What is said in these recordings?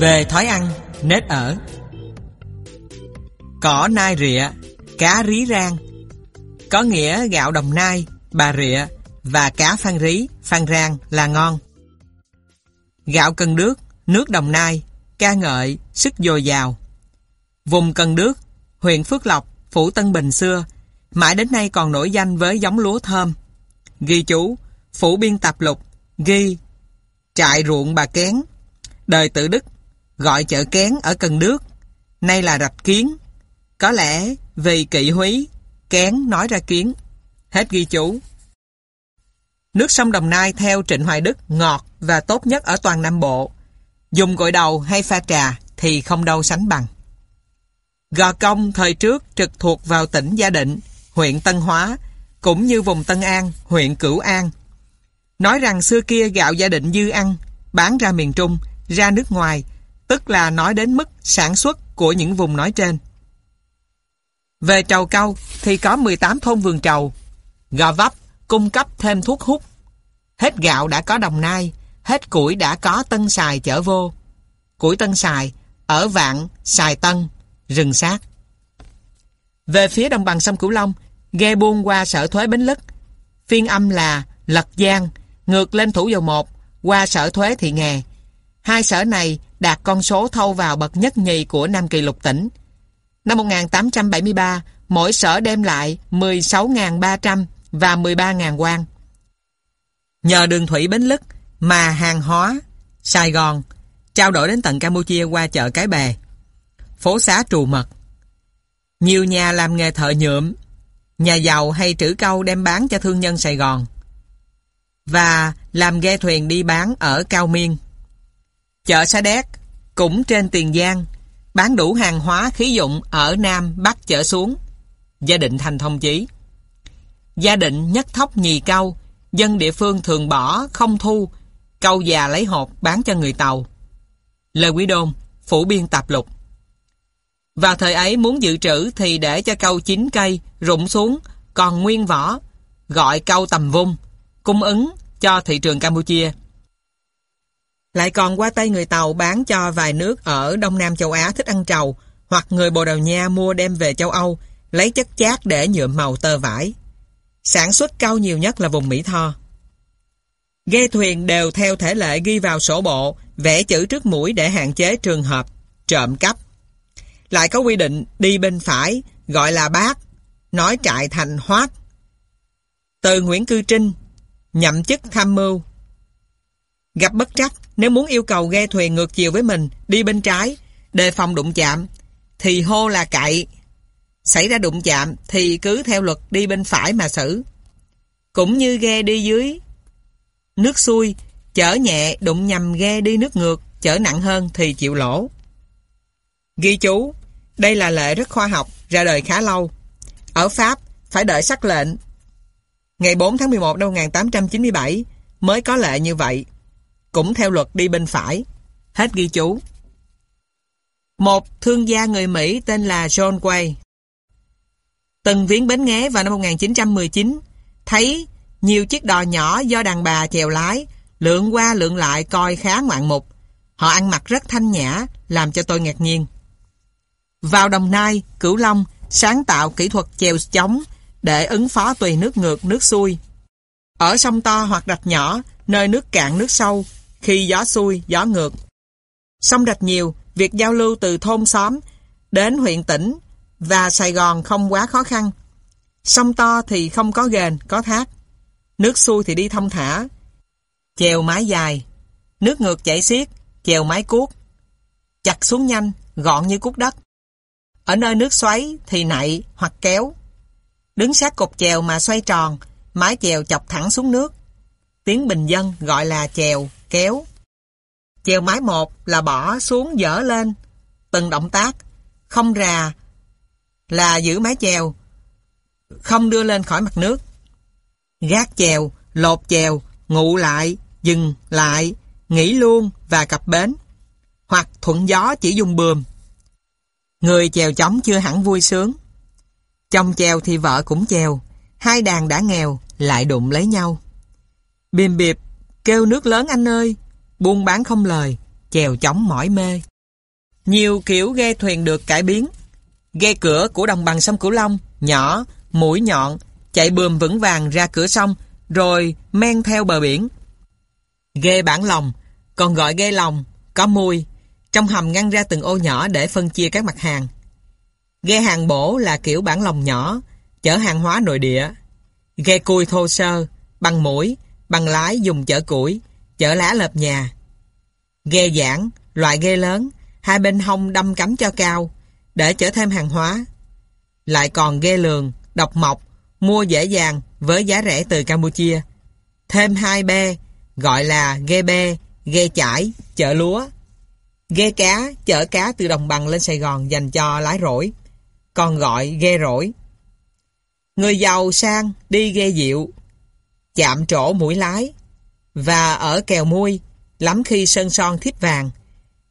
Về thói ăn, nết ở. Cỏ nai rịa, cá rí rang. Có nghĩa gạo đồng nai, bà rịa và cá phan rí, phan rang là ngon. Gạo cần đước, nước đồng nai, ca ngợi, sức dồi dào. Vùng Cần Đước, huyện Phước Lộc, Phủ Tân Bình xưa, mãi đến nay còn nổi danh với giống lúa thơm. Ghi chú, Phủ Biên Tập Lục, ghi Trại ruộng bà Kén, đời tự Đức, gọi chợ Kén ở Cần Đước, nay là Rạch Kiến. Có lẽ vì kỵ húy, Kén nói ra Kiến. Hết ghi chú. Nước sông Đồng Nai theo Trịnh Hoài Đức ngọt và tốt nhất ở toàn Nam Bộ. Dùng gội đầu hay pha trà thì không đâu sánh bằng. Gò Công thời trước trực thuộc vào tỉnh Gia Định, huyện Tân Hóa, cũng như vùng Tân An, huyện Cửu An. Nói rằng xưa kia gạo Gia Định dư ăn, bán ra miền Trung, ra nước ngoài, tức là nói đến mức sản xuất của những vùng nói trên. Về trầu cau thì có 18 thôn vườn trầu. Gò vấp cung cấp thêm thuốc hút. Hết gạo đã có đồng nai, hết củi đã có tân xài chở vô. Củi tân xài, ở vạn, xài tân, rừng sát. Về phía đồng bằng sông Cửu Long, ghe buôn qua sở thuế Bến Lức. Phiên âm là Lật Giang, ngược lên Thủ Dầu Một, qua sở thuế Thị Nghè. Hai sở này đạt con số thâu vào bậc nhất nhì của Nam Kỳ lục tỉnh. Năm 1873, mỗi sở đem lại 16.300 và 13.000 quan. Nhờ đường thủy Bến Lức mà hàng hóa, Sài Gòn, trao đổi đến tận Campuchia qua chợ Cái Bè phố xá trù mật. Nhiều nhà làm nghề thợ nhuộm, nhà giàu hay trữ câu đem bán cho thương nhân Sài Gòn. Và làm ghe thuyền đi bán ở Cao Miên. Chợ Sa Đéc cũng trên Tiền Giang, bán đủ hàng hóa khí dụng ở Nam Bắc chở xuống. Gia định thành thông chí. Gia định nhất thóc nhì câu, dân địa phương thường bỏ, không thu, câu già lấy hộp bán cho người Tàu. Lời Quý Đôn, Phủ Biên Tạp Lục vào thời ấy muốn dự trữ thì để cho câu chín cây rụng xuống, còn nguyên vỏ, gọi câu tầm vung, cung ứng cho thị trường Campuchia. Lại còn qua tay người Tàu bán cho vài nước ở Đông Nam châu Á thích ăn trầu, hoặc người Bồ Đào Nha mua đem về châu Âu, lấy chất chát để nhuộm màu tơ vải. Sản xuất cao nhiều nhất là vùng Mỹ Tho. Ghe thuyền đều theo thể lệ ghi vào sổ bộ, vẽ chữ trước mũi để hạn chế trường hợp trộm cắp. Lại có quy định đi bên phải gọi là bác, nói trại thành hoát. Từ Nguyễn Cư Trinh, nhậm chức tham mưu. Gặp bất trắc, nếu muốn yêu cầu ghe thuyền ngược chiều với mình, đi bên trái, đề phòng đụng chạm, thì hô là cậy. Xảy ra đụng chạm thì cứ theo luật đi bên phải mà xử. Cũng như ghe đi dưới nước xuôi, chở nhẹ đụng nhầm ghe đi nước ngược, chở nặng hơn thì chịu lỗ. Ghi chú, đây là lệ rất khoa học, ra đời khá lâu. Ở Pháp, phải đợi sắc lệnh. Ngày 4 tháng 11 năm 1897 mới có lệ như vậy. Cũng theo luật đi bên phải. Hết ghi chú. Một thương gia người Mỹ tên là John Quay. Từng viếng bến nghé vào năm 1919, thấy nhiều chiếc đò nhỏ do đàn bà chèo lái, lượn qua lượn lại coi khá ngoạn mục. Họ ăn mặc rất thanh nhã, làm cho tôi ngạc nhiên. Vào Đồng Nai, Cửu Long sáng tạo kỹ thuật chèo chống để ứng phó tùy nước ngược nước xuôi. Ở sông to hoặc rạch nhỏ, nơi nước cạn nước sâu, khi gió xuôi, gió ngược. Sông rạch nhiều, việc giao lưu từ thôn xóm đến huyện tỉnh và Sài Gòn không quá khó khăn. Sông to thì không có ghềnh có thác. Nước xuôi thì đi thông thả. Chèo mái dài, nước ngược chảy xiết, chèo mái cuốc. Chặt xuống nhanh, gọn như cuốc đất. Ở nơi nước xoáy thì nạy hoặc kéo. Đứng sát cột chèo mà xoay tròn, mái chèo chọc thẳng xuống nước. Tiếng bình dân gọi là chèo, kéo. Chèo mái một là bỏ xuống dở lên. Từng động tác, không rà là giữ mái chèo, không đưa lên khỏi mặt nước. Gác chèo, lột chèo, ngụ lại, dừng lại, nghỉ luôn và cặp bến. Hoặc thuận gió chỉ dùng bườm. Người chèo chóng chưa hẳn vui sướng. Chồng chèo thì vợ cũng chèo. Hai đàn đã nghèo, lại đụng lấy nhau. Bìm bịp kêu nước lớn anh ơi. Buôn bán không lời, chèo chóng mỏi mê. Nhiều kiểu ghe thuyền được cải biến. Ghe cửa của đồng bằng sông Cửu Long, nhỏ, mũi nhọn, chạy bườm vững vàng ra cửa sông, rồi men theo bờ biển. Ghe bản lòng, còn gọi ghe lòng, có mui, trong hầm ngăn ra từng ô nhỏ để phân chia các mặt hàng. Ghe hàng bổ là kiểu bản lòng nhỏ, chở hàng hóa nội địa. Ghe cùi thô sơ, bằng mũi, bằng lái dùng chở củi, chở lá lợp nhà. Ghe giảng, loại ghe lớn, hai bên hông đâm cắm cho cao, để chở thêm hàng hóa. Lại còn ghe lường, độc mộc, mua dễ dàng với giá rẻ từ Campuchia. Thêm hai be, gọi là ghe bê, ghe chải, chở lúa. Ghe cá, chở cá từ đồng bằng lên Sài Gòn dành cho lái rỗi, còn gọi ghe rỗi. Người giàu sang đi ghe diệu, chạm trổ mũi lái, và ở kèo mui, lắm khi sơn son thiếp vàng.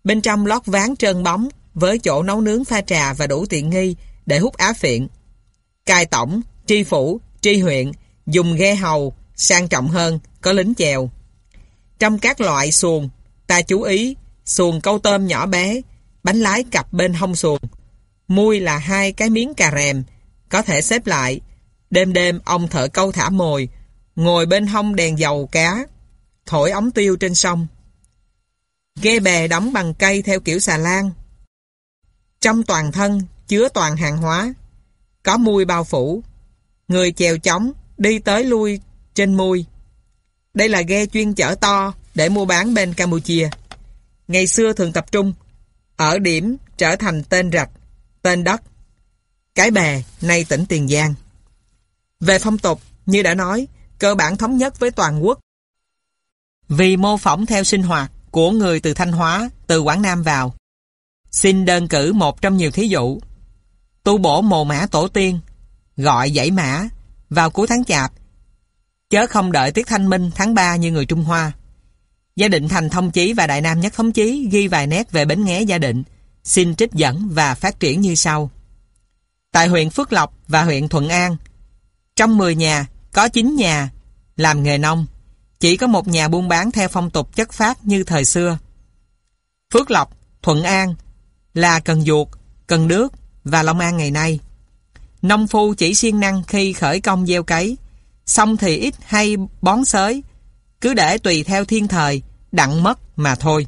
Bên trong lót ván trơn bóng, với chỗ nấu nướng pha trà và đủ tiện nghi để hút á phiện. Cai tổng, tri phủ, tri huyện, dùng ghe hầu, sang trọng hơn, có lính chèo. Trong các loại xuồng, ta chú ý, xuồng câu tôm nhỏ bé, bánh lái cặp bên hông xuồng. Mui là hai cái miếng cà rèm, có thể xếp lại. Đêm đêm ông thợ câu thả mồi, ngồi bên hông đèn dầu cá, thổi ống tiêu trên sông. Ghe bè đóng bằng cây theo kiểu xà lan. Trong toàn thân chứa toàn hàng hóa, có mui bao phủ. Người chèo chóng đi tới lui trên mui. Đây là ghe chuyên chở to để mua bán bên Campuchia. Ngày xưa thường tập trung ở điểm trở thành tên rạch, tên đất. Cái bè, nay tỉnh Tiền Giang. Về phong tục, như đã nói, cơ bản thống nhất với toàn quốc. Vì mô phỏng theo sinh hoạt của người từ Thanh Hóa, từ Quảng Nam vào. Xin đơn cử một trong nhiều thí dụ. Tu bổ mồ mã tổ tiên, gọi dãy mã, vào cuối tháng chạp, chớ không đợi tiết thanh minh tháng 3 như người Trung Hoa. Gia định thành thông chí và Đại Nam nhất thống chí ghi vài nét về bến nghé gia định, xin trích dẫn và phát triển như sau. Tại huyện Phước Lộc và huyện Thuận An, trong 10 nhà có 9 nhà làm nghề nông, chỉ có một nhà buôn bán theo phong tục chất phát như thời xưa. Phước Lộc, Thuận An là Cần Duột, Cần Đước và Long An ngày nay. Nông phu chỉ siêng năng khi khởi công gieo cấy, xong thì ít hay bón xới, cứ để tùy theo thiên thời, đặng mất mà thôi.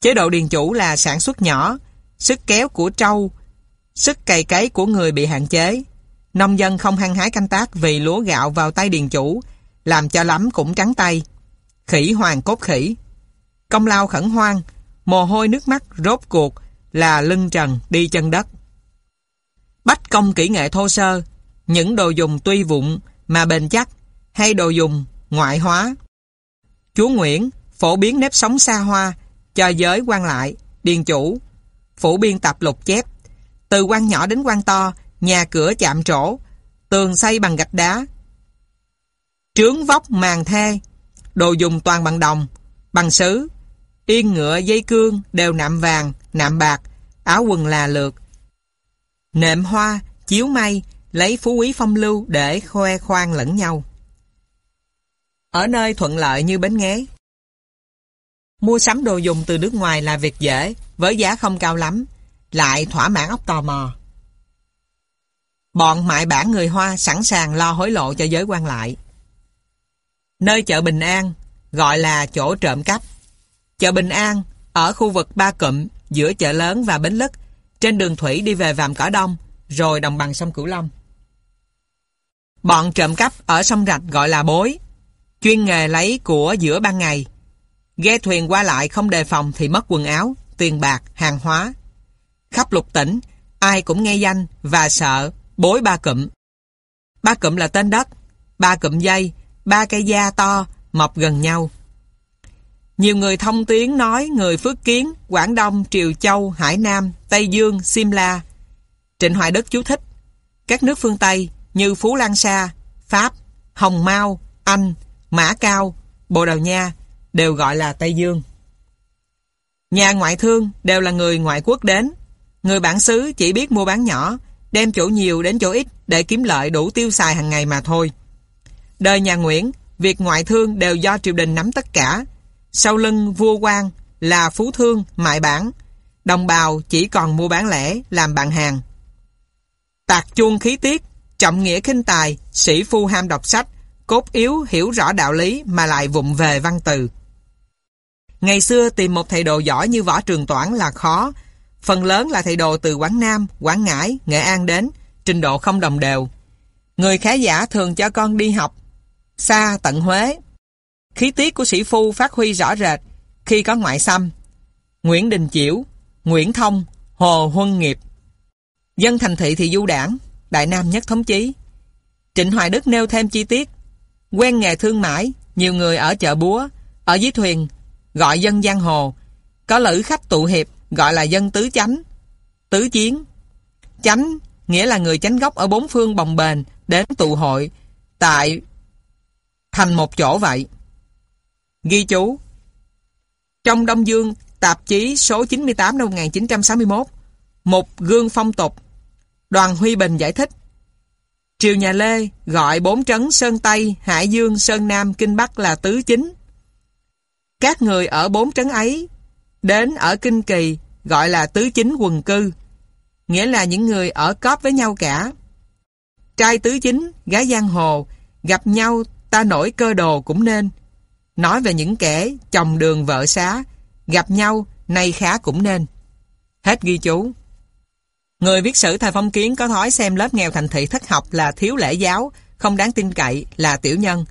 Chế độ điền chủ là sản xuất nhỏ, sức kéo của trâu, sức cày cấy của người bị hạn chế. Nông dân không hăng hái canh tác vì lúa gạo vào tay điền chủ, làm cho lắm cũng trắng tay. Khỉ hoàng cốt khỉ. Công lao khẩn hoang, mồ hôi nước mắt rốt cuộc là lưng trần đi chân đất. Bách công kỹ nghệ thô sơ, những đồ dùng tuy vụng mà bền chắc hay đồ dùng ngoại hóa. Chúa Nguyễn phổ biến nếp sống xa hoa cho giới quan lại, điền chủ, phổ biên tập lục chép. Từ quan nhỏ đến quan to, nhà cửa chạm trổ, tường xây bằng gạch đá. Trướng vóc màn thê, đồ dùng toàn bằng đồng, bằng sứ, yên ngựa dây cương đều nạm vàng, nạm bạc, áo quần là lượt. Nệm hoa, chiếu mây, lấy phú quý phong lưu để khoe khoang lẫn nhau. Ở nơi thuận lợi như Bến Nghé, mua sắm đồ dùng từ nước ngoài là việc dễ, với giá không cao lắm, lại thỏa mãn óc tò mò. Bọn mại bản người Hoa sẵn sàng lo hối lộ cho giới quan lại. Nơi chợ Bình An, gọi là chỗ trộm cắp. Chợ Bình An, ở khu vực Ba Cụm, giữa chợ lớn và Bến Lức, trên đường thủy đi về Vàm Cỏ Đông, rồi đồng bằng sông Cửu Long. Bọn trộm cắp ở sông Rạch gọi là bối, chuyên nghề lấy của giữa ban ngày. Ghe thuyền qua lại không đề phòng thì mất quần áo, tiền bạc, hàng hóa. Khắp lục tỉnh, ai cũng nghe danh và sợ bối ba cụm. Ba cụm là tên đất, ba cụm dây, ba cây da to, mọc gần nhau. Nhiều người thông tiếng nói người Phước Kiến, Quảng Đông, Triều Châu, Hải Nam, Tây Dương, Simla. Trịnh Hoài Đức chú thích. Các nước phương Tây như Phú Lan Sa, Pháp, Hồng Mao, Anh, Mã Cao, Bồ Đào Nha đều gọi là Tây Dương. Nhà ngoại thương đều là người ngoại quốc đến. Người bản xứ chỉ biết mua bán nhỏ, đem chỗ nhiều đến chỗ ít để kiếm lợi đủ tiêu xài hàng ngày mà thôi. Đời nhà Nguyễn, việc ngoại thương đều do triều đình nắm tất cả. Sau lưng vua quan là phú thương, mại bản. đồng bào chỉ còn mua bán lẻ, làm bạn hàng. Tạc chuông khí tiết, trọng nghĩa khinh tài, sĩ phu ham đọc sách, cốt yếu hiểu rõ đạo lý mà lại vụng về văn từ. Ngày xưa tìm một thầy đồ giỏi như Võ Trường Toản là khó, phần lớn là thầy đồ từ Quảng Nam, Quảng Ngãi, Nghệ An đến, trình độ không đồng đều. Người khá giả thường cho con đi học xa tận Huế. Khí tiết của sĩ phu phát huy rõ rệt khi có ngoại xâm. Nguyễn Đình Chiểu, Nguyễn Thông, Hồ Huân Nghiệp. Dân thành thị thì du đảng, Đại Nam nhất thống chí. Trịnh Hoài Đức nêu thêm chi tiết. Quen nghề thương mãi, nhiều người ở chợ búa, ở dưới thuyền, gọi dân giang hồ. Có lữ khách tụ hiệp, gọi là dân tứ chánh. Tứ chiến. Chánh, nghĩa là người chánh gốc ở bốn phương bồng bền, đến tụ hội, tại thành một chỗ vậy. Ghi chú Trong Đông Dương, tạp chí số 98 năm 1961, một gương phong tục, Đoàn Huy Bình giải thích Triều nhà Lê gọi bốn trấn Sơn Tây, Hải Dương, Sơn Nam, Kinh Bắc là tứ chính. Các người ở bốn trấn ấy đến ở Kinh Kỳ gọi là tứ chính quần cư, nghĩa là những người ở cóp với nhau cả. Trai tứ chính, gái giang hồ, gặp nhau ta nổi cơ đồ cũng nên. Nói về những kẻ chồng đường vợ xá, gặp nhau, nay khá cũng nên. Hết ghi chú. Người viết sử thời phong kiến có thói xem lớp nghèo thành thị thất học là thiếu lễ giáo, không đáng tin cậy, là tiểu nhân.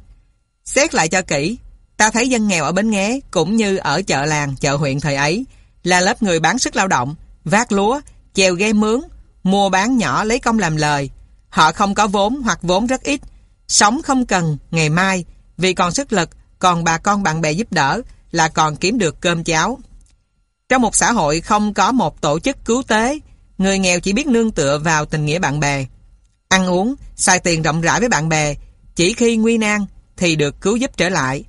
Xét lại cho kỹ, ta thấy dân nghèo ở Bến Nghé cũng như ở chợ làng, chợ huyện thời ấy là lớp người bán sức lao động, vác lúa, chèo ghe mướn, mua bán nhỏ lấy công làm lời. Họ không có vốn hoặc vốn rất ít, sống không cần ngày mai vì còn sức lực, còn bà con bạn bè giúp đỡ là còn kiếm được cơm cháo. Trong một xã hội không có một tổ chức cứu tế, người nghèo chỉ biết nương tựa vào tình nghĩa bạn bè. Ăn uống, xài tiền rộng rãi với bạn bè, chỉ khi nguy nan thì được cứu giúp trở lại.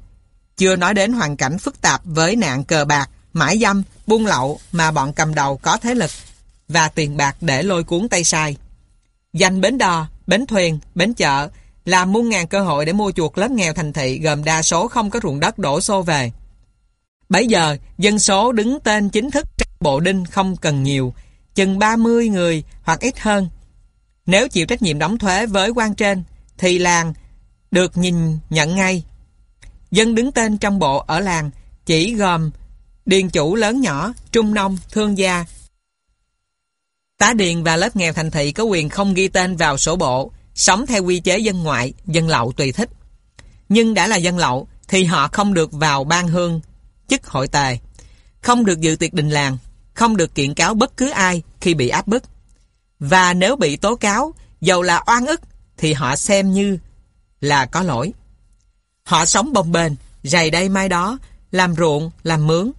Chưa nói đến hoàn cảnh phức tạp với nạn cờ bạc, mãi dâm, buôn lậu mà bọn cầm đầu có thế lực và tiền bạc để lôi cuốn tay sai. Danh bến đò, bến thuyền, bến chợ là muôn ngàn cơ hội để mua chuộc lớp nghèo thành thị gồm đa số không có ruộng đất đổ xô về. Bây giờ, dân số đứng tên chính thức trong bộ đinh không cần nhiều, chừng 30 người hoặc ít hơn. Nếu chịu trách nhiệm đóng thuế với quan trên, thì làng được nhìn nhận ngay. Dân đứng tên trong bộ ở làng chỉ gồm điền chủ lớn nhỏ, trung nông, thương gia. Tá điền và lớp nghèo thành thị có quyền không ghi tên vào sổ bộ, sống theo quy chế dân ngoại, dân lậu tùy thích. Nhưng đã là dân lậu thì họ không được vào ban hương, chức hội tề, không được dự tiệc đình làng, không được kiện cáo bất cứ ai khi bị áp bức. Và nếu bị tố cáo, dầu là oan ức, thì họ xem như là có lỗi. Họ sống bồng bềnh, rày đây mai đó, làm ruộng, làm mướn,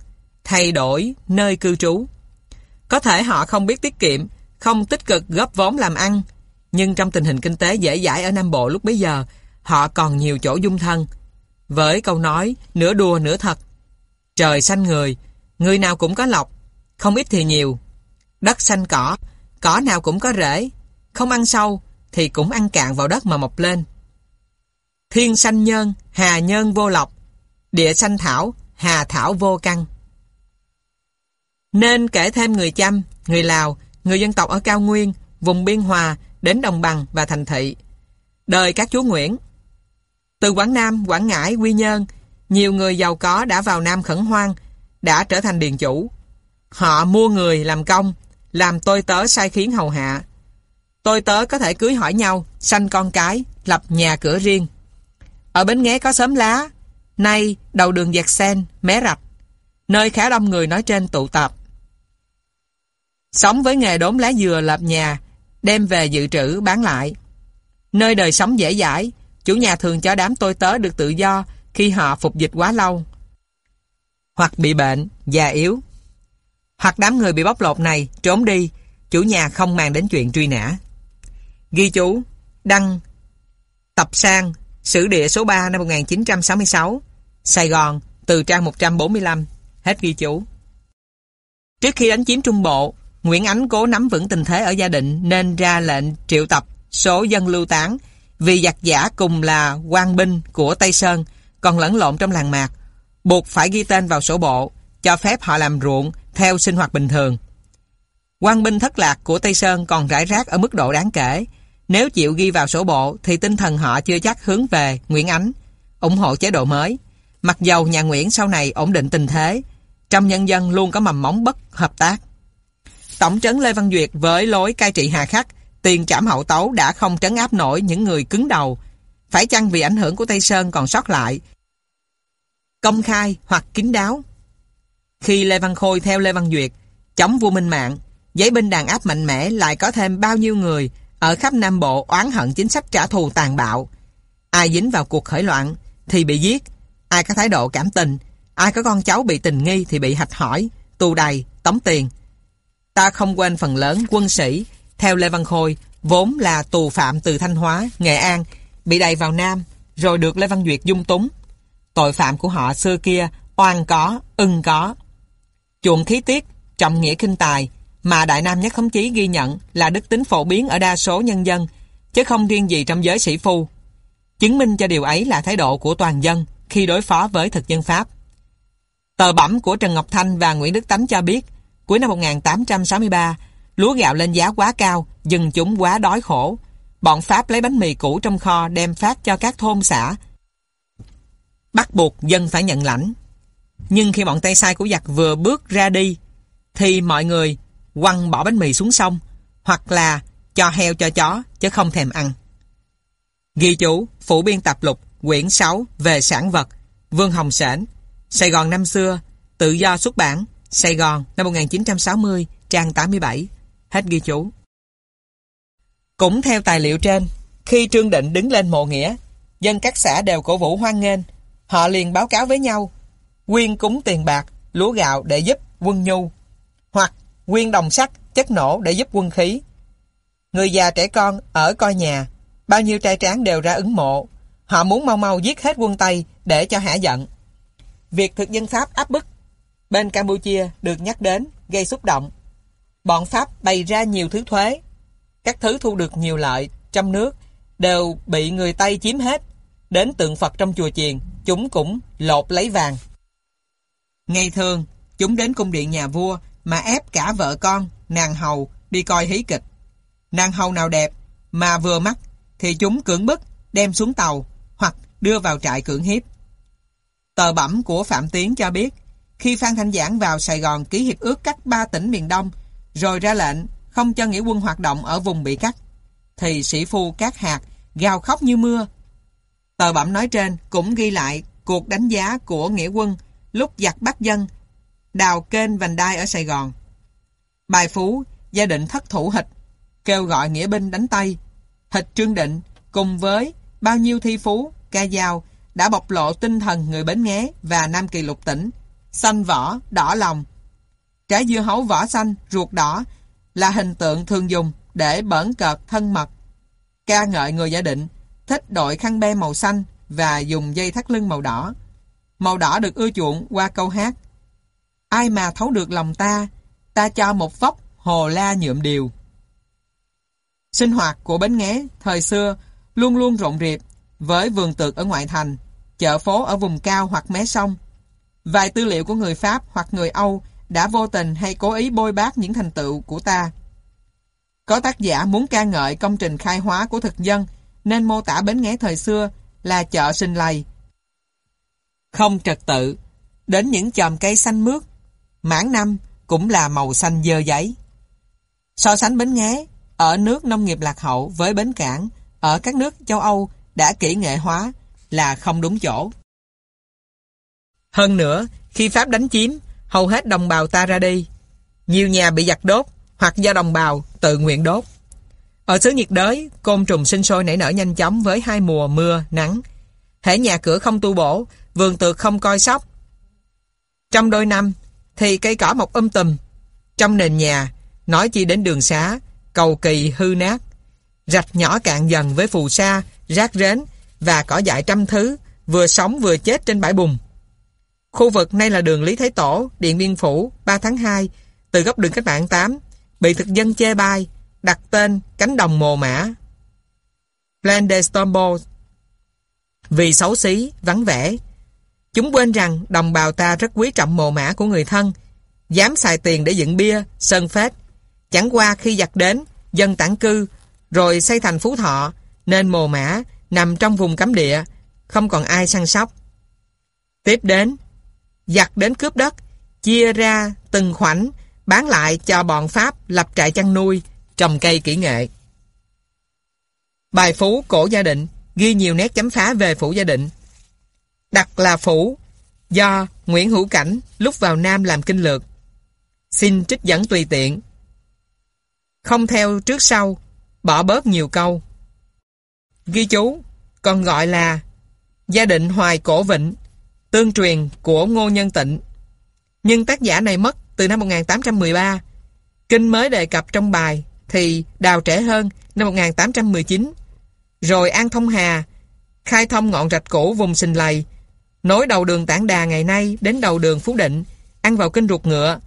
thay đổi nơi cư trú. Có thể họ không biết tiết kiệm, không tích cực góp vốn làm ăn, nhưng trong tình hình kinh tế dễ dãi ở Nam Bộ lúc bấy giờ, họ còn nhiều chỗ dung thân. Với câu nói, nửa đùa nửa thật. Trời xanh người, người nào cũng có lọc, không ít thì nhiều. Đất xanh cỏ, cỏ nào cũng có rễ, không ăn sâu thì cũng ăn cạn vào đất mà mọc lên. Thiên xanh nhân, hà nhân vô lọc, địa xanh thảo, hà thảo vô căn. Nên kể thêm người Chăm, người Lào, người dân tộc ở cao nguyên, vùng biên hòa đến đồng bằng và thành thị. Đời các chúa Nguyễn Từ Quảng Nam, Quảng Ngãi, Quy Nhơn, nhiều người giàu có đã vào Nam khẩn hoang, đã trở thành điền chủ. Họ mua người làm công, làm tôi tớ sai khiến hầu hạ. Tôi tớ có thể cưới hỏi nhau, sanh con cái, lập nhà cửa riêng. Ở Bến Nghé có xóm lá, nay đầu đường dẹt sen, mé rạch, nơi khá đông người nói trên tụ tập. Sống với nghề đốn lá dừa lập nhà, đem về dự trữ bán lại. Nơi đời sống dễ dãi, chủ nhà thường cho đám tôi tớ được tự do khi họ phục dịch quá lâu. Hoặc bị bệnh, già yếu. Hoặc đám người bị bóc lột này trốn đi, chủ nhà không mang đến chuyện truy nã. Ghi chú, đăng, tập sang, sử địa số 3 năm 1966, Sài Gòn, từ trang 145, hết ghi chú. Trước khi đánh chiếm Trung Bộ, Nguyễn Ánh cố nắm vững tình thế ở gia định nên ra lệnh triệu tập số dân lưu tán vì giặc giả cùng là quan binh của Tây Sơn còn lẫn lộn trong làng mạc buộc phải ghi tên vào sổ bộ cho phép họ làm ruộng theo sinh hoạt bình thường. quan binh thất lạc của Tây Sơn còn rải rác ở mức độ đáng kể. Nếu chịu ghi vào sổ bộ thì tinh thần họ chưa chắc hướng về Nguyễn Ánh, ủng hộ chế độ mới. Mặc dầu nhà Nguyễn sau này ổn định tình thế, trong nhân dân luôn có mầm móng bất hợp tác. Tổng trấn Lê Văn Duyệt với lối cai trị hà khắc, tiền trảm hậu tấu đã không trấn áp nổi những người cứng đầu. Phải chăng vì ảnh hưởng của Tây Sơn còn sót lại? Công khai hoặc kín đáo. Khi Lê Văn Khôi theo Lê Văn Duyệt, chống vua Minh Mạng, giấy binh đàn áp mạnh mẽ lại có thêm bao nhiêu người ở khắp Nam Bộ oán hận chính sách trả thù tàn bạo. Ai dính vào cuộc khởi loạn thì bị giết, ai có thái độ cảm tình, ai có con cháu bị tình nghi thì bị hạch hỏi, tù đầy, tống tiền. Ta không quên phần lớn quân sĩ, theo Lê Văn Khôi, vốn là tù phạm từ Thanh Hóa, Nghệ An, bị đầy vào Nam, rồi được Lê Văn Duyệt dung túng. Tội phạm của họ xưa kia, oan có, ưng có. Chuộng khí tiết, trọng nghĩa kinh tài, mà Đại Nam Nhất Thống Chí ghi nhận là đức tính phổ biến ở đa số nhân dân, chứ không riêng gì trong giới sĩ phu. Chứng minh cho điều ấy là thái độ của toàn dân khi đối phó với thực dân Pháp. Tờ bẩm của Trần Ngọc Thanh và Nguyễn Đức Tánh cho biết, cuối năm 1863, lúa gạo lên giá quá cao, dân chúng quá đói khổ. Bọn Pháp lấy bánh mì cũ trong kho đem phát cho các thôn xã. Bắt buộc dân phải nhận lãnh. Nhưng khi bọn tay sai của giặc vừa bước ra đi, thì mọi người quăng bỏ bánh mì xuống sông, hoặc là cho heo cho chó, chứ không thèm ăn. Ghi chú, phủ biên tập lục, quyển 6 về sản vật, Vương Hồng Sển, Sài Gòn năm xưa, tự do xuất bản, Sài Gòn năm 1960, trang 87, hết ghi chú. Cũng theo tài liệu trên, khi Trương Định đứng lên mộ nghĩa, dân các xã đều cổ vũ hoan nghênh, họ liền báo cáo với nhau, quyên cúng tiền bạc, lúa gạo để giúp quân nhu, hoặc quyên đồng sắt, chất nổ để giúp quân khí. Người già trẻ con ở coi nhà, bao nhiêu trai tráng đều ra ứng mộ, họ muốn mau mau giết hết quân Tây để cho hả giận. Việc thực dân Pháp áp bức bên Campuchia được nhắc đến gây xúc động. Bọn Pháp bày ra nhiều thứ thuế. Các thứ thu được nhiều lợi trong nước đều bị người Tây chiếm hết. Đến tượng Phật trong chùa chiền, chúng cũng lột lấy vàng. Ngày thường, chúng đến cung điện nhà vua mà ép cả vợ con, nàng hầu đi coi hí kịch. Nàng hầu nào đẹp mà vừa mắt thì chúng cưỡng bức đem xuống tàu hoặc đưa vào trại cưỡng hiếp. Tờ bẩm của Phạm Tiến cho biết, khi Phan Thanh Giảng vào Sài Gòn ký hiệp ước cắt ba tỉnh miền Đông, rồi ra lệnh không cho nghĩa quân hoạt động ở vùng bị cắt, thì sĩ phu các hạt gào khóc như mưa. Tờ bẩm nói trên cũng ghi lại cuộc đánh giá của nghĩa quân lúc giặc bắt dân, đào kênh vành đai ở Sài Gòn. Bài Phú, gia định thất thủ hịch, kêu gọi nghĩa binh đánh Tây. Hịch Trương Định cùng với bao nhiêu thi phú, ca dao đã bộc lộ tinh thần người Bến Nghé và Nam Kỳ lục tỉnh, xanh vỏ, đỏ lòng. Trái dưa hấu vỏ xanh, ruột đỏ là hình tượng thường dùng để bẩn cợt thân mật. Ca ngợi người gia định, thích đội khăn be màu xanh và dùng dây thắt lưng màu đỏ. Màu đỏ được ưa chuộng qua câu hát. Ai mà thấu được lòng ta, ta cho một vóc hồ la nhuộm điều. Sinh hoạt của Bến Nghé thời xưa luôn luôn rộn rịp với vườn tược ở ngoại thành, chợ phố ở vùng cao hoặc mé sông. Vài tư liệu của người Pháp hoặc người Âu đã vô tình hay cố ý bôi bác những thành tựu của ta. Có tác giả muốn ca ngợi công trình khai hóa của thực dân nên mô tả bến nghé thời xưa là chợ sinh lầy. Không trật tự, đến những chòm cây xanh mướt, mảng năm cũng là màu xanh dơ giấy. So sánh bến nghé ở nước nông nghiệp lạc hậu với bến cảng ở các nước châu Âu đã kỹ nghệ hóa là không đúng chỗ. Hơn nữa, khi Pháp đánh chiếm, hầu hết đồng bào ta ra đi. Nhiều nhà bị giặc đốt hoặc do đồng bào tự nguyện đốt. Ở xứ nhiệt đới, côn trùng sinh sôi nảy nở nhanh chóng với hai mùa mưa, nắng. Hễ nhà cửa không tu bổ, vườn tược không coi sóc. Trong đôi năm, thì cây cỏ mọc um tùm. Trong nền nhà, nói chi đến đường xá, cầu kỳ hư nát. Rạch nhỏ cạn dần với phù sa, rác rến và cỏ dại trăm thứ, vừa sống vừa chết trên bãi bùn. Khu vực nay là đường Lý Thái Tổ, Điện Biên Phủ, 3 tháng 2, từ góc đường cách mạng 8, bị thực dân chê bai, đặt tên cánh đồng mồ mã. Plan de Vì xấu xí, vắng vẻ. Chúng quên rằng đồng bào ta rất quý trọng mồ mã của người thân, dám xài tiền để dựng bia, sơn phết, Chẳng qua khi giặc đến, dân tản cư, rồi xây thành Phú Thọ, nên mồ mã nằm trong vùng cấm địa, không còn ai săn sóc. Tiếp đến, giặt đến cướp đất, chia ra từng khoảnh, bán lại cho bọn Pháp lập trại chăn nuôi, trồng cây kỹ nghệ. Bài phú cổ gia định ghi nhiều nét chấm phá về phủ gia định. Đặt là phủ, do Nguyễn Hữu Cảnh lúc vào Nam làm kinh lược. Xin trích dẫn tùy tiện. Không theo trước sau, bỏ bớt nhiều câu. Ghi chú, còn gọi là Gia định Hoài Cổ Vịnh, tương truyền của Ngô Nhân Tịnh. Nhưng tác giả này mất từ năm 1813. Kinh mới đề cập trong bài thì đào trễ hơn năm 1819. Rồi An Thông Hà khai thông ngọn rạch cũ vùng Sình Lầy nối đầu đường Tảng Đà ngày nay đến đầu đường Phú Định ăn vào kênh ruột ngựa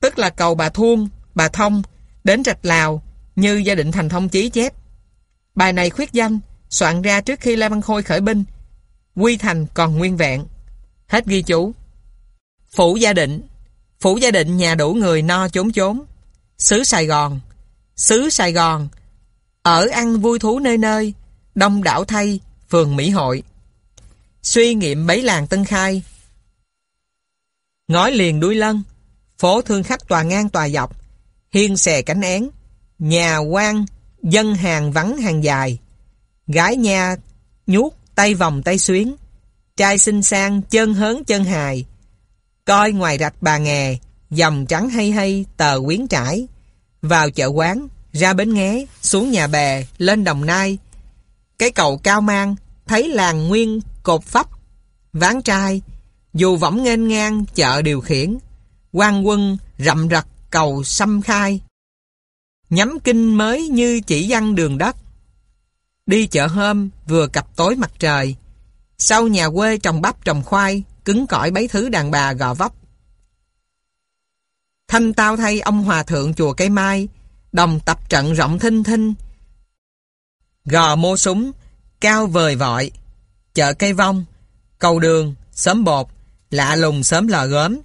tức là cầu Bà Thuông, Bà Thông đến rạch Lào như gia định thành thông chí chép. Bài này khuyết danh soạn ra trước khi Lê Văn Khôi khởi binh Quy Thành còn nguyên vẹn. Hết ghi chú. Phủ gia định. Phủ gia định nhà đủ người no chốn chốn. Xứ Sài Gòn. Xứ Sài Gòn. Ở ăn vui thú nơi nơi. Đông đảo thay, Phường Mỹ Hội. Suy nghiệm bấy làng Tân Khai. Ngói liền đuôi lân. Phố thương khách tòa ngang tòa dọc. Hiên xè cánh én. Nhà quan, Dân hàng vắng hàng dài. Gái nha, Nhuốc, tay vòng tay xuyến. Trai xinh sang chân hớn chân hài. Coi ngoài rạch bà nghè, Dòng trắng hay hay, tờ quyến trải. Vào chợ quán, Ra bến nghé, Xuống nhà bè, Lên đồng nai. Cái cầu cao mang, Thấy làng nguyên, cột phấp Ván trai. Dù võng nghênh ngang, chợ điều khiển. Quan quân rậm rặt cầu xâm khai. Nhắm kinh mới như chỉ văn đường đất. Đi chợ hôm, vừa cặp tối mặt trời. Sau nhà quê trồng bắp trồng khoai Cứng cỏi bấy thứ đàn bà gò vấp. Thanh tao thay ông hòa thượng chùa cây mai Đồng tập trận rộng thinh thinh. Gò mô súng Cao vời vọi, Chợ cây vong Cầu đường Sớm bột Lạ lùng sớm lò gớm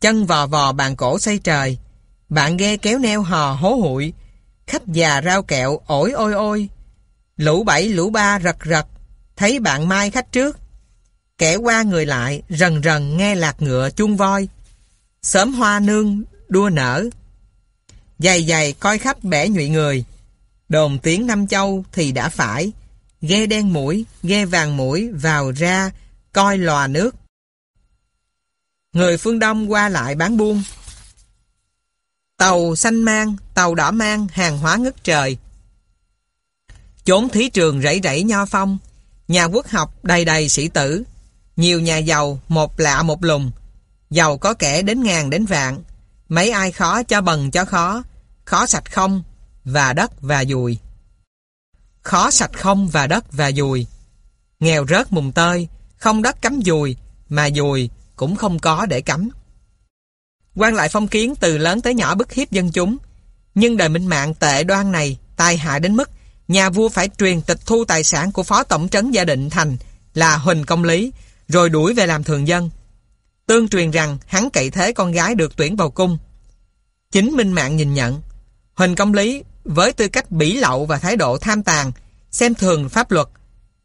Chân vò vò bàn cổ xây trời Bạn ghe kéo neo hò hố hụi. Khách già rau kẹo ổi ôi ôi. Lũ bảy lũ ba rật rật. Thấy bạn mai khách trước Kẻ qua người lại Rần rần nghe lạc ngựa chuông voi. Sớm hoa nương đua nở. Dày dày coi khách bẻ nhụy người. Đồn tiếng năm Châu thì đã phải. Ghe đen mũi Ghe vàng mũi vào ra Coi lòa nước. Người phương Đông qua lại bán buôn. Tàu xanh mang, tàu đỏ mang, hàng hóa ngất trời. Chốn thí trường rẫy rẫy nho phong, nhà quốc học đầy đầy sĩ tử, nhiều nhà giàu một lạ một lùng, giàu có kẻ đến ngàn đến vạn, mấy ai khó cho bần cho khó, khó sạch không và đất và dùi. Khó sạch không và đất và dùi. Nghèo rớt mùng tơi, không đất cắm dùi, mà dùi cũng không có để cắm quan lại phong kiến từ lớn tới nhỏ bức hiếp dân chúng. Nhưng đời minh mạng tệ đoan này tai hại đến mức nhà vua phải truyền tịch thu tài sản của phó tổng trấn gia định thành là Huỳnh Công Lý rồi đuổi về làm thường dân. Tương truyền rằng hắn cậy thế con gái được tuyển vào cung. Chính minh mạng nhìn nhận Huỳnh Công Lý với tư cách bỉ lậu và thái độ tham tàn xem thường pháp luật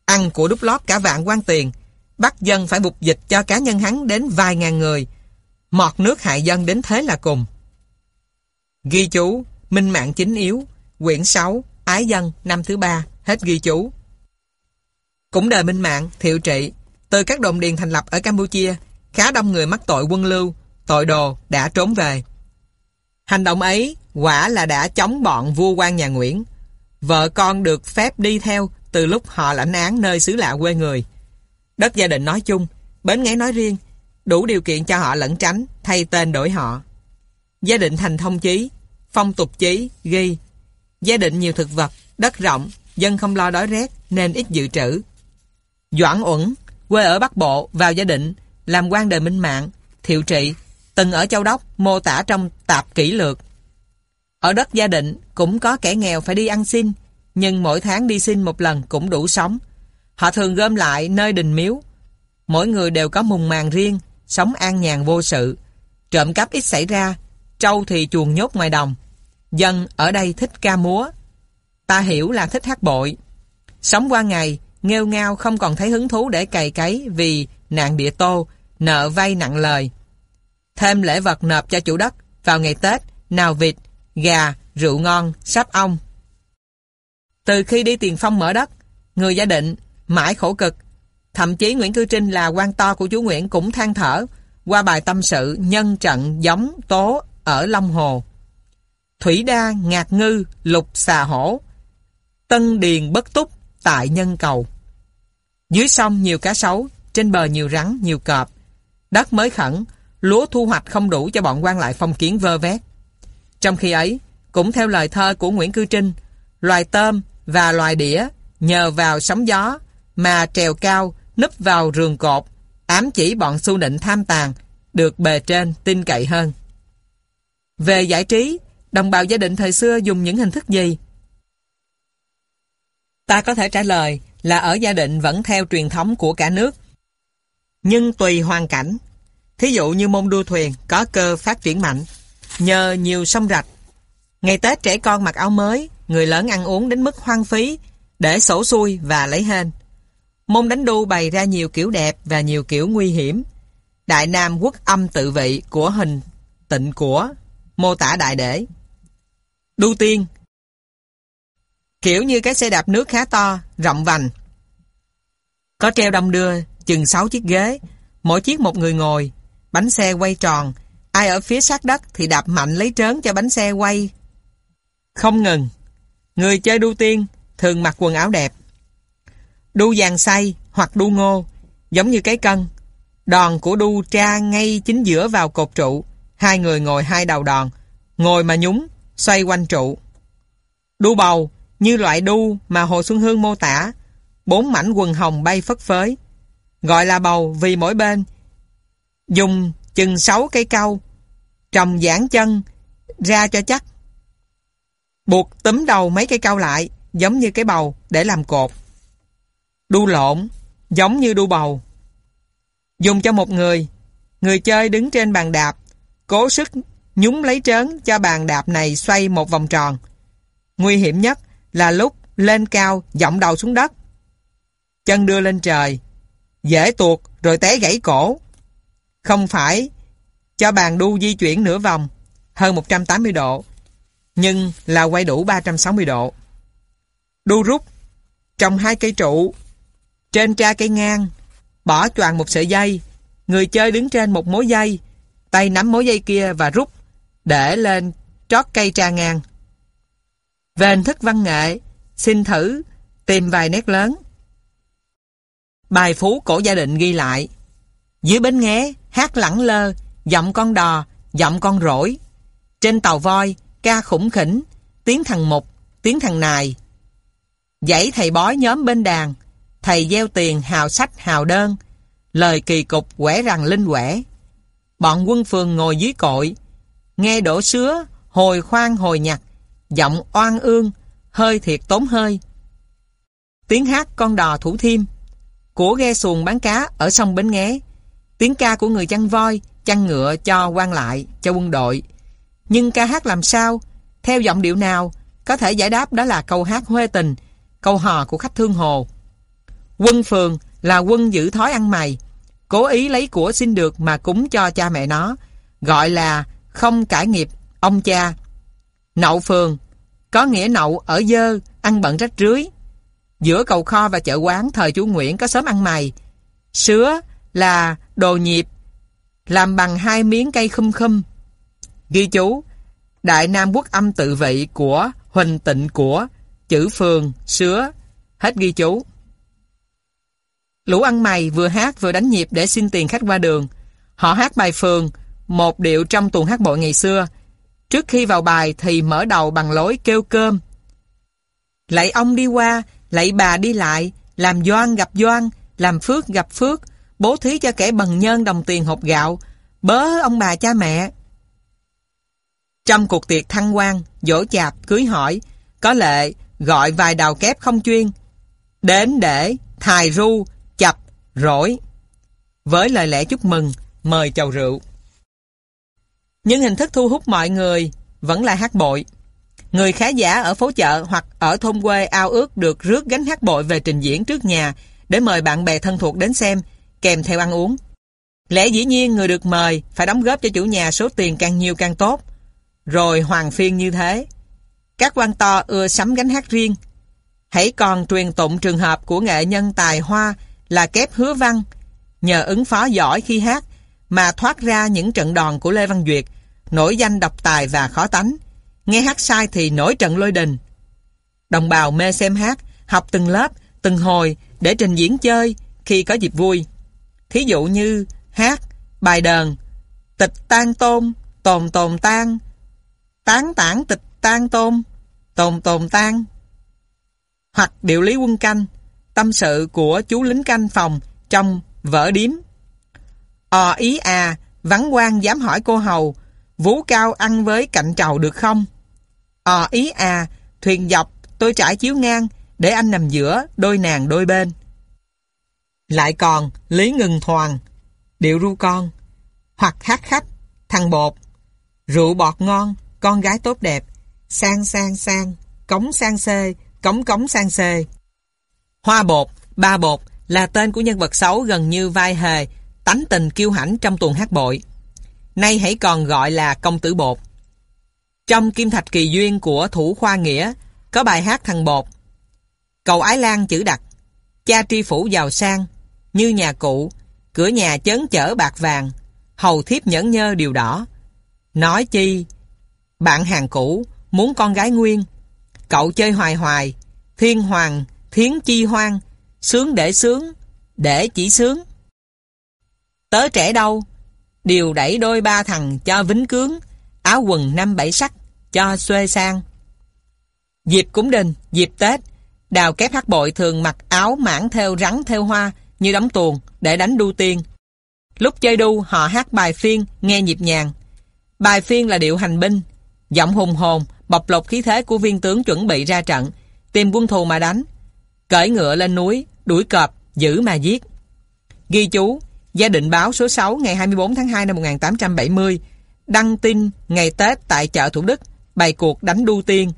ăn của đúc lót cả vạn quan tiền bắt dân phải bục dịch cho cá nhân hắn đến vài ngàn người Mọt nước hại dân đến thế là cùng. Ghi chú, Minh mạng chính yếu, quyển 6, Ái dân, năm thứ ba, hết ghi chú. Cũng đời Minh mạng, thiệu trị, từ các đồn điền thành lập ở Campuchia, khá đông người mắc tội quân lưu, tội đồ đã trốn về. Hành động ấy quả là đã chống bọn vua quan nhà Nguyễn. Vợ con được phép đi theo từ lúc họ lãnh án nơi xứ lạ quê người. Đất gia đình nói chung, bến nghé nói riêng, đủ điều kiện cho họ lẫn tránh, thay tên đổi họ. Gia định thành thông chí, phong tục chí, ghi. Gia định nhiều thực vật, đất rộng, dân không lo đói rét nên ít dự trữ. Doãn Uẩn, quê ở Bắc Bộ, vào gia định, làm quan đời minh mạng, thiệu trị, từng ở Châu Đốc, mô tả trong tạp kỹ lược. Ở đất gia định cũng có kẻ nghèo phải đi ăn xin, nhưng mỗi tháng đi xin một lần cũng đủ sống. Họ thường gom lại nơi đình miếu. Mỗi người đều có mùng màng riêng, sống an nhàn vô sự. Trộm cắp ít xảy ra, trâu thì chuồng nhốt ngoài đồng. Dân ở đây thích ca múa. Ta hiểu là thích hát bội. Sống qua ngày, nghêu ngao không còn thấy hứng thú để cày cấy vì nạn địa tô, nợ vay nặng lời. Thêm lễ vật nộp cho chủ đất vào ngày Tết, nào vịt, gà, rượu ngon, sáp ong. Từ khi đi tiền phong mở đất, người gia định, mãi khổ cực. Thậm chí Nguyễn Cư Trinh là quan to của chú Nguyễn cũng than thở qua bài tâm sự nhân trận giống tố ở Long Hồ. Thủy đa, ngạc ngư, lục xà hổ, tân điền bất túc tại nhân cầu. Dưới sông nhiều cá sấu, trên bờ nhiều rắn, nhiều cọp. Đất mới khẩn, lúa thu hoạch không đủ cho bọn quan lại phong kiến vơ vét. Trong khi ấy, cũng theo lời thơ của Nguyễn Cư Trinh, loài tôm và loài đĩa nhờ vào sóng gió mà trèo cao núp vào rường cột ám chỉ bọn su nịnh tham tàn được bề trên tin cậy hơn. Về giải trí, đồng bào gia đình thời xưa dùng những hình thức gì? Ta có thể trả lời là ở gia đình vẫn theo truyền thống của cả nước. Nhưng tùy hoàn cảnh. Thí dụ như môn đua thuyền có cơ phát triển mạnh, nhờ nhiều sông rạch. Ngày Tết trẻ con mặc áo mới, người lớn ăn uống đến mức hoang phí, để sổ xuôi và lấy hên. Môn đánh đu bày ra nhiều kiểu đẹp và nhiều kiểu nguy hiểm. Đại Nam quốc âm tự vị của hình tịnh của mô tả đại để. Đu tiên Kiểu như cái xe đạp nước khá to, rộng vành. Có treo đông đưa, chừng 6 chiếc ghế, mỗi chiếc một người ngồi, bánh xe quay tròn, ai ở phía sát đất thì đạp mạnh lấy trớn cho bánh xe quay. Không ngừng, người chơi đu tiên thường mặc quần áo đẹp. Đu vàng say hoặc đu ngô, giống như cái cân. Đòn của đu tra ngay chính giữa vào cột trụ, hai người ngồi hai đầu đòn, ngồi mà nhúng, xoay quanh trụ. Đu bầu, như loại đu mà Hồ Xuân Hương mô tả, bốn mảnh quần hồng bay phất phới. Gọi là bầu vì mỗi bên dùng chừng sáu cây cau, trồng giãn chân ra cho chắc. Buộc túm đầu mấy cây cau lại, giống như cái bầu để làm cột. Đu lộn, giống như đu bầu. Dùng cho một người, người chơi đứng trên bàn đạp, cố sức nhúng lấy trớn cho bàn đạp này xoay một vòng tròn. Nguy hiểm nhất là lúc lên cao giọng đầu xuống đất. Chân đưa lên trời, dễ tuột rồi té gãy cổ. Không phải cho bàn đu di chuyển nửa vòng, hơn 180 độ, nhưng là quay đủ 360 độ. Đu rút, trồng hai cây trụ, trên tra cây ngang, bỏ choàng một sợi dây, người chơi đứng trên một mối dây, tay nắm mối dây kia và rút, để lên trót cây tra ngang. Về hình thức văn nghệ, xin thử tìm vài nét lớn. Bài phú cổ gia định ghi lại Dưới bến nghé, hát lẳng lơ, giọng con đò, giọng con rỗi. Trên tàu voi, ca khủng khỉnh, tiếng thằng mục, tiếng thằng nài. Dãy thầy bói nhóm bên đàn, thầy gieo tiền hào sách hào đơn, lời kỳ cục quẻ rằng linh quẻ. Bọn quân phường ngồi dưới cội, nghe đổ sứa, hồi khoan hồi nhặt, giọng oan ương, hơi thiệt tốn hơi. Tiếng hát con đò thủ thiêm, của ghe xuồng bán cá ở sông Bến Nghé, tiếng ca của người chăn voi, chăn ngựa cho quan lại, cho quân đội. Nhưng ca hát làm sao, theo giọng điệu nào, có thể giải đáp đó là câu hát huê tình, câu hò của khách thương hồ. Quân phường là quân giữ thói ăn mày, cố ý lấy của xin được mà cúng cho cha mẹ nó, gọi là không cải nghiệp ông cha. Nậu phường có nghĩa nậu ở dơ, ăn bận rách rưới. Giữa cầu kho và chợ quán thời chú Nguyễn có sớm ăn mày. Sứa là đồ nhịp, làm bằng hai miếng cây khum khum. Ghi chú, Đại Nam Quốc âm tự vị của Huỳnh Tịnh của chữ phường, sứa, hết ghi chú. Lũ ăn mày vừa hát vừa đánh nhịp để xin tiền khách qua đường. Họ hát bài phường, một điệu trong tuần hát bội ngày xưa. Trước khi vào bài thì mở đầu bằng lối kêu cơm. Lạy ông đi qua, lạy bà đi lại, làm doan gặp doan, làm phước gặp phước, bố thí cho kẻ bằng nhân đồng tiền hộp gạo, bớ ông bà cha mẹ. Trong cuộc tiệc thăng quan, dỗ chạp, cưới hỏi, có lệ gọi vài đào kép không chuyên, đến để thài ru, chập, rỗi. Với lời lẽ chúc mừng, mời chầu rượu. Nhưng hình thức thu hút mọi người vẫn là hát bội. Người khá giả ở phố chợ hoặc ở thôn quê ao ước được rước gánh hát bội về trình diễn trước nhà để mời bạn bè thân thuộc đến xem, kèm theo ăn uống. Lẽ dĩ nhiên người được mời phải đóng góp cho chủ nhà số tiền càng nhiều càng tốt. Rồi hoàng phiên như thế. Các quan to ưa sắm gánh hát riêng. Hãy còn truyền tụng trường hợp của nghệ nhân tài hoa là kép hứa văn. Nhờ ứng phó giỏi khi hát mà thoát ra những trận đòn của Lê Văn Duyệt, nổi danh độc tài và khó tánh. Nghe hát sai thì nổi trận lôi đình. Đồng bào mê xem hát, học từng lớp, từng hồi để trình diễn chơi khi có dịp vui. Thí dụ như hát, bài đờn, tịch tan tôm, tồn tồn tan, tán tản tịch tan tôm, tồn tồn tan. Hoặc điệu lý quân canh, tâm sự của chú lính canh phòng trong vở điếm. Ò ý à, vắng quan dám hỏi cô hầu, vú cao ăn với cạnh trầu được không? Ò ý à, thuyền dọc, tôi trải chiếu ngang, để anh nằm giữa, đôi nàng đôi bên. Lại còn, Lý Ngừng Thoàn, điệu ru con, hoặc hát khách, thằng bột, rượu bọt ngon, con gái tốt đẹp, sang sang sang, cống sang xê, cống cống sang xê. Hoa bột, ba bột là tên của nhân vật xấu gần như vai hề, tánh tình kiêu hãnh trong tuần hát bội. Nay hãy còn gọi là công tử bột. Trong Kim Thạch Kỳ Duyên của Thủ Khoa Nghĩa có bài hát thằng bột. Cầu Ái Lan chữ đặt cha tri phủ giàu sang, như nhà cụ, cửa nhà chấn chở bạc vàng, hầu thiếp nhẫn nhơ điều đỏ. Nói chi, bạn hàng cũ, muốn con gái nguyên, cậu chơi hoài hoài, thiên hoàng, thiến chi hoang, sướng để sướng, để chỉ sướng. Tớ trẻ đâu, điều đẩy đôi ba thằng cho vĩnh cướng, áo quần năm bảy sắc, cho xuê sang. Dịp cúng đình, dịp Tết, đào kép hát bội thường mặc áo mãn theo rắn theo hoa như đóng tuồng để đánh đu tiên. Lúc chơi đu, họ hát bài phiên, nghe nhịp nhàng. Bài phiên là điệu hành binh, giọng hùng hồn, bộc lột khí thế của viên tướng chuẩn bị ra trận, tìm quân thù mà đánh. Cởi ngựa lên núi, đuổi cọp, giữ mà giết. Ghi chú, Gia định báo số 6 ngày 24 tháng 2 năm 1870 đăng tin ngày Tết tại chợ Thủ Đức bày cuộc đánh đu tiên.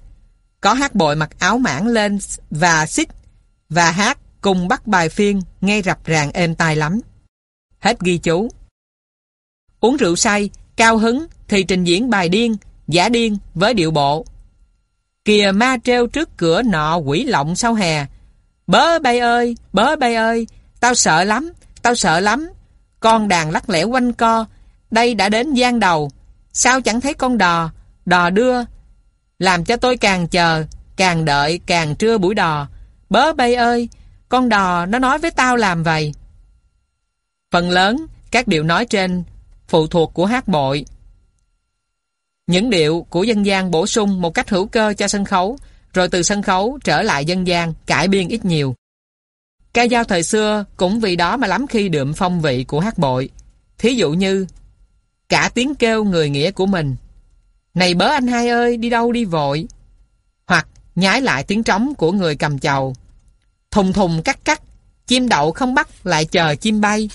Có hát bội mặc áo mãn lên và xích và hát cùng bắt bài phiên nghe rập ràng êm tai lắm. Hết ghi chú. Uống rượu say, cao hứng thì trình diễn bài điên, giả điên với điệu bộ. Kìa ma treo trước cửa nọ quỷ lộng sau hè. Bớ bay ơi, bớ bay ơi, tao sợ lắm, tao sợ lắm. Con đàn lắc lẻ quanh co, đây đã đến gian đầu. Sao chẳng thấy con đò, đò đưa. Làm cho tôi càng chờ, càng đợi, càng trưa buổi đò. Bớ bay ơi, con đò nó nói với tao làm vậy. Phần lớn, các điệu nói trên phụ thuộc của hát bội. Những điệu của dân gian bổ sung một cách hữu cơ cho sân khấu, rồi từ sân khấu trở lại dân gian, cải biên ít nhiều. Ca dao thời xưa cũng vì đó mà lắm khi đượm phong vị của hát bội. Thí dụ như, Cả tiếng kêu người nghĩa của mình. Này bớ anh hai ơi, đi đâu đi vội? Hoặc nhái lại tiếng trống của người cầm chầu. Thùng thùng cắt cắt, Chim đậu không bắt lại chờ chim bay.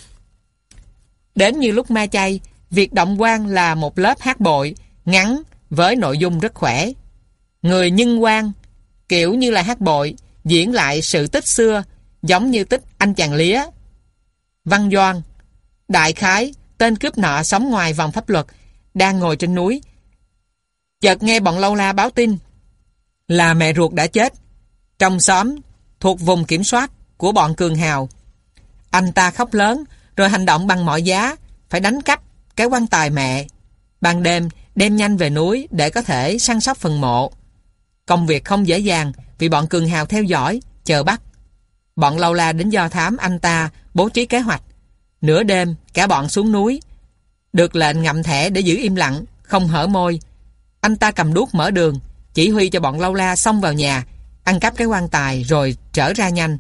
Đến như lúc ma chay, Việc động quan là một lớp hát bội Ngắn với nội dung rất khỏe. Người nhân quan, Kiểu như là hát bội, Diễn lại sự tích xưa Giống như tích, anh chàng lía. Văn Doan, Đại khái, Tên cướp nọ sống ngoài vòng pháp luật, Đang ngồi trên núi. Chợt nghe bọn lâu la báo tin Là mẹ ruột đã chết. Trong xóm, Thuộc vùng kiểm soát của bọn cường hào. Anh ta khóc lớn, Rồi hành động bằng mọi giá, Phải đánh cắp cái quan tài mẹ. Ban đêm, đem nhanh về núi Để có thể săn sóc phần mộ. Công việc không dễ dàng Vì bọn cường hào theo dõi, Chờ bắt. Bọn lâu la đến do thám anh ta bố trí kế hoạch. Nửa đêm, cả bọn xuống núi. Được lệnh ngậm thẻ để giữ im lặng, không hở môi. Anh ta cầm đuốc mở đường, chỉ huy cho bọn lâu la xông vào nhà, ăn cắp cái quan tài rồi trở ra nhanh.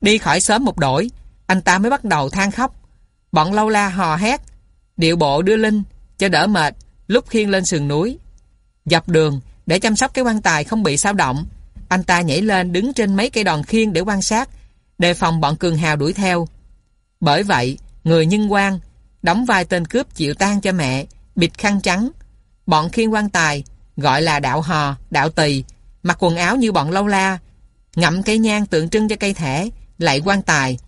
Đi khỏi sớm một đổi, anh ta mới bắt đầu than khóc. Bọn lâu la hò hét, điệu bộ đưa linh, cho đỡ mệt, lúc khiêng lên sườn núi. Dọc đường, để chăm sóc cái quan tài không bị sao động, anh ta nhảy lên đứng trên mấy cây đòn khiên để quan sát, đề phòng bọn cường hào đuổi theo. Bởi vậy, người nhân quan đóng vai tên cướp chịu tan cho mẹ, bịt khăn trắng. Bọn khiên quan tài gọi là đạo hò, đạo tỳ, mặc quần áo như bọn lâu la, ngậm cây nhang tượng trưng cho cây thẻ, lại quan tài.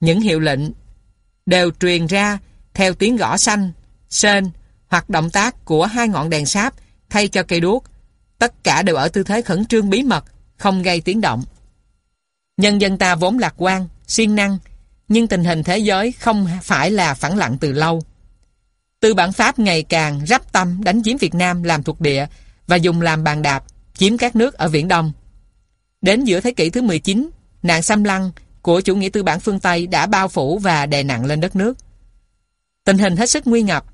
Những hiệu lệnh đều truyền ra theo tiếng gõ xanh, sên hoặc động tác của hai ngọn đèn sáp thay cho cây đuốc. Tất cả đều ở tư thế khẩn trương bí mật, không gây tiếng động. Nhân dân ta vốn lạc quan, siêng năng, nhưng tình hình thế giới không phải là phẳng lặng từ lâu. Tư bản Pháp ngày càng rắp tâm đánh chiếm Việt Nam làm thuộc địa và dùng làm bàn đạp, chiếm các nước ở Viễn Đông. Đến giữa thế kỷ thứ 19, nạn xâm lăng của chủ nghĩa tư bản phương Tây đã bao phủ và đè nặng lên đất nước. Tình hình hết sức nguy ngập,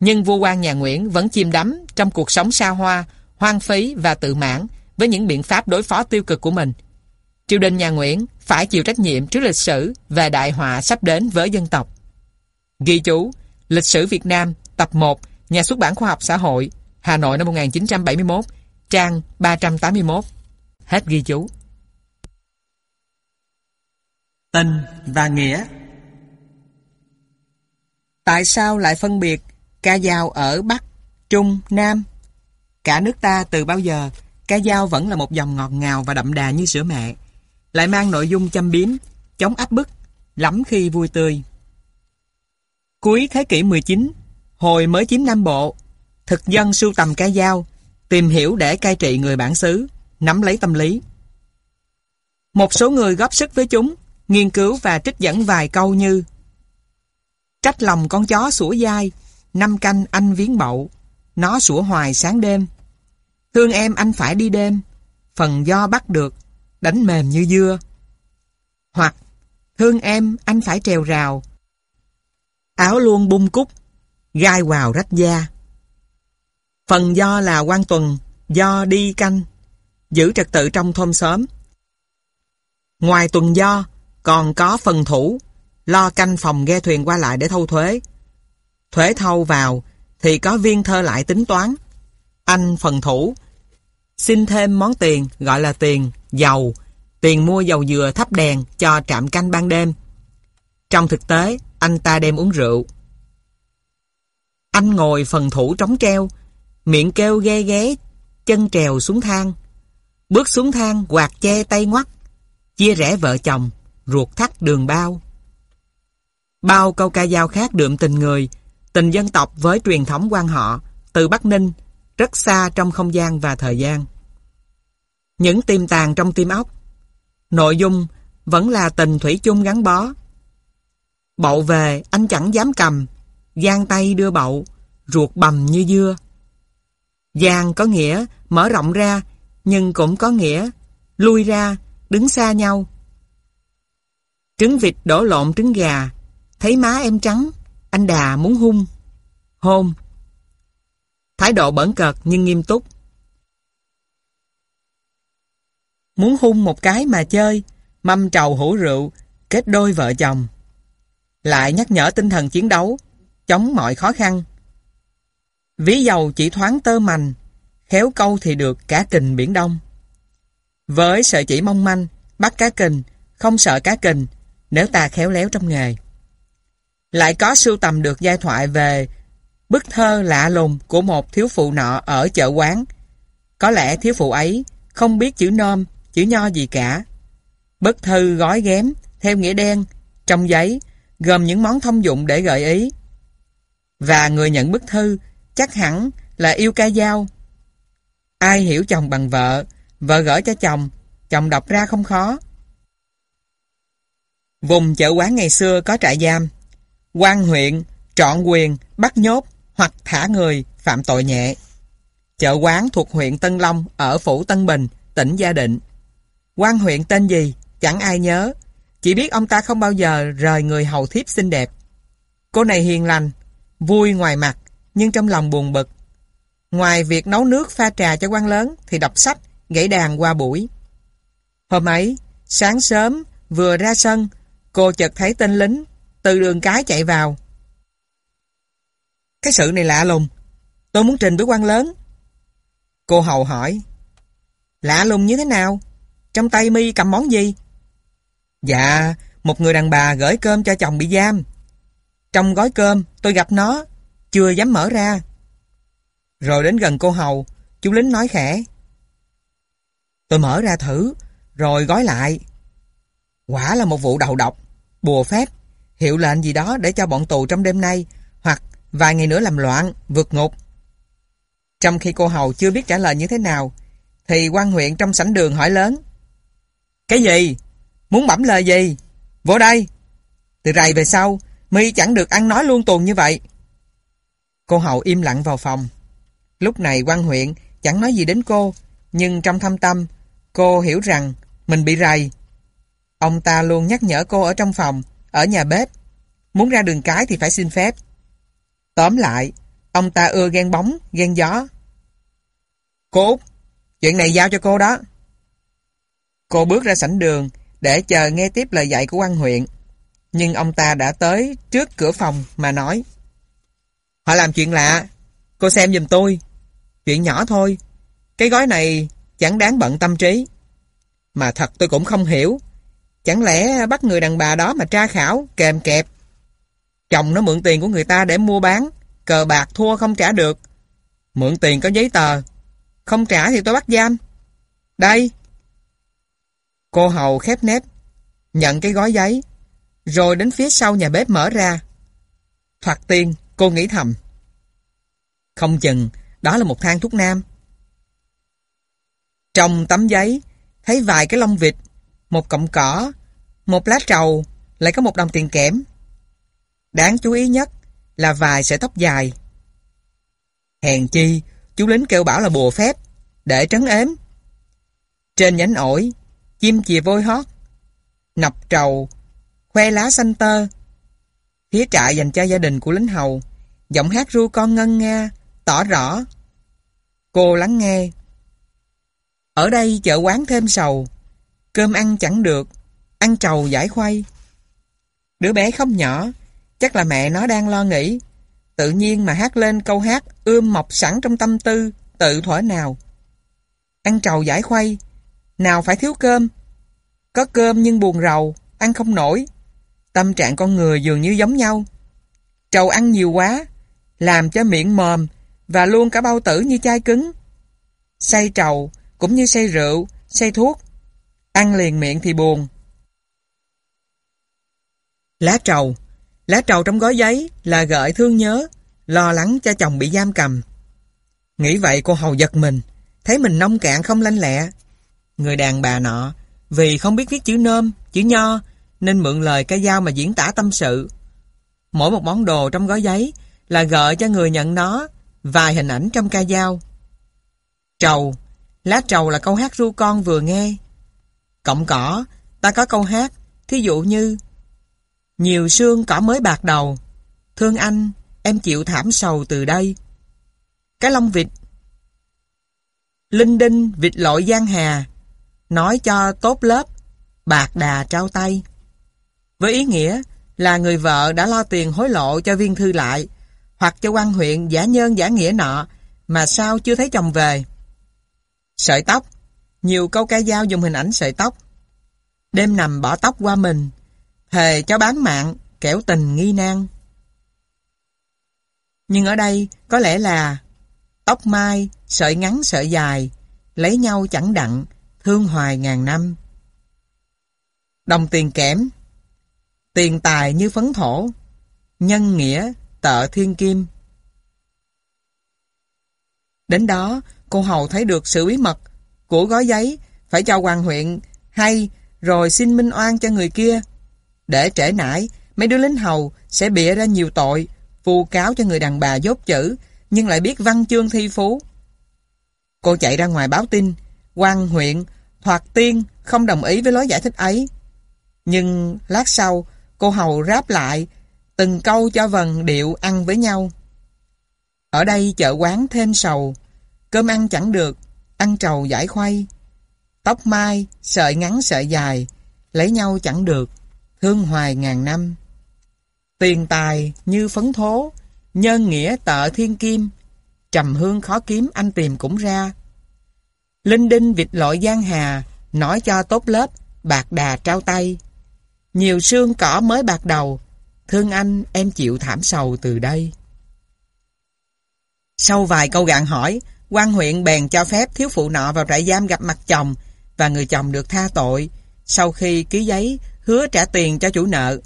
nhưng vua quan nhà Nguyễn vẫn chìm đắm trong cuộc sống xa hoa, hoang phí và tự mãn với những biện pháp đối phó tiêu cực của mình. Triều đình nhà Nguyễn phải chịu trách nhiệm trước lịch sử và đại họa sắp đến với dân tộc. Ghi chú, Lịch sử Việt Nam, tập 1, Nhà xuất bản khoa học xã hội, Hà Nội năm 1971, trang 381. Hết ghi chú. Tình và nghĩa Tại sao lại phân biệt ca dao ở Bắc, Trung, Nam? Cả nước ta từ bao giờ, ca dao vẫn là một dòng ngọt ngào và đậm đà như sữa mẹ, lại mang nội dung châm biếm, chống áp bức, lắm khi vui tươi. Cuối thế kỷ 19, hồi mới chiếm Nam Bộ, thực dân sưu tầm ca dao, tìm hiểu để cai trị người bản xứ, nắm lấy tâm lý. Một số người góp sức với chúng, nghiên cứu và trích dẫn vài câu như Trách lòng con chó sủa dai, năm canh anh viếng bậu, nó sủa hoài sáng đêm. Thương em anh phải đi đêm, phần do bắt được, đánh mềm như dưa. Hoặc, thương em anh phải trèo rào, áo luôn bung cúc, gai vào rách da. Phần do là quan tuần, do đi canh, giữ trật tự trong thôn xóm. Ngoài tuần do, còn có phần thủ, lo canh phòng ghe thuyền qua lại để thâu thuế. Thuế thâu vào, thì có viên thơ lại tính toán. Anh phần thủ, xin thêm món tiền gọi là tiền, dầu, tiền mua dầu dừa thắp đèn cho trạm canh ban đêm. Trong thực tế, anh ta đem uống rượu. Anh ngồi phần thủ trống treo, miệng kêu ghe ghé, chân trèo xuống thang. Bước xuống thang, quạt che tay ngoắt, chia rẽ vợ chồng, ruột thắt đường bao. Bao câu ca dao khác đượm tình người, tình dân tộc với truyền thống quan họ, từ Bắc Ninh, rất xa trong không gian và thời gian. Những tiềm tàng trong tim óc, nội dung vẫn là tình thủy chung gắn bó, Bậu về anh chẳng dám cầm, giang tay đưa bậu, ruột bầm như dưa. Giang có nghĩa mở rộng ra, nhưng cũng có nghĩa lui ra, đứng xa nhau. Trứng vịt đổ lộn trứng gà, thấy má em trắng, anh đà muốn hung. Hôn. Thái độ bẩn cợt nhưng nghiêm túc. Muốn hung một cái mà chơi, mâm trầu hủ rượu, kết đôi vợ chồng lại nhắc nhở tinh thần chiến đấu, chống mọi khó khăn. Ví dầu chỉ thoáng tơ mành, khéo câu thì được cá kình biển đông. Với sợi chỉ mong manh, bắt cá kình, không sợ cá kình, nếu ta khéo léo trong nghề. Lại có sưu tầm được giai thoại về bức thơ lạ lùng của một thiếu phụ nọ ở chợ quán. Có lẽ thiếu phụ ấy không biết chữ nôm, chữ nho gì cả. Bức thư gói ghém, theo nghĩa đen, trong giấy, gồm những món thông dụng để gợi ý. Và người nhận bức thư chắc hẳn là yêu ca dao. Ai hiểu chồng bằng vợ, vợ gửi cho chồng, chồng đọc ra không khó. Vùng chợ quán ngày xưa có trại giam. quan huyện trọn quyền bắt nhốt hoặc thả người phạm tội nhẹ. Chợ quán thuộc huyện Tân Long ở phủ Tân Bình, tỉnh Gia Định. quan huyện tên gì? Chẳng ai nhớ. Chỉ biết ông ta không bao giờ rời người hầu thiếp xinh đẹp. Cô này hiền lành, vui ngoài mặt, nhưng trong lòng buồn bực. Ngoài việc nấu nước pha trà cho quan lớn thì đọc sách, gãy đàn qua buổi. Hôm ấy, sáng sớm, vừa ra sân, cô chợt thấy tên lính từ đường cái chạy vào. Cái sự này lạ lùng, tôi muốn trình với quan lớn. Cô hầu hỏi, lạ lùng như thế nào? Trong tay mi cầm món gì? Dạ, một người đàn bà gửi cơm cho chồng bị giam. Trong gói cơm, tôi gặp nó, chưa dám mở ra. Rồi đến gần cô hầu, Chú lính nói khẽ. Tôi mở ra thử, rồi gói lại. Quả là một vụ đầu độc, bùa phép, hiệu lệnh gì đó để cho bọn tù trong đêm nay, hoặc vài ngày nữa làm loạn, vượt ngục. Trong khi cô hầu chưa biết trả lời như thế nào, thì quan huyện trong sảnh đường hỏi lớn. Cái gì? Muốn bẩm lời gì? Vô đây! Từ rày về sau, mi chẳng được ăn nói luôn tuần như vậy. Cô hầu im lặng vào phòng. Lúc này quan huyện chẳng nói gì đến cô, nhưng trong thâm tâm, cô hiểu rằng mình bị rầy. Ông ta luôn nhắc nhở cô ở trong phòng, ở nhà bếp. Muốn ra đường cái thì phải xin phép. Tóm lại, ông ta ưa ghen bóng, ghen gió. Cô Út, chuyện này giao cho cô đó. Cô bước ra sảnh đường để chờ nghe tiếp lời dạy của quan huyện. Nhưng ông ta đã tới trước cửa phòng mà nói. Họ làm chuyện lạ, cô xem giùm tôi. Chuyện nhỏ thôi, cái gói này chẳng đáng bận tâm trí. Mà thật tôi cũng không hiểu. Chẳng lẽ bắt người đàn bà đó mà tra khảo, kèm kẹp. Chồng nó mượn tiền của người ta để mua bán, cờ bạc thua không trả được. Mượn tiền có giấy tờ, không trả thì tôi bắt giam. Đây. Cô hầu khép nép, nhận cái gói giấy, rồi đến phía sau nhà bếp mở ra. Thoạt tiên, cô nghĩ thầm. Không chừng, đó là một thang thuốc nam. Trong tấm giấy, thấy vài cái lông vịt, một cọng cỏ, một lá trầu, lại có một đồng tiền kẽm. Đáng chú ý nhất là vài sợi tóc dài. Hèn chi, chú lính kêu bảo là bùa phép, để trấn ếm. Trên nhánh ổi, chim chìa vôi hót, nọc trầu, khoe lá xanh tơ. Phía trại dành cho gia đình của lính hầu, giọng hát ru con ngân nga, tỏ rõ. Cô lắng nghe. Ở đây chợ quán thêm sầu, cơm ăn chẳng được, ăn trầu giải khoay. Đứa bé không nhỏ, chắc là mẹ nó đang lo nghĩ. Tự nhiên mà hát lên câu hát ươm mọc sẵn trong tâm tư, tự thuở nào. Ăn trầu giải khoay, nào phải thiếu cơm. Có cơm nhưng buồn rầu, ăn không nổi. Tâm trạng con người dường như giống nhau. Trầu ăn nhiều quá, làm cho miệng mồm và luôn cả bao tử như chai cứng. Say trầu cũng như say rượu, say thuốc. Ăn liền miệng thì buồn. Lá trầu Lá trầu trong gói giấy là gợi thương nhớ, lo lắng cho chồng bị giam cầm. Nghĩ vậy cô hầu giật mình, thấy mình nông cạn không lanh lẹ. Người đàn bà nọ, vì không biết viết chữ nôm, chữ nho, nên mượn lời cái dao mà diễn tả tâm sự. Mỗi một món đồ trong gói giấy là gợi cho người nhận nó vài hình ảnh trong ca dao. Trầu, lá trầu là câu hát ru con vừa nghe. Cộng cỏ, ta có câu hát, thí dụ như nhiều xương cỏ mới bạc đầu, thương anh, em chịu thảm sầu từ đây. Cái lông vịt Linh đinh vịt lội giang hà, nói cho tốt lớp, bạc đà trao tay. Với ý nghĩa là người vợ đã lo tiền hối lộ cho viên thư lại, hoặc cho quan huyện giả nhân giả nghĩa nọ, mà sao chưa thấy chồng về. Sợi tóc, nhiều câu ca dao dùng hình ảnh sợi tóc. Đêm nằm bỏ tóc qua mình, thề cho bán mạng, kẻo tình nghi nan. Nhưng ở đây có lẽ là tóc mai, sợi ngắn sợi dài, lấy nhau chẳng đặng, thương hoài ngàn năm. Đồng tiền kẽm Tiền tài như phấn thổ Nhân nghĩa tợ thiên kim Đến đó cô hầu thấy được sự bí mật Của gói giấy Phải cho hoàng huyện hay Rồi xin minh oan cho người kia để trễ nải Mấy đứa lính hầu sẽ bịa ra nhiều tội Vu cáo cho người đàn bà dốt chữ Nhưng lại biết văn chương thi phú Cô chạy ra ngoài báo tin quan huyện Thoạt tiên không đồng ý với lối giải thích ấy Nhưng lát sau Cô hầu ráp lại từng câu cho vần điệu ăn với nhau. Ở đây chợ quán thêm sầu, cơm ăn chẳng được, ăn trầu giải khoay. Tóc mai, sợi ngắn sợi dài, lấy nhau chẳng được, thương hoài ngàn năm. Tiền tài như phấn thố, nhân nghĩa tợ thiên kim, trầm hương khó kiếm anh tìm cũng ra. Linh đinh vịt lội giang hà, nói cho tốt lớp, bạc đà trao tay. Nhiều xương cỏ mới bạc đầu, thương anh em chịu thảm sầu từ đây. Sau vài câu gạn hỏi, quan huyện bèn cho phép thiếu phụ nọ vào trại giam gặp mặt chồng và người chồng được tha tội sau khi ký giấy hứa trả tiền cho chủ nợ.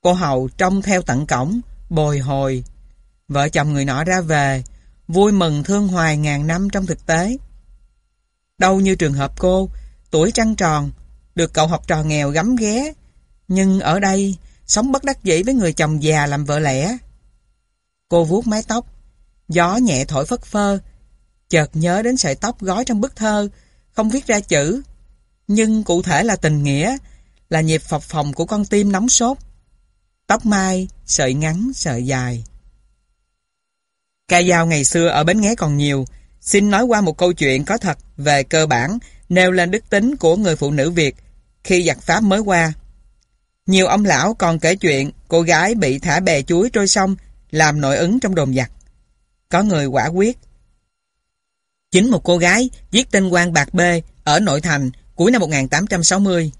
Cô hầu trông theo tận cổng, bồi hồi. Vợ chồng người nọ ra về, vui mừng thương hoài ngàn năm trong thực tế. Đâu như trường hợp cô, tuổi trăng tròn, được cậu học trò nghèo gắm ghé, nhưng ở đây sống bất đắc dĩ với người chồng già làm vợ lẽ. Cô vuốt mái tóc, gió nhẹ thổi phất phơ, chợt nhớ đến sợi tóc gói trong bức thơ, không viết ra chữ, nhưng cụ thể là tình nghĩa, là nhịp phập phồng của con tim nóng sốt. Tóc mai, sợi ngắn, sợi dài. Ca dao ngày xưa ở Bến Nghé còn nhiều, xin nói qua một câu chuyện có thật về cơ bản nêu lên đức tính của người phụ nữ Việt khi giặc Pháp mới qua. Nhiều ông lão còn kể chuyện cô gái bị thả bè chuối trôi sông làm nội ứng trong đồn giặc. Có người quả quyết. Chính một cô gái giết tên quan Bạc B ở nội thành cuối năm 1860.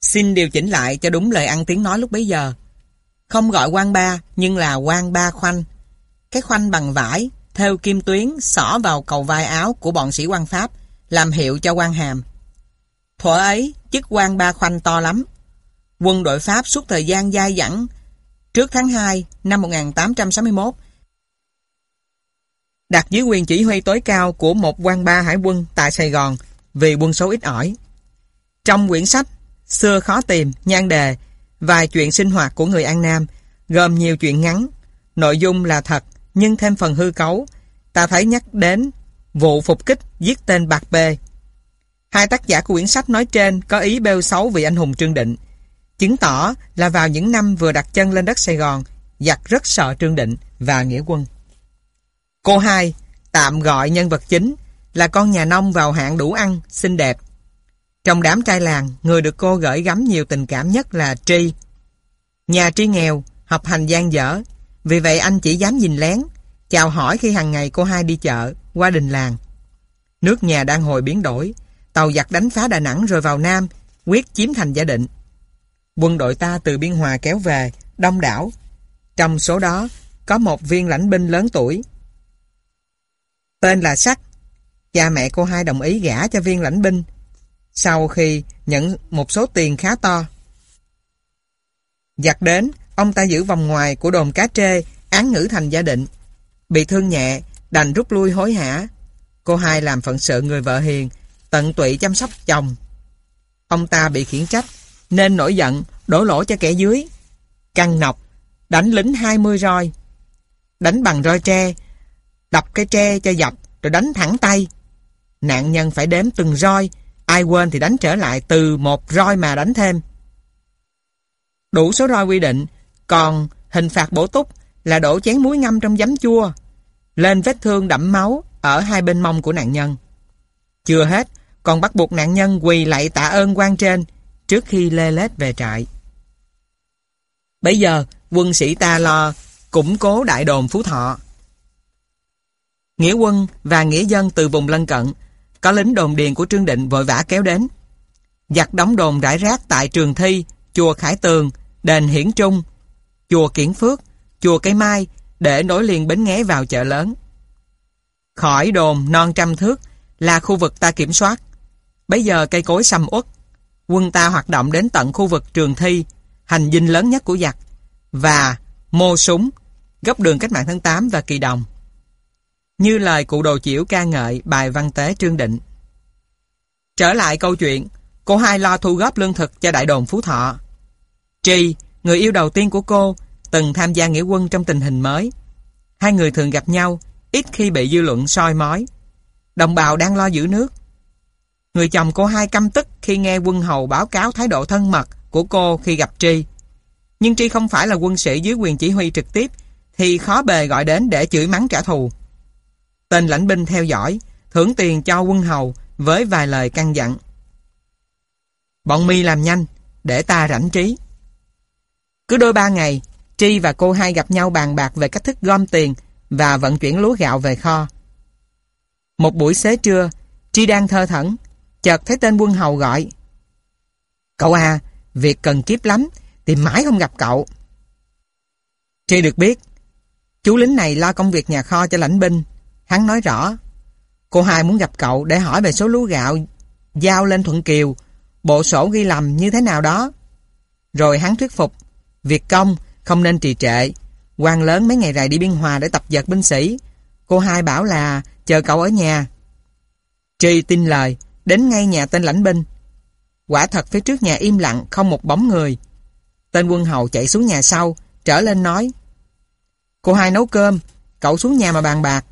Xin điều chỉnh lại cho đúng lời ăn tiếng nói lúc bấy giờ. Không gọi quan ba nhưng là quan ba khoanh. Cái khoanh bằng vải, theo kim tuyến xỏ vào cầu vai áo của bọn sĩ quan Pháp làm hiệu cho quan hàm. Thuở ấy, chức quan ba khoanh to lắm. Quân đội Pháp suốt thời gian dai dẳng trước tháng 2 năm 1861 đặt dưới quyền chỉ huy tối cao của một quan ba hải quân tại Sài Gòn vì quân số ít ỏi. Trong quyển sách Xưa khó tìm, nhan đề, vài chuyện sinh hoạt của người An Nam, gồm nhiều chuyện ngắn, nội dung là thật nhưng thêm phần hư cấu, ta thấy nhắc đến vụ phục kích giết tên Bạc Bê. Hai tác giả của quyển sách nói trên có ý bêu xấu vị anh hùng Trương Định, chứng tỏ là vào những năm vừa đặt chân lên đất Sài Gòn, giặc rất sợ Trương Định và nghĩa quân. Cô hai, tạm gọi nhân vật chính, là con nhà nông vào hạng đủ ăn, xinh đẹp. Trong đám trai làng, người được cô gửi gắm nhiều tình cảm nhất là Tri. Nhà Tri nghèo, học hành gian dở, vì vậy anh chỉ dám nhìn lén, chào hỏi khi hàng ngày cô hai đi chợ, qua đình làng. Nước nhà đang hồi biến đổi, tàu giặc đánh phá Đà Nẵng rồi vào Nam, quyết chiếm thành gia định. Quân đội ta từ Biên Hòa kéo về, đông đảo. Trong số đó, có một viên lãnh binh lớn tuổi. Tên là Sắc. Cha mẹ cô hai đồng ý gả cho viên lãnh binh, sau khi nhận một số tiền khá to. Giặt đến, ông ta giữ vòng ngoài của đồn cá trê, án ngữ thành gia định. Bị thương nhẹ, đành rút lui hối hả. Cô hai làm phận sự người vợ hiền, tận tụy chăm sóc chồng. Ông ta bị khiển trách, nên nổi giận, đổ lỗi cho kẻ dưới. Căng nọc, đánh lính 20 roi. Đánh bằng roi tre, đập cái tre cho dập, rồi đánh thẳng tay. Nạn nhân phải đếm từng roi, ai quên thì đánh trở lại từ một roi mà đánh thêm. Đủ số roi quy định, còn hình phạt bổ túc là đổ chén muối ngâm trong giấm chua, lên vết thương đẫm máu ở hai bên mông của nạn nhân. Chưa hết, còn bắt buộc nạn nhân quỳ lạy tạ ơn quan trên trước khi lê lết về trại. Bây giờ, quân sĩ ta lo củng cố đại đồn Phú Thọ. Nghĩa quân và nghĩa dân từ vùng lân cận, có lính đồn điền của Trương Định vội vã kéo đến. Giặc đóng đồn rải rác tại Trường Thi, chùa Khải Tường, đền Hiển Trung, chùa Kiển Phước, chùa Cây Mai để nối liền Bến Nghé vào chợ lớn. Khỏi đồn non trăm thước là khu vực ta kiểm soát. Bây giờ cây cối xâm uất, quân ta hoạt động đến tận khu vực Trường Thi, hành dinh lớn nhất của giặc, và mô súng, góc đường cách mạng tháng 8 và kỳ đồng. Như lời cụ đồ chiểu ca ngợi bài văn tế Trương Định. Trở lại câu chuyện, cô hai lo thu góp lương thực cho đại đồn Phú Thọ. Tri, người yêu đầu tiên của cô, từng tham gia nghĩa quân trong tình hình mới. Hai người thường gặp nhau, ít khi bị dư luận soi mói. Đồng bào đang lo giữ nước. Người chồng cô hai căm tức khi nghe quân hầu báo cáo thái độ thân mật của cô khi gặp Tri. Nhưng Tri không phải là quân sĩ dưới quyền chỉ huy trực tiếp, thì khó bề gọi đến để chửi mắng trả thù. Tên lãnh binh theo dõi, thưởng tiền cho quân hầu với vài lời căn dặn. Bọn mi làm nhanh, để ta rảnh trí. Cứ đôi ba ngày, Tri và cô hai gặp nhau bàn bạc về cách thức gom tiền và vận chuyển lúa gạo về kho. Một buổi xế trưa, Tri đang thơ thẩn, chợt thấy tên quân hầu gọi. Cậu à, việc cần kiếp lắm, tìm mãi không gặp cậu. Tri được biết, chú lính này lo công việc nhà kho cho lãnh binh, Hắn nói rõ, cô hai muốn gặp cậu để hỏi về số lúa gạo giao lên Thuận Kiều, bộ sổ ghi lầm như thế nào đó. Rồi hắn thuyết phục, việc công không nên trì trệ. quan lớn mấy ngày rày đi biên hòa để tập giật binh sĩ. Cô hai bảo là chờ cậu ở nhà. Tri tin lời, đến ngay nhà tên lãnh binh. Quả thật phía trước nhà im lặng, không một bóng người. Tên quân hầu chạy xuống nhà sau, trở lên nói. Cô hai nấu cơm, cậu xuống nhà mà bàn bạc.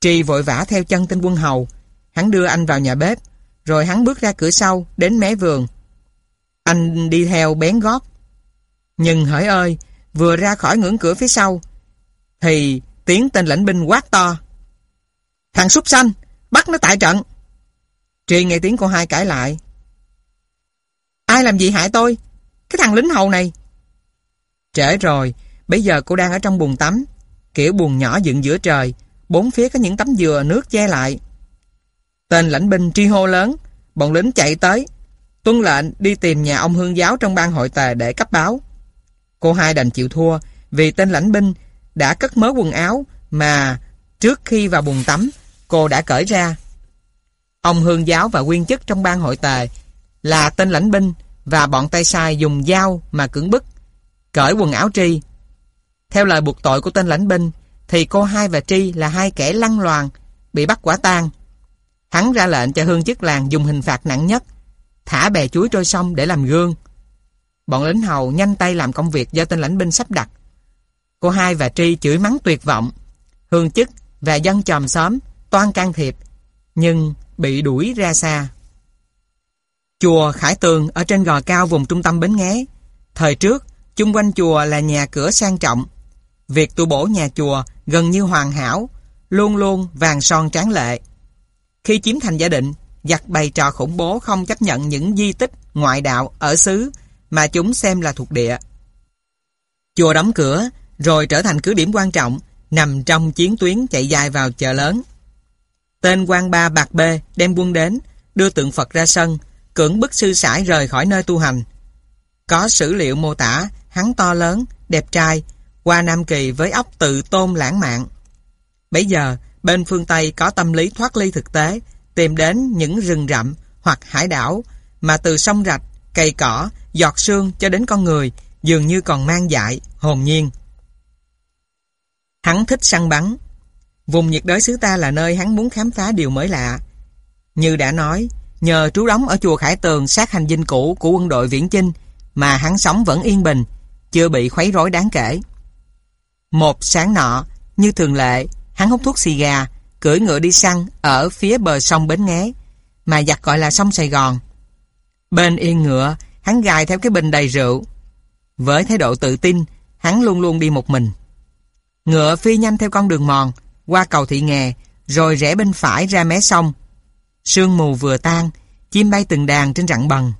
Tri vội vã theo chân tên quân hầu. Hắn đưa anh vào nhà bếp, rồi hắn bước ra cửa sau, đến mé vườn. Anh đi theo bén gót. Nhưng hỡi ơi, vừa ra khỏi ngưỡng cửa phía sau, thì tiếng tên lãnh binh quát to. Thằng súc xanh, bắt nó tại trận. Trì nghe tiếng cô hai cãi lại. Ai làm gì hại tôi? Cái thằng lính hầu này. Trễ rồi, bây giờ cô đang ở trong buồng tắm. Kiểu buồng nhỏ dựng giữa trời, bốn phía có những tấm dừa nước che lại. Tên lãnh binh tri hô lớn, bọn lính chạy tới, tuân lệnh đi tìm nhà ông hương giáo trong ban hội tề để cấp báo. Cô hai đành chịu thua vì tên lãnh binh đã cất mớ quần áo mà trước khi vào buồng tắm cô đã cởi ra. Ông hương giáo và nguyên chức trong ban hội tề là tên lãnh binh và bọn tay sai dùng dao mà cưỡng bức, cởi quần áo Tri. Theo lời buộc tội của tên lãnh binh, thì cô hai và Tri là hai kẻ lăng loàn, bị bắt quả tang. Hắn ra lệnh cho hương chức làng dùng hình phạt nặng nhất, thả bè chuối trôi sông để làm gương. Bọn lính hầu nhanh tay làm công việc do tên lãnh binh sắp đặt. Cô hai và Tri chửi mắng tuyệt vọng. Hương chức và dân chòm xóm toan can thiệp, nhưng bị đuổi ra xa. Chùa Khải Tường ở trên gò cao vùng trung tâm Bến Nghé. Thời trước, chung quanh chùa là nhà cửa sang trọng. Việc tu bổ nhà chùa gần như hoàn hảo, luôn luôn vàng son tráng lệ. Khi chiếm thành gia định, giặc bày trò khủng bố không chấp nhận những di tích ngoại đạo ở xứ mà chúng xem là thuộc địa. Chùa đóng cửa, rồi trở thành cứ điểm quan trọng, nằm trong chiến tuyến chạy dài vào chợ lớn. Tên quan ba Bạc Bê đem quân đến, đưa tượng Phật ra sân, cưỡng bức sư sãi rời khỏi nơi tu hành. Có sử liệu mô tả hắn to lớn, đẹp trai, qua Nam Kỳ với óc tự tôn lãng mạn. Bây giờ, bên phương Tây có tâm lý thoát ly thực tế, tìm đến những rừng rậm hoặc hải đảo mà từ sông rạch, cây cỏ, giọt sương cho đến con người dường như còn mang dại, hồn nhiên. Hắn thích săn bắn. Vùng nhiệt đới xứ ta là nơi hắn muốn khám phá điều mới lạ. Như đã nói, nhờ trú đóng ở chùa Khải Tường sát hành dinh cũ của quân đội Viễn Chinh mà hắn sống vẫn yên bình, chưa bị khuấy rối đáng kể. Một sáng nọ, như thường lệ, hắn hút thuốc xì gà, cưỡi ngựa đi săn ở phía bờ sông Bến Nghé, mà giặc gọi là sông Sài Gòn. Bên yên ngựa, hắn gài theo cái bình đầy rượu. Với thái độ tự tin, hắn luôn luôn đi một mình. Ngựa phi nhanh theo con đường mòn, qua cầu thị nghè, rồi rẽ bên phải ra mé sông. Sương mù vừa tan, chim bay từng đàn trên rặng bằng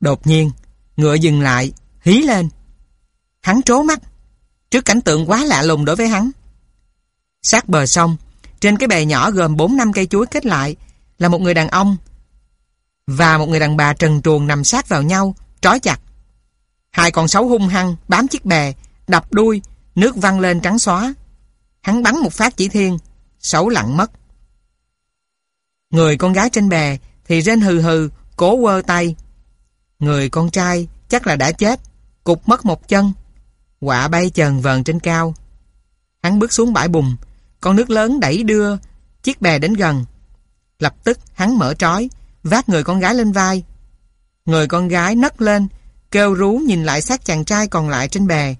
Đột nhiên, ngựa dừng lại, hí lên. Hắn trố mắt, trước cảnh tượng quá lạ lùng đối với hắn. Sát bờ sông, trên cái bè nhỏ gồm 4 năm cây chuối kết lại, là một người đàn ông và một người đàn bà trần truồng nằm sát vào nhau, trói chặt. Hai con sấu hung hăng bám chiếc bè, đập đuôi, nước văng lên trắng xóa. Hắn bắn một phát chỉ thiên, sấu lặng mất. Người con gái trên bè thì rên hừ hừ, cố quơ tay. Người con trai chắc là đã chết, cục mất một chân. Quả bay chờn vờn trên cao. Hắn bước xuống bãi bùn, con nước lớn đẩy đưa chiếc bè đến gần. Lập tức hắn mở trói, vác người con gái lên vai. Người con gái nấc lên, kêu rú nhìn lại xác chàng trai còn lại trên bè.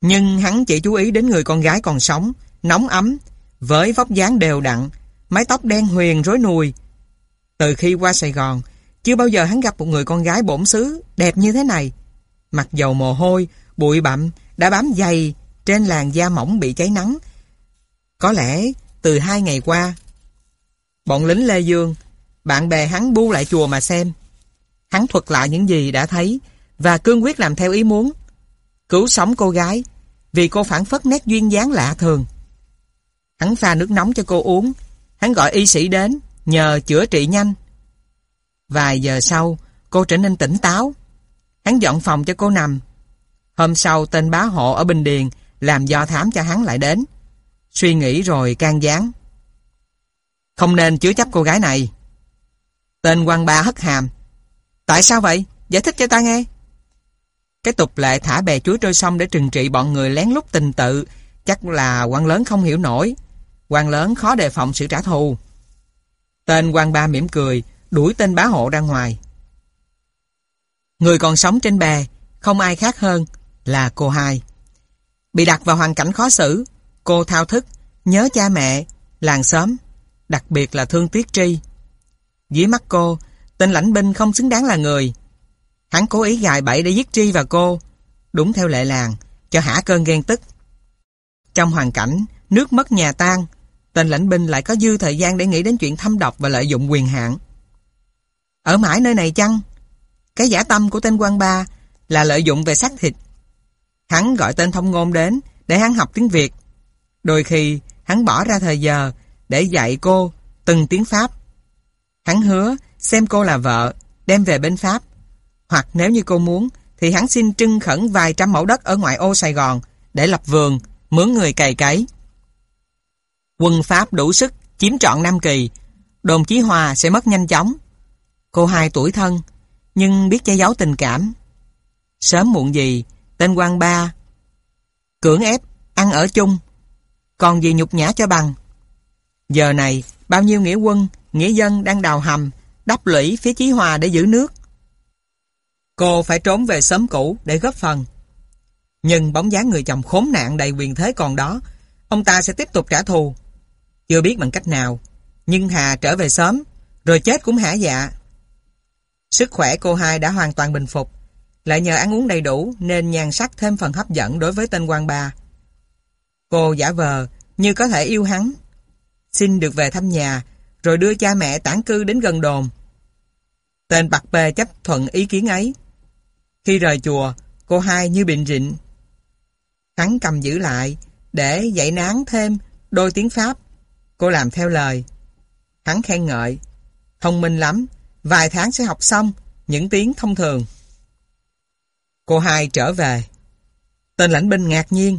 Nhưng hắn chỉ chú ý đến người con gái còn sống, nóng ấm, với vóc dáng đều đặn, mái tóc đen huyền rối nùi. Từ khi qua Sài Gòn, chưa bao giờ hắn gặp một người con gái bổn xứ đẹp như thế này. mặc dầu mồ hôi, bụi bặm đã bám dày trên làn da mỏng bị cháy nắng. Có lẽ từ hai ngày qua, bọn lính Lê Dương, bạn bè hắn bu lại chùa mà xem. Hắn thuật lại những gì đã thấy và cương quyết làm theo ý muốn. Cứu sống cô gái vì cô phản phất nét duyên dáng lạ thường. Hắn pha nước nóng cho cô uống. Hắn gọi y sĩ đến nhờ chữa trị nhanh. Vài giờ sau, cô trở nên tỉnh táo. Hắn dọn phòng cho cô nằm. Hôm sau, tên bá hộ ở Bình Điền làm do thám cho hắn lại đến. Suy nghĩ rồi can gián. Không nên chứa chấp cô gái này. Tên quan ba hất hàm. Tại sao vậy? Giải thích cho ta nghe. Cái tục lệ thả bè chuối trôi sông để trừng trị bọn người lén lút tình tự chắc là quan lớn không hiểu nổi. quan lớn khó đề phòng sự trả thù. Tên quan ba mỉm cười, đuổi tên bá hộ ra ngoài. Người còn sống trên bè, không ai khác hơn là cô hai. Bị đặt vào hoàn cảnh khó xử, cô thao thức, nhớ cha mẹ, làng xóm, đặc biệt là thương tiếc tri. Dưới mắt cô, tên lãnh binh không xứng đáng là người. Hắn cố ý gài bẫy để giết tri và cô, đúng theo lệ làng, cho hả cơn ghen tức. Trong hoàn cảnh, nước mất nhà tan, tên lãnh binh lại có dư thời gian để nghĩ đến chuyện thâm độc và lợi dụng quyền hạn. Ở mãi nơi này chăng? Cái giả tâm của tên quan ba là lợi dụng về xác thịt. Hắn gọi tên thông ngôn đến để hắn học tiếng Việt. Đôi khi, hắn bỏ ra thời giờ để dạy cô từng tiếng Pháp. Hắn hứa xem cô là vợ, đem về bên Pháp. Hoặc nếu như cô muốn, thì hắn xin trưng khẩn vài trăm mẫu đất ở ngoại ô Sài Gòn để lập vườn, mướn người cày cấy. Quân Pháp đủ sức chiếm trọn Nam Kỳ, đồn Chí Hòa sẽ mất nhanh chóng. Cô hai tuổi thân, nhưng biết che giấu tình cảm. Sớm muộn gì, tên quan ba cưỡng ép, ăn ở chung, còn gì nhục nhã cho bằng. Giờ này, bao nhiêu nghĩa quân, nghĩa dân đang đào hầm, đắp lũy phía Chí Hòa để giữ nước. Cô phải trốn về sớm cũ để góp phần. Nhưng bóng dáng người chồng khốn nạn đầy quyền thế còn đó, ông ta sẽ tiếp tục trả thù. Chưa biết bằng cách nào, nhưng Hà trở về sớm, rồi chết cũng hả dạ. Sức khỏe cô hai đã hoàn toàn bình phục, lại nhờ ăn uống đầy đủ nên nhan sắc thêm phần hấp dẫn đối với tên quan bà. Cô giả vờ như có thể yêu hắn, xin được về thăm nhà, rồi đưa cha mẹ tản cư đến gần đồn. Tên bạc bê chấp thuận ý kiến ấy. Khi rời chùa, cô hai như bệnh rịnh. Hắn cầm giữ lại, để dạy nán thêm đôi tiếng Pháp. Cô làm theo lời. Hắn khen ngợi. Thông minh lắm, vài tháng sẽ học xong những tiếng thông thường. Cô hai trở về. Tên lãnh binh ngạc nhiên,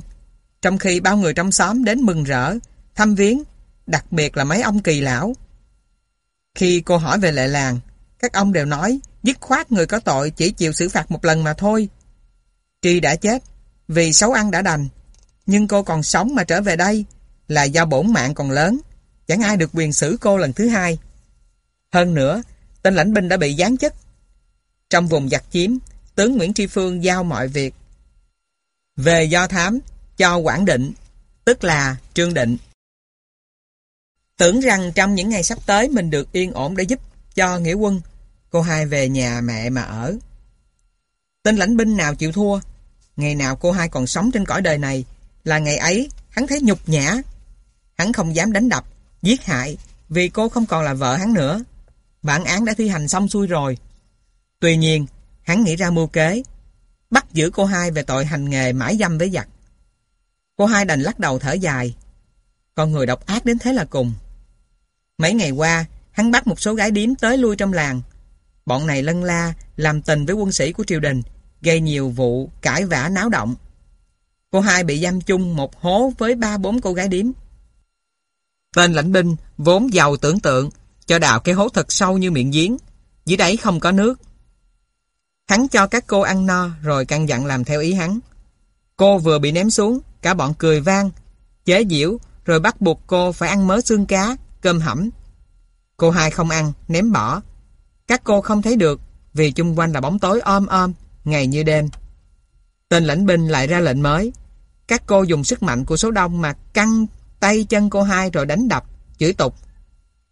trong khi bao người trong xóm đến mừng rỡ, thăm viếng, đặc biệt là mấy ông kỳ lão. Khi cô hỏi về lệ làng, các ông đều nói dứt khoát người có tội chỉ chịu xử phạt một lần mà thôi. Tri đã chết, vì xấu ăn đã đành, nhưng cô còn sống mà trở về đây là do bổn mạng còn lớn, chẳng ai được quyền xử cô lần thứ hai. Hơn nữa, tên lãnh binh đã bị giáng chức. Trong vùng giặc chiếm, tướng Nguyễn Tri Phương giao mọi việc. Về do thám, cho Quảng Định, tức là Trương Định. Tưởng rằng trong những ngày sắp tới mình được yên ổn để giúp cho nghĩa quân, cô hai về nhà mẹ mà ở. Tên lãnh binh nào chịu thua, ngày nào cô hai còn sống trên cõi đời này, là ngày ấy hắn thấy nhục nhã. Hắn không dám đánh đập, giết hại, vì cô không còn là vợ hắn nữa. Bản án đã thi hành xong xuôi rồi. Tuy nhiên, hắn nghĩ ra mưu kế, bắt giữ cô hai về tội hành nghề mãi dâm với giặc. Cô hai đành lắc đầu thở dài. Con người độc ác đến thế là cùng. Mấy ngày qua, hắn bắt một số gái điếm tới lui trong làng. Bọn này lân la, làm tình với quân sĩ của triều đình, gây nhiều vụ cãi vã náo động. Cô hai bị giam chung một hố với ba bốn cô gái điếm. Tên lãnh binh vốn giàu tưởng tượng, cho đào cái hố thật sâu như miệng giếng. Dưới đáy không có nước. Hắn cho các cô ăn no rồi căn dặn làm theo ý hắn. Cô vừa bị ném xuống, cả bọn cười vang, chế giễu rồi bắt buộc cô phải ăn mớ xương cá, cơm hẩm. Cô hai không ăn, ném bỏ. Các cô không thấy được vì chung quanh là bóng tối om om, ngày như đêm. Tên lãnh binh lại ra lệnh mới. Các cô dùng sức mạnh của số đông mà căng tay chân cô hai rồi đánh đập, chửi tục.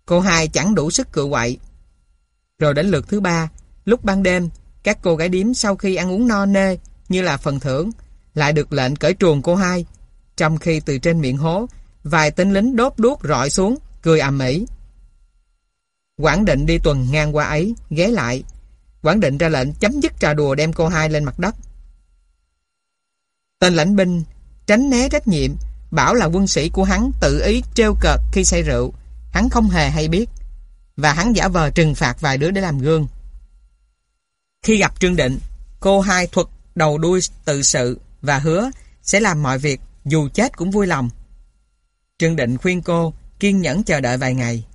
Cô hai chẳng đủ sức cự quậy. Rồi đến lượt thứ ba, lúc ban đêm, các cô gái điếm sau khi ăn uống no nê như là phần thưởng, lại được lệnh cởi truồng cô hai. Trong khi từ trên miệng hố, vài tên lính đốt đuốc rọi xuống, cười ầm ĩ. Quảng định đi tuần ngang qua ấy, ghé lại. Quảng định ra lệnh chấm dứt trò đùa đem cô hai lên mặt đất. Tên lãnh binh tránh né trách nhiệm, bảo là quân sĩ của hắn tự ý treo cợt khi say rượu. Hắn không hề hay biết. Và hắn giả vờ trừng phạt vài đứa để làm gương. Khi gặp Trương Định, cô hai thuật đầu đuôi tự sự và hứa sẽ làm mọi việc dù chết cũng vui lòng. Trương Định khuyên cô kiên nhẫn chờ đợi vài ngày.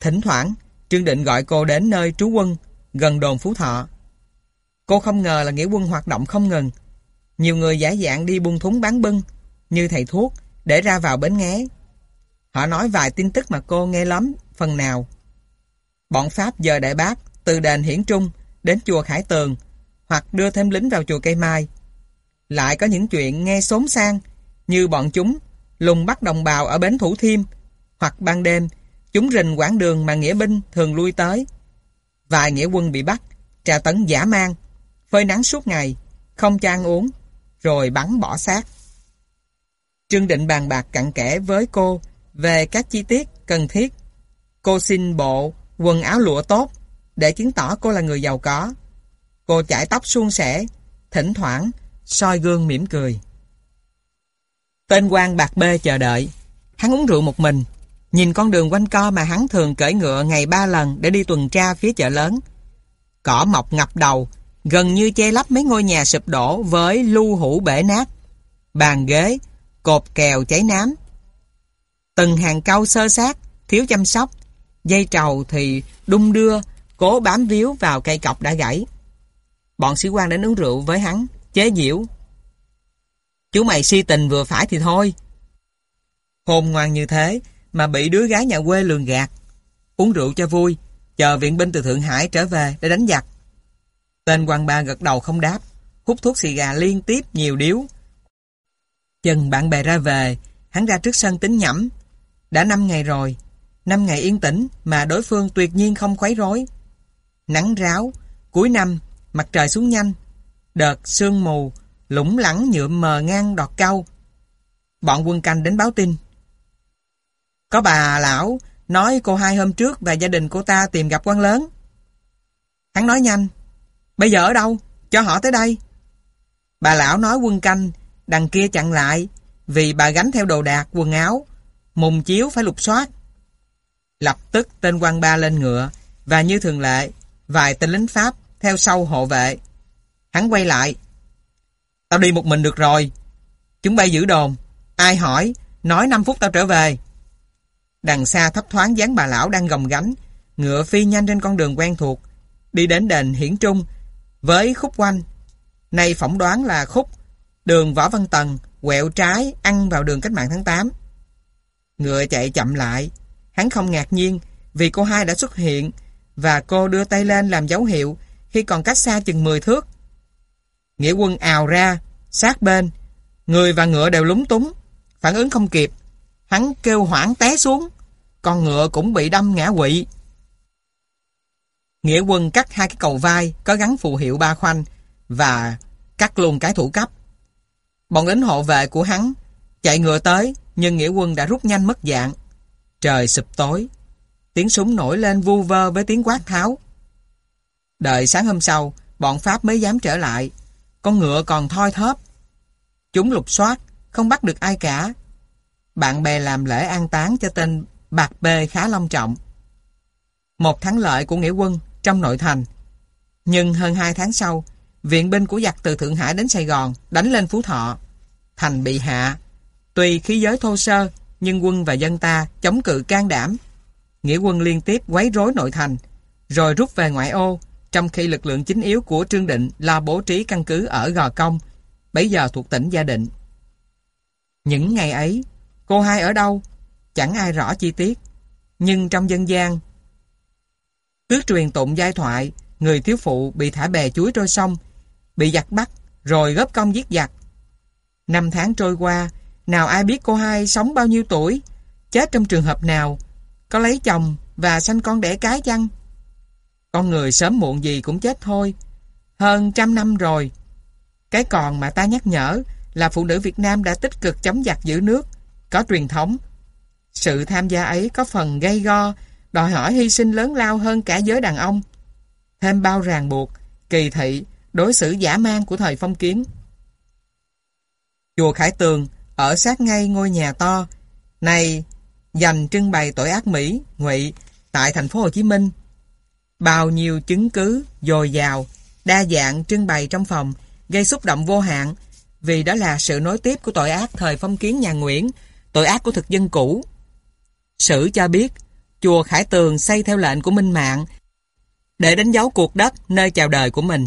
Thỉnh thoảng, Trương Định gọi cô đến nơi trú quân, gần đồn Phú Thọ. Cô không ngờ là nghĩa quân hoạt động không ngừng. Nhiều người giả dạng đi buôn thúng bán bưng, như thầy thuốc, để ra vào bến nghé. Họ nói vài tin tức mà cô nghe lắm, phần nào. Bọn Pháp giờ đại bác, từ đền Hiển Trung đến chùa Khải Tường, hoặc đưa thêm lính vào chùa Cây Mai. Lại có những chuyện nghe xốn sang, như bọn chúng lùng bắt đồng bào ở bến Thủ Thiêm, hoặc ban đêm, chúng rình quãng đường mà nghĩa binh thường lui tới. Vài nghĩa quân bị bắt, trà tấn giả mang, phơi nắng suốt ngày, không cho ăn uống, rồi bắn bỏ xác. Trương Định bàn bạc cặn kẽ với cô về các chi tiết cần thiết. Cô xin bộ quần áo lụa tốt để chứng tỏ cô là người giàu có. Cô chải tóc suôn sẻ, thỉnh thoảng soi gương mỉm cười. Tên quan bạc bê chờ đợi. Hắn uống rượu một mình, nhìn con đường quanh co mà hắn thường cởi ngựa ngày ba lần để đi tuần tra phía chợ lớn. Cỏ mọc ngập đầu, gần như che lấp mấy ngôi nhà sụp đổ với lưu hủ bể nát. Bàn ghế, cột kèo cháy nám. Từng hàng cau sơ sát, thiếu chăm sóc. Dây trầu thì đung đưa, cố bám víu vào cây cọc đã gãy. Bọn sĩ quan đến uống rượu với hắn, chế giễu. Chú mày si tình vừa phải thì thôi. Khôn ngoan như thế mà bị đứa gái nhà quê lường gạt. Uống rượu cho vui, chờ viện binh từ Thượng Hải trở về để đánh giặc. Tên quan ba gật đầu không đáp, hút thuốc xì gà liên tiếp nhiều điếu. Chừng bạn bè ra về, hắn ra trước sân tính nhẩm. Đã 5 ngày rồi, 5 ngày yên tĩnh mà đối phương tuyệt nhiên không khuấy rối. Nắng ráo, cuối năm, mặt trời xuống nhanh, đợt sương mù, lủng lẳng nhuộm mờ ngang đọt cau Bọn quân canh đến báo tin. Có bà lão nói cô hai hôm trước và gia đình cô ta tìm gặp quan lớn. Hắn nói nhanh, bây giờ ở đâu? Cho họ tới đây. Bà lão nói quân canh, đằng kia chặn lại, vì bà gánh theo đồ đạc, quần áo, mùng chiếu phải lục soát. Lập tức tên quan ba lên ngựa, và như thường lệ, vài tên lính Pháp theo sau hộ vệ. Hắn quay lại. Tao đi một mình được rồi. Chúng bay giữ đồn. Ai hỏi, nói 5 phút tao trở về. Đằng xa thấp thoáng dáng bà lão đang gồng gánh, ngựa phi nhanh trên con đường quen thuộc, đi đến đền Hiển Trung với khúc quanh. Nay phỏng đoán là khúc đường Võ Văn Tần quẹo trái ăn vào đường cách mạng tháng 8. Ngựa chạy chậm lại, hắn không ngạc nhiên vì cô hai đã xuất hiện và cô đưa tay lên làm dấu hiệu khi còn cách xa chừng 10 thước. Nghĩa quân ào ra, sát bên, người và ngựa đều lúng túng, phản ứng không kịp. Hắn kêu hoảng té xuống, con ngựa cũng bị đâm ngã quỵ. Nghĩa quân cắt hai cái cầu vai có gắn phù hiệu ba khoanh và cắt luôn cái thủ cấp. Bọn lính hộ vệ của hắn chạy ngựa tới nhưng nghĩa quân đã rút nhanh mất dạng. Trời sụp tối, tiếng súng nổi lên vu vơ với tiếng quát tháo. Đợi sáng hôm sau, bọn Pháp mới dám trở lại. Con ngựa còn thoi thóp. Chúng lục soát, không bắt được ai cả. Bạn bè làm lễ an táng cho tên Bạc Bê khá long trọng. Một thắng lợi của nghĩa quân trong nội thành. Nhưng hơn hai tháng sau, viện binh của giặc từ Thượng Hải đến Sài Gòn đánh lên Phú Thọ. Thành bị hạ. Tuy khí giới thô sơ, nhưng quân và dân ta chống cự can đảm. Nghĩa quân liên tiếp quấy rối nội thành, rồi rút về ngoại ô, trong khi lực lượng chính yếu của Trương Định là bố trí căn cứ ở Gò Công, bấy giờ thuộc tỉnh Gia Định. Những ngày ấy, cô hai ở đâu? Chẳng ai rõ chi tiết. Nhưng trong dân gian, tước truyền tụng giai thoại, người thiếu phụ bị thả bè chuối trôi sông, bị giặc bắt, rồi góp công giết giặc. Năm tháng trôi qua, nào ai biết cô hai sống bao nhiêu tuổi, chết trong trường hợp nào, có lấy chồng và sanh con đẻ cái chăng? Con người sớm muộn gì cũng chết thôi. Hơn trăm năm rồi. Cái còn mà ta nhắc nhở là phụ nữ Việt Nam đã tích cực chống giặc giữ nước, có truyền thống. Sự tham gia ấy có phần gây go, đòi hỏi hy sinh lớn lao hơn cả giới đàn ông. Thêm bao ràng buộc, kỳ thị, đối xử giả man của thời phong kiến. Chùa Khải Tường ở sát ngay ngôi nhà to, này dành trưng bày tội ác Mỹ, ngụy tại thành phố Hồ Chí Minh. Bao nhiêu chứng cứ dồi dào, đa dạng trưng bày trong phòng, gây xúc động vô hạn, vì đó là sự nối tiếp của tội ác thời phong kiến nhà Nguyễn, tội ác của thực dân cũ. Sử cho biết, chùa Khải Tường xây theo lệnh của Minh Mạng để đánh dấu cuộc đất nơi chào đời của mình.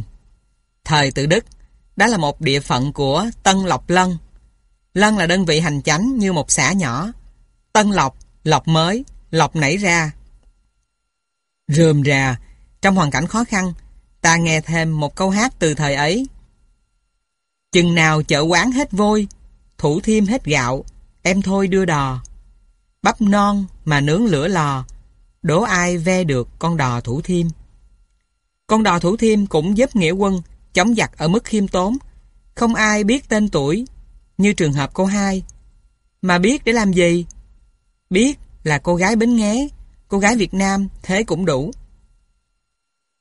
Thời tự Đức, đó là một địa phận của Tân Lộc Lân. Lân là đơn vị hành chánh như một xã nhỏ. Tân lọc lọc mới, lọc nảy ra. Rườm rà, trong hoàn cảnh khó khăn, ta nghe thêm một câu hát từ thời ấy. Chừng nào chợ quán hết vôi, thủ thiêm hết gạo, em thôi đưa đò. Bắp non mà nướng lửa lò, đố ai ve được con đò thủ thiêm. Con đò thủ thiêm cũng giúp nghĩa quân chống giặc ở mức khiêm tốn. Không ai biết tên tuổi, như trường hợp cô hai. Mà biết để làm gì? Biết là cô gái Bến Nghé, cô gái Việt Nam, thế cũng đủ.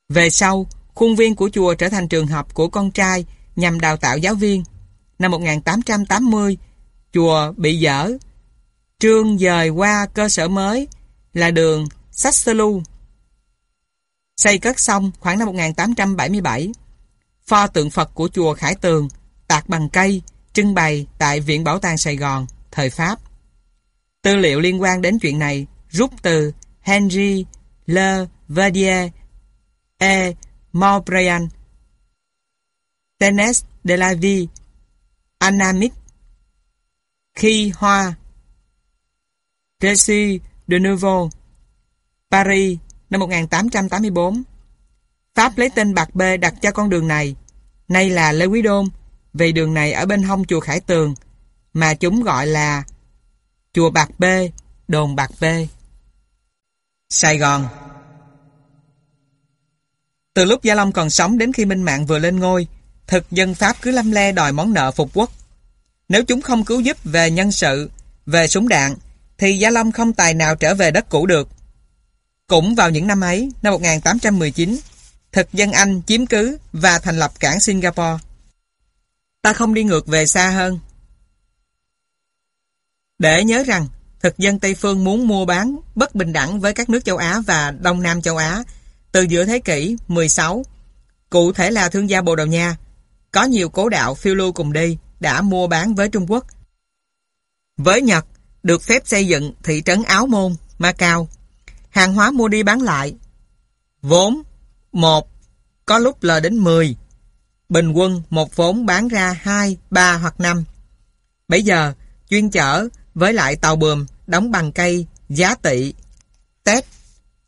Về sau, khuôn viên của chùa trở thành trường học của con trai nhằm đào tạo giáo viên. Năm 1880, chùa bị dở. Trương dời qua cơ sở mới là đường Sasselu. Xây cất xong khoảng năm 1877. Pho tượng Phật của chùa Khải Tường tạc bằng cây trưng bày tại Viện Bảo tàng Sài Gòn, thời Pháp. Tư liệu liên quan đến chuyện này rút từ Henry Le Verdier E. Maubriand Tenes de la Vie Anamic Khi Hoa Récit de Nouveau, Paris, năm 1884 Pháp lấy tên Bạc Bê đặt cho con đường này. Nay là Lê Quý Đôn, Vì đường này ở bên hông chùa Khải Tường, Mà chúng gọi là Chùa Bạc Bê Đồn Bạc Bê Sài Gòn Từ lúc Gia Long còn sống đến khi Minh Mạng vừa lên ngôi thực dân Pháp cứ lâm le đòi món nợ phục quốc. Nếu chúng không cứu giúp về nhân sự, về súng đạn, thì Gia Long không tài nào trở về đất cũ được. Cũng vào những năm ấy, năm 1819, thực dân Anh chiếm cứ và thành lập cảng Singapore. Ta không đi ngược về xa hơn. Để nhớ rằng, thực dân Tây Phương muốn mua bán bất bình đẳng với các nước châu Á và Đông Nam châu Á từ giữa thế kỷ 16, cụ thể là thương gia Bồ Đào Nha, có nhiều cố đạo phiêu lưu cùng đi đã mua bán với Trung Quốc. Với Nhật, được phép xây dựng thị trấn Áo Môn, Macau. Hàng hóa mua đi bán lại. Vốn, một, có lúc lời đến 10. Bình quân một vốn bán ra 2, 3 hoặc 5. Bây giờ, chuyên chở với lại tàu bơm đóng bằng cây giá tị, tép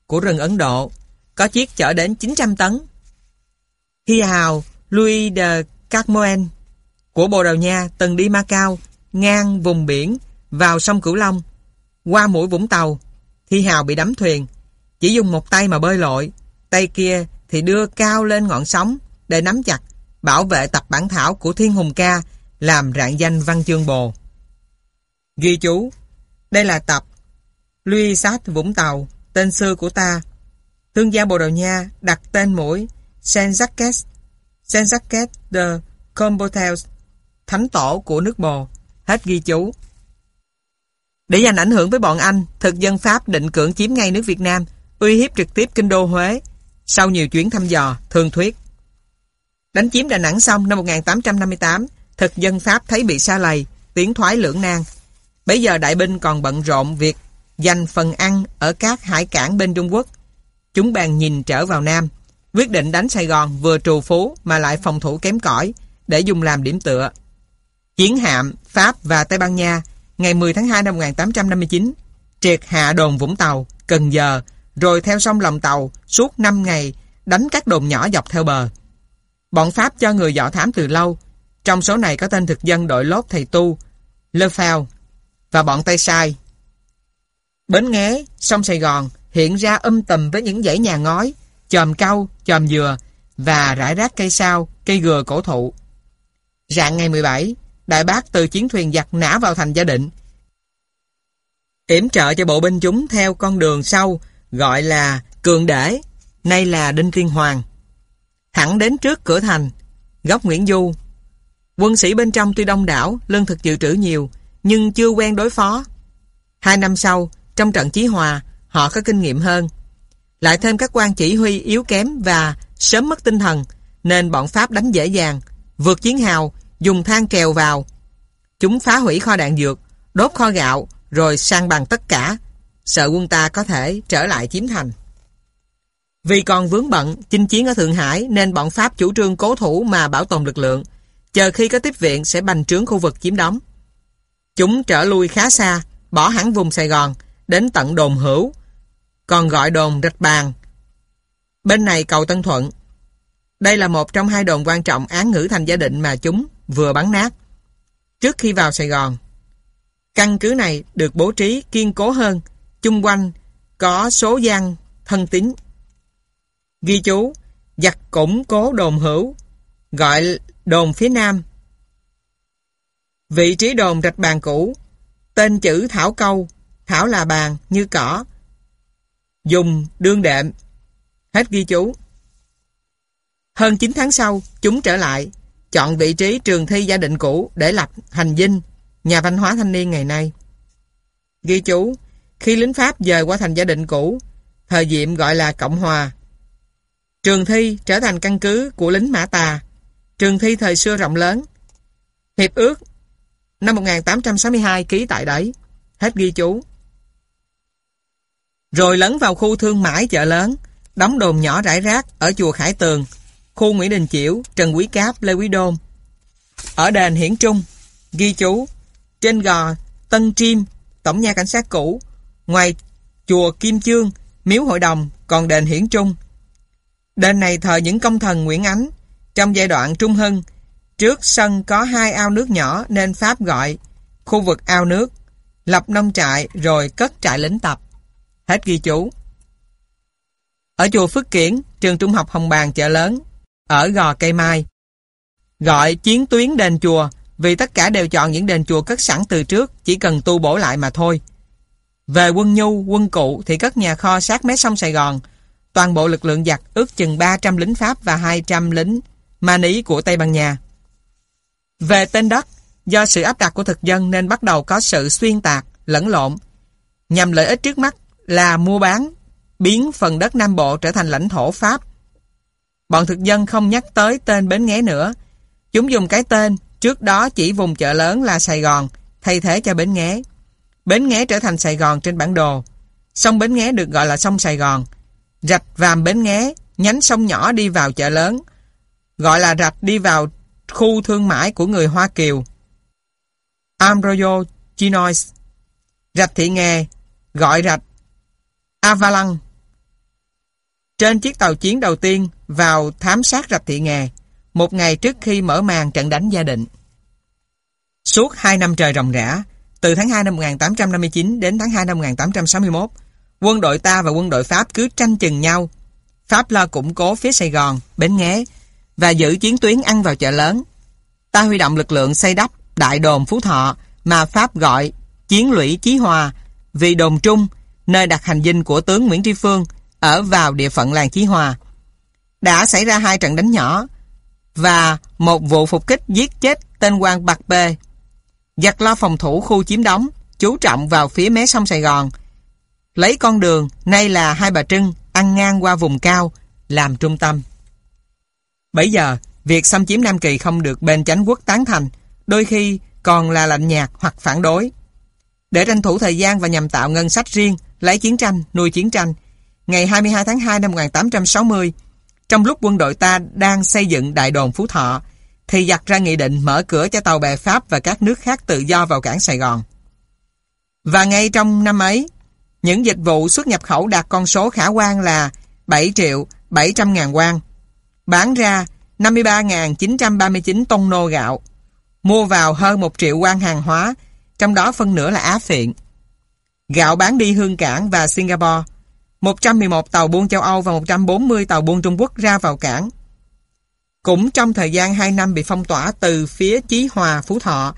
của rừng Ấn Độ, có chiếc chở đến 900 tấn. Hi hào Louis de Carmoen của Bồ Đào Nha từng đi Macau, ngang vùng biển, vào sông Cửu Long. Qua mũi Vũng Tàu, Thi Hào bị đắm thuyền. Chỉ dùng một tay mà bơi lội, tay kia thì đưa cao lên ngọn sóng để nắm chặt, bảo vệ tập bản thảo của Thiên Hùng Ca làm rạng danh văn chương bồ. Ghi chú, đây là tập Louis Sát Vũng Tàu, tên xưa của ta. Thương gia Bồ Đào Nha đặt tên mũi Saint-Jacques Saint-Jacques de Compostelle, thánh tổ của nước Bồ. Hết ghi chú. Để giành ảnh hưởng với bọn Anh, thực dân Pháp định cưỡng chiếm ngay nước Việt Nam, uy hiếp trực tiếp kinh đô Huế, sau nhiều chuyến thăm dò, thương thuyết. Đánh chiếm Đà Nẵng xong năm 1858, thực dân Pháp thấy bị xa lầy, tiến thoái lưỡng nan. Bây giờ đại binh còn bận rộn việc giành phần ăn ở các hải cảng bên Trung Quốc. Chúng bàn nhìn trở vào Nam, quyết định đánh Sài Gòn vừa trù phú mà lại phòng thủ kém cỏi để dùng làm điểm tựa. Chiến hạm Pháp và Tây Ban Nha ngày 10 tháng 2 năm 1859 triệt hạ đồn Vũng Tàu, Cần Giờ rồi theo sông lòng tàu suốt 5 ngày đánh các đồn nhỏ dọc theo bờ. Bọn Pháp cho người dọ thám từ lâu trong số này có tên thực dân đội lốt thầy tu Lefebvre và bọn tay Sai. Bến Nghé, sông Sài Gòn hiện ra âm tầm với những dãy nhà ngói chòm cau, chòm dừa và rải rác cây sao, cây gừa cổ thụ. Rạng ngày 17, đại bác từ chiến thuyền giặc nã vào thành gia định. Yểm trợ cho bộ binh chúng theo con đường sau gọi là Cường Đế, nay là Đinh Tiên Hoàng. Thẳng đến trước cửa thành, góc Nguyễn Du. Quân sĩ bên trong tuy đông đảo, lương thực dự trữ nhiều, nhưng chưa quen đối phó. Hai năm sau, trong trận chí hòa, họ có kinh nghiệm hơn. Lại thêm các quan chỉ huy yếu kém và sớm mất tinh thần, nên bọn Pháp đánh dễ dàng, vượt chiến hào, dùng thang kèo vào. Chúng phá hủy kho đạn dược, đốt kho gạo, rồi sang bằng tất cả, sợ quân ta có thể trở lại chiếm thành. Vì còn vướng bận, chinh chiến ở Thượng Hải nên bọn Pháp chủ trương cố thủ mà bảo tồn lực lượng, chờ khi có tiếp viện sẽ bành trướng khu vực chiếm đóng. Chúng trở lui khá xa, bỏ hẳn vùng Sài Gòn, đến tận đồn hữu, còn gọi đồn rạch bàn. Bên này cầu Tân Thuận. Đây là một trong hai đồn quan trọng án ngữ thành gia định mà chúng vừa bắn nát. Trước khi vào Sài Gòn, căn cứ này được bố trí kiên cố hơn, chung quanh có số gian thân tín. Ghi chú, giặc củng cố đồn hữu, gọi đồn phía nam. Vị trí đồn rạch bàn cũ, tên chữ Thảo Câu, Thảo là bàn, như cỏ. Dùng đương đệm. Hết ghi chú. Hơn 9 tháng sau, chúng trở lại, chọn vị trí trường thi gia định cũ để lập hành dinh, nhà văn hóa thanh niên ngày nay. Ghi chú, khi lính Pháp dời qua thành gia định cũ, thời diệm gọi là Cộng Hòa. Trường thi trở thành căn cứ của lính Mã Tà, trường thi thời xưa rộng lớn. Hiệp ước năm 1862 ký tại đấy. Hết ghi chú. Rồi lấn vào khu thương mãi chợ lớn, đóng đồn nhỏ rải rác ở chùa Khải Tường, khu Nguyễn Đình Chiểu, Trần Quý Cáp, Lê Quý Đôn. Ở đền Hiển Trung, ghi chú, trên gò Tân Chim, tổng nhà cảnh sát cũ, ngoài chùa Kim Chương, miếu hội đồng, còn đền Hiển Trung. Đền này thờ những công thần Nguyễn Ánh, trong giai đoạn Trung Hưng, trước sân có hai ao nước nhỏ nên Pháp gọi khu vực ao nước, lập nông trại rồi cất trại lính tập. Hết ghi chú. Ở chùa Phước Kiển, trường trung học Hồng Bàng chợ lớn, ở Gò Cây Mai. Gọi chiến tuyến đền chùa vì tất cả đều chọn những đền chùa cất sẵn từ trước, chỉ cần tu bổ lại mà thôi. Về quân nhu, quân cụ thì cất nhà kho sát mé sông Sài Gòn. Toàn bộ lực lượng giặc ước chừng 300 lính Pháp và 200 lính Mani của Tây Ban Nha. Về tên đất, do sự áp đặt của thực dân nên bắt đầu có sự xuyên tạc, lẫn lộn. Nhằm lợi ích trước mắt là mua bán, biến phần đất Nam Bộ trở thành lãnh thổ Pháp. Bọn thực dân không nhắc tới tên Bến Nghé nữa. Chúng dùng cái tên trước đó chỉ vùng chợ lớn là Sài Gòn, thay thế cho Bến Nghé. Bến Nghé trở thành Sài Gòn trên bản đồ. Sông Bến Nghé được gọi là sông Sài Gòn. Rạch Vàm Bến Nghé, nhánh sông nhỏ đi vào chợ lớn, gọi là rạch đi vào khu thương mại của người Hoa Kiều. Amroyo Chinois Rạch Thị Nghè gọi rạch Avalan Trên chiếc tàu chiến đầu tiên vào thám sát rạch Thị Nghè một ngày trước khi mở màn trận đánh gia định. Suốt hai năm trời ròng rã, từ tháng 2 năm 1859 đến tháng 2 năm 1861, quân đội ta và quân đội Pháp cứ tranh chừng nhau. Pháp lo củng cố phía Sài Gòn, Bến Nghé và giữ chiến tuyến ăn vào chợ lớn. Ta huy động lực lượng xây đắp đại đồn Phú Thọ mà Pháp gọi chiến lũy Chí Hòa vì đồn trung, nơi đặt hành dinh của tướng Nguyễn Tri Phương ở vào địa phận làng Chí Hòa. Đã xảy ra hai trận đánh nhỏ và một vụ phục kích giết chết tên quan Bạc Bê. Giặc lo phòng thủ khu chiếm đóng, chú trọng vào phía mé sông Sài Gòn, lấy con đường nay là Hai Bà Trưng ăn ngang qua vùng cao làm trung tâm. Bây giờ, việc xâm chiếm Nam Kỳ không được bên chánh quốc tán thành, đôi khi còn là lạnh nhạt hoặc phản đối. Để tranh thủ thời gian và nhằm tạo ngân sách riêng, lấy chiến tranh, nuôi chiến tranh, ngày 22 tháng 2 năm 1860, trong lúc quân đội ta đang xây dựng đại đồn Phú Thọ, thì giặt ra nghị định mở cửa cho tàu bè Pháp và các nước khác tự do vào cảng Sài Gòn. Và ngay trong năm ấy, những dịch vụ xuất nhập khẩu đạt con số khả quan là 7 triệu 700 ngàn quan, bán ra 53.939 tông nô gạo, mua vào hơn 1 triệu quan hàng hóa, trong đó phân nửa là Á Phiện. Gạo bán đi Hương Cảng và Singapore, 111 tàu buôn châu Âu và 140 tàu buôn Trung Quốc ra vào cảng. Cũng trong thời gian 2 năm bị phong tỏa từ phía Chí Hòa, Phú Thọ,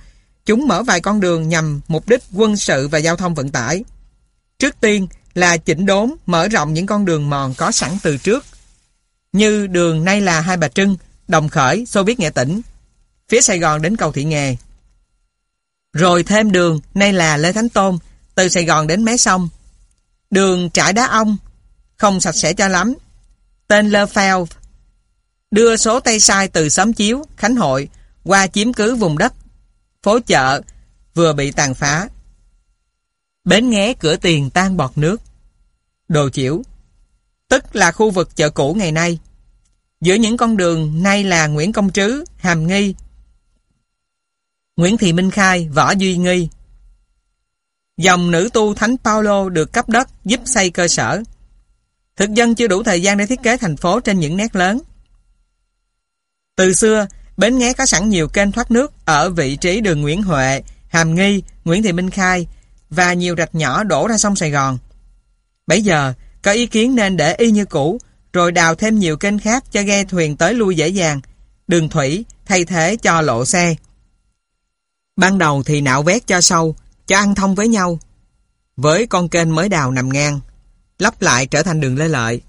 chúng mở vài con đường nhằm mục đích quân sự và giao thông vận tải. Trước tiên là chỉnh đốn, mở rộng những con đường mòn có sẵn từ trước, như đường nay là Hai Bà Trưng, Đồng Khởi, Xô Viết Nghệ Tỉnh, phía Sài Gòn đến cầu Thị Nghè. Rồi thêm đường nay là Lê Thánh Tôn, từ Sài Gòn đến mé sông. Đường trải đá ong, không sạch sẽ cho lắm. Tên Lơ Phèo đưa số tay sai từ xóm chiếu, Khánh Hội qua chiếm cứ vùng đất, phố chợ vừa bị tàn phá. Bến nghé cửa tiền tan bọt nước. Đồ chiểu, tức là khu vực chợ cũ ngày nay. Giữa những con đường nay là Nguyễn Công Trứ, Hàm Nghi, Nguyễn Thị Minh Khai, Võ Duy Nghi. Dòng nữ tu Thánh Paulo được cấp đất giúp xây cơ sở. Thực dân chưa đủ thời gian để thiết kế thành phố trên những nét lớn. Từ xưa, Bến Nghé có sẵn nhiều kênh thoát nước ở vị trí đường Nguyễn Huệ, Hàm Nghi, Nguyễn Thị Minh Khai và nhiều rạch nhỏ đổ ra sông Sài Gòn. Bây giờ, có ý kiến nên để y như cũ, rồi đào thêm nhiều kênh khác cho ghe thuyền tới lui dễ dàng, đường thủy thay thế cho lộ xe. Ban đầu thì nạo vét cho sâu, cho ăn thông với nhau. Với con kênh mới đào nằm ngang, lắp lại trở thành đường lê lợi.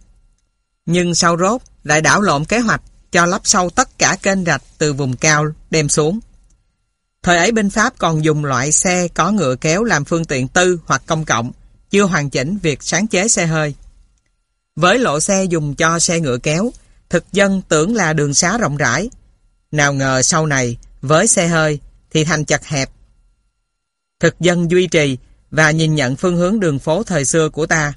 Nhưng sau rốt lại đảo lộn kế hoạch cho lắp sâu tất cả kênh rạch từ vùng cao đem xuống. Thời ấy bên Pháp còn dùng loại xe có ngựa kéo làm phương tiện tư hoặc công cộng, chưa hoàn chỉnh việc sáng chế xe hơi. Với lộ xe dùng cho xe ngựa kéo, thực dân tưởng là đường xá rộng rãi. Nào ngờ sau này, với xe hơi, thì thành chật hẹp. Thực dân duy trì và nhìn nhận phương hướng đường phố thời xưa của ta.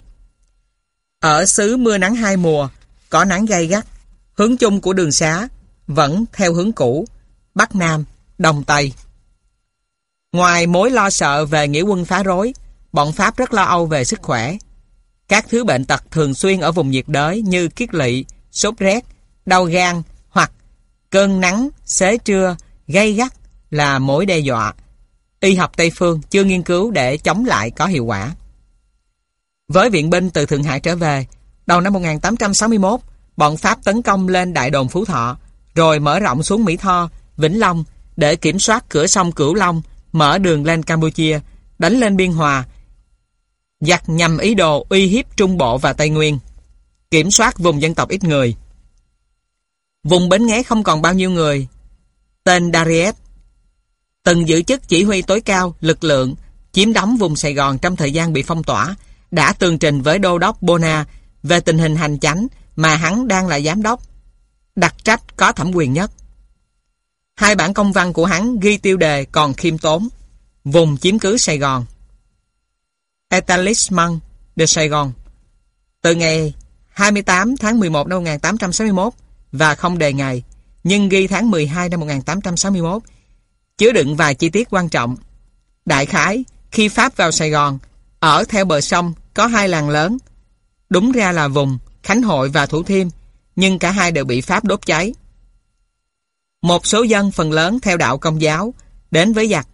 Ở xứ mưa nắng hai mùa, có nắng gay gắt, hướng chung của đường xá vẫn theo hướng cũ, Bắc Nam, Đông Tây. Ngoài mối lo sợ về nghĩa quân phá rối, bọn Pháp rất lo âu về sức khỏe. Các thứ bệnh tật thường xuyên ở vùng nhiệt đới như kiết lỵ, sốt rét, đau gan hoặc cơn nắng, xế trưa, gây gắt là mối đe dọa. Y học Tây Phương chưa nghiên cứu để chống lại có hiệu quả. Với viện binh từ Thượng Hải trở về, đầu năm 1861, bọn Pháp tấn công lên Đại đồn Phú Thọ, rồi mở rộng xuống Mỹ Tho, Vĩnh Long để kiểm soát cửa sông Cửu Long, mở đường lên Campuchia, đánh lên Biên Hòa, giặc nhằm ý đồ uy hiếp Trung Bộ và Tây Nguyên, kiểm soát vùng dân tộc ít người. Vùng Bến Nghé không còn bao nhiêu người. Tên Dariet từng giữ chức chỉ huy tối cao lực lượng chiếm đóng vùng Sài Gòn trong thời gian bị phong tỏa, đã tường trình với đô đốc Bona về tình hình hành chánh mà hắn đang là giám đốc, đặc trách có thẩm quyền nhất. Hai bản công văn của hắn ghi tiêu đề còn khiêm tốn, vùng chiếm cứ Sài Gòn. Etalisman de Saigon từ ngày 28 tháng 11 năm 1861 và không đề ngày, nhưng ghi tháng 12 năm 1861, chứa đựng vài chi tiết quan trọng. Đại khái, khi Pháp vào Sài Gòn, ở theo bờ sông có hai làng lớn, đúng ra là vùng Khánh Hội và Thủ Thiêm, nhưng cả hai đều bị Pháp đốt cháy. Một số dân phần lớn theo đạo công giáo đến với giặc.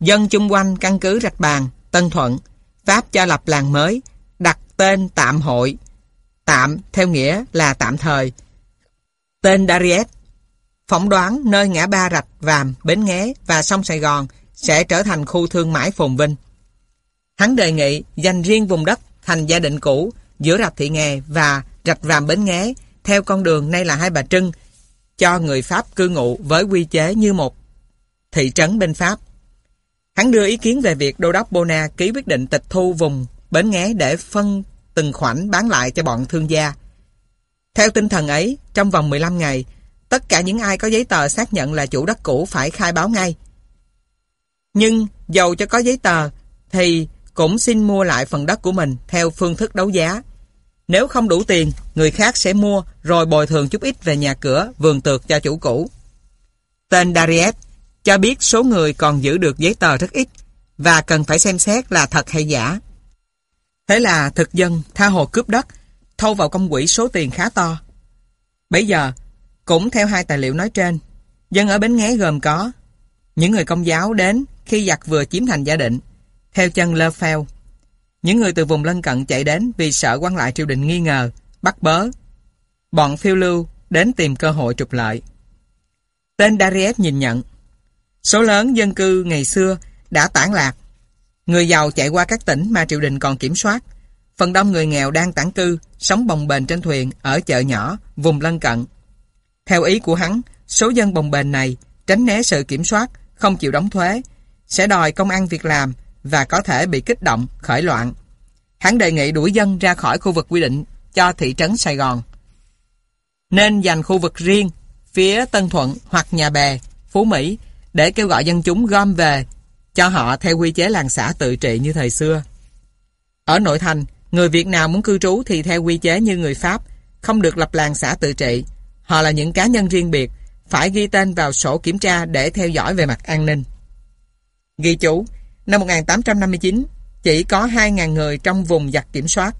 Dân chung quanh căn cứ Rạch Bàn, Tân Thuận, Pháp cho lập làng mới, đặt tên tạm hội. Tạm theo nghĩa là tạm thời. Tên Dariet phỏng đoán nơi ngã ba Rạch Vàm, Bến Nghé và sông Sài Gòn sẽ trở thành khu thương mại phồn vinh. Hắn đề nghị dành riêng vùng đất thành gia định cũ giữa Rạch Thị Nghè và Rạch Vàm Bến Nghé theo con đường nay là Hai Bà Trưng cho người Pháp cư ngụ với quy chế như một thị trấn bên Pháp. Hắn đưa ý kiến về việc Đô đốc Bona ký quyết định tịch thu vùng Bến Nghé để phân từng khoản bán lại cho bọn thương gia. Theo tinh thần ấy, trong vòng 15 ngày, tất cả những ai có giấy tờ xác nhận là chủ đất cũ phải khai báo ngay. Nhưng, dầu cho có giấy tờ, thì cũng xin mua lại phần đất của mình theo phương thức đấu giá. Nếu không đủ tiền, người khác sẽ mua rồi bồi thường chút ít về nhà cửa, vườn tược cho chủ cũ. Tên Darius cho biết số người còn giữ được giấy tờ rất ít và cần phải xem xét là thật hay giả. Thế là thực dân tha hồ cướp đất, thâu vào công quỹ số tiền khá to. Bây giờ, cũng theo hai tài liệu nói trên, dân ở Bến Nghé gồm có những người công giáo đến khi giặc vừa chiếm thành gia định, theo chân Lơ Phèo. Những người từ vùng lân cận chạy đến vì sợ quan lại triều đình nghi ngờ, bắt bớ. Bọn phiêu lưu đến tìm cơ hội trục lợi. Tên Darius nhìn nhận, số lớn dân cư ngày xưa đã tản lạc. Người giàu chạy qua các tỉnh mà triều đình còn kiểm soát. Phần đông người nghèo đang tản cư, sống bồng bềnh trên thuyền ở chợ nhỏ, vùng lân cận. Theo ý của hắn, số dân bồng bềnh này tránh né sự kiểm soát, không chịu đóng thuế, sẽ đòi công ăn việc làm và có thể bị kích động, khởi loạn. Hắn đề nghị đuổi dân ra khỏi khu vực quy định cho thị trấn Sài Gòn. Nên dành khu vực riêng phía Tân Thuận hoặc Nhà Bè, Phú Mỹ để kêu gọi dân chúng gom về cho họ theo quy chế làng xã tự trị như thời xưa. Ở nội thành, người Việt nào muốn cư trú thì theo quy chế như người Pháp, không được lập làng xã tự trị. Họ là những cá nhân riêng biệt, phải ghi tên vào sổ kiểm tra để theo dõi về mặt an ninh. Ghi chú, năm 1859, chỉ có 2.000 người trong vùng giặc kiểm soát.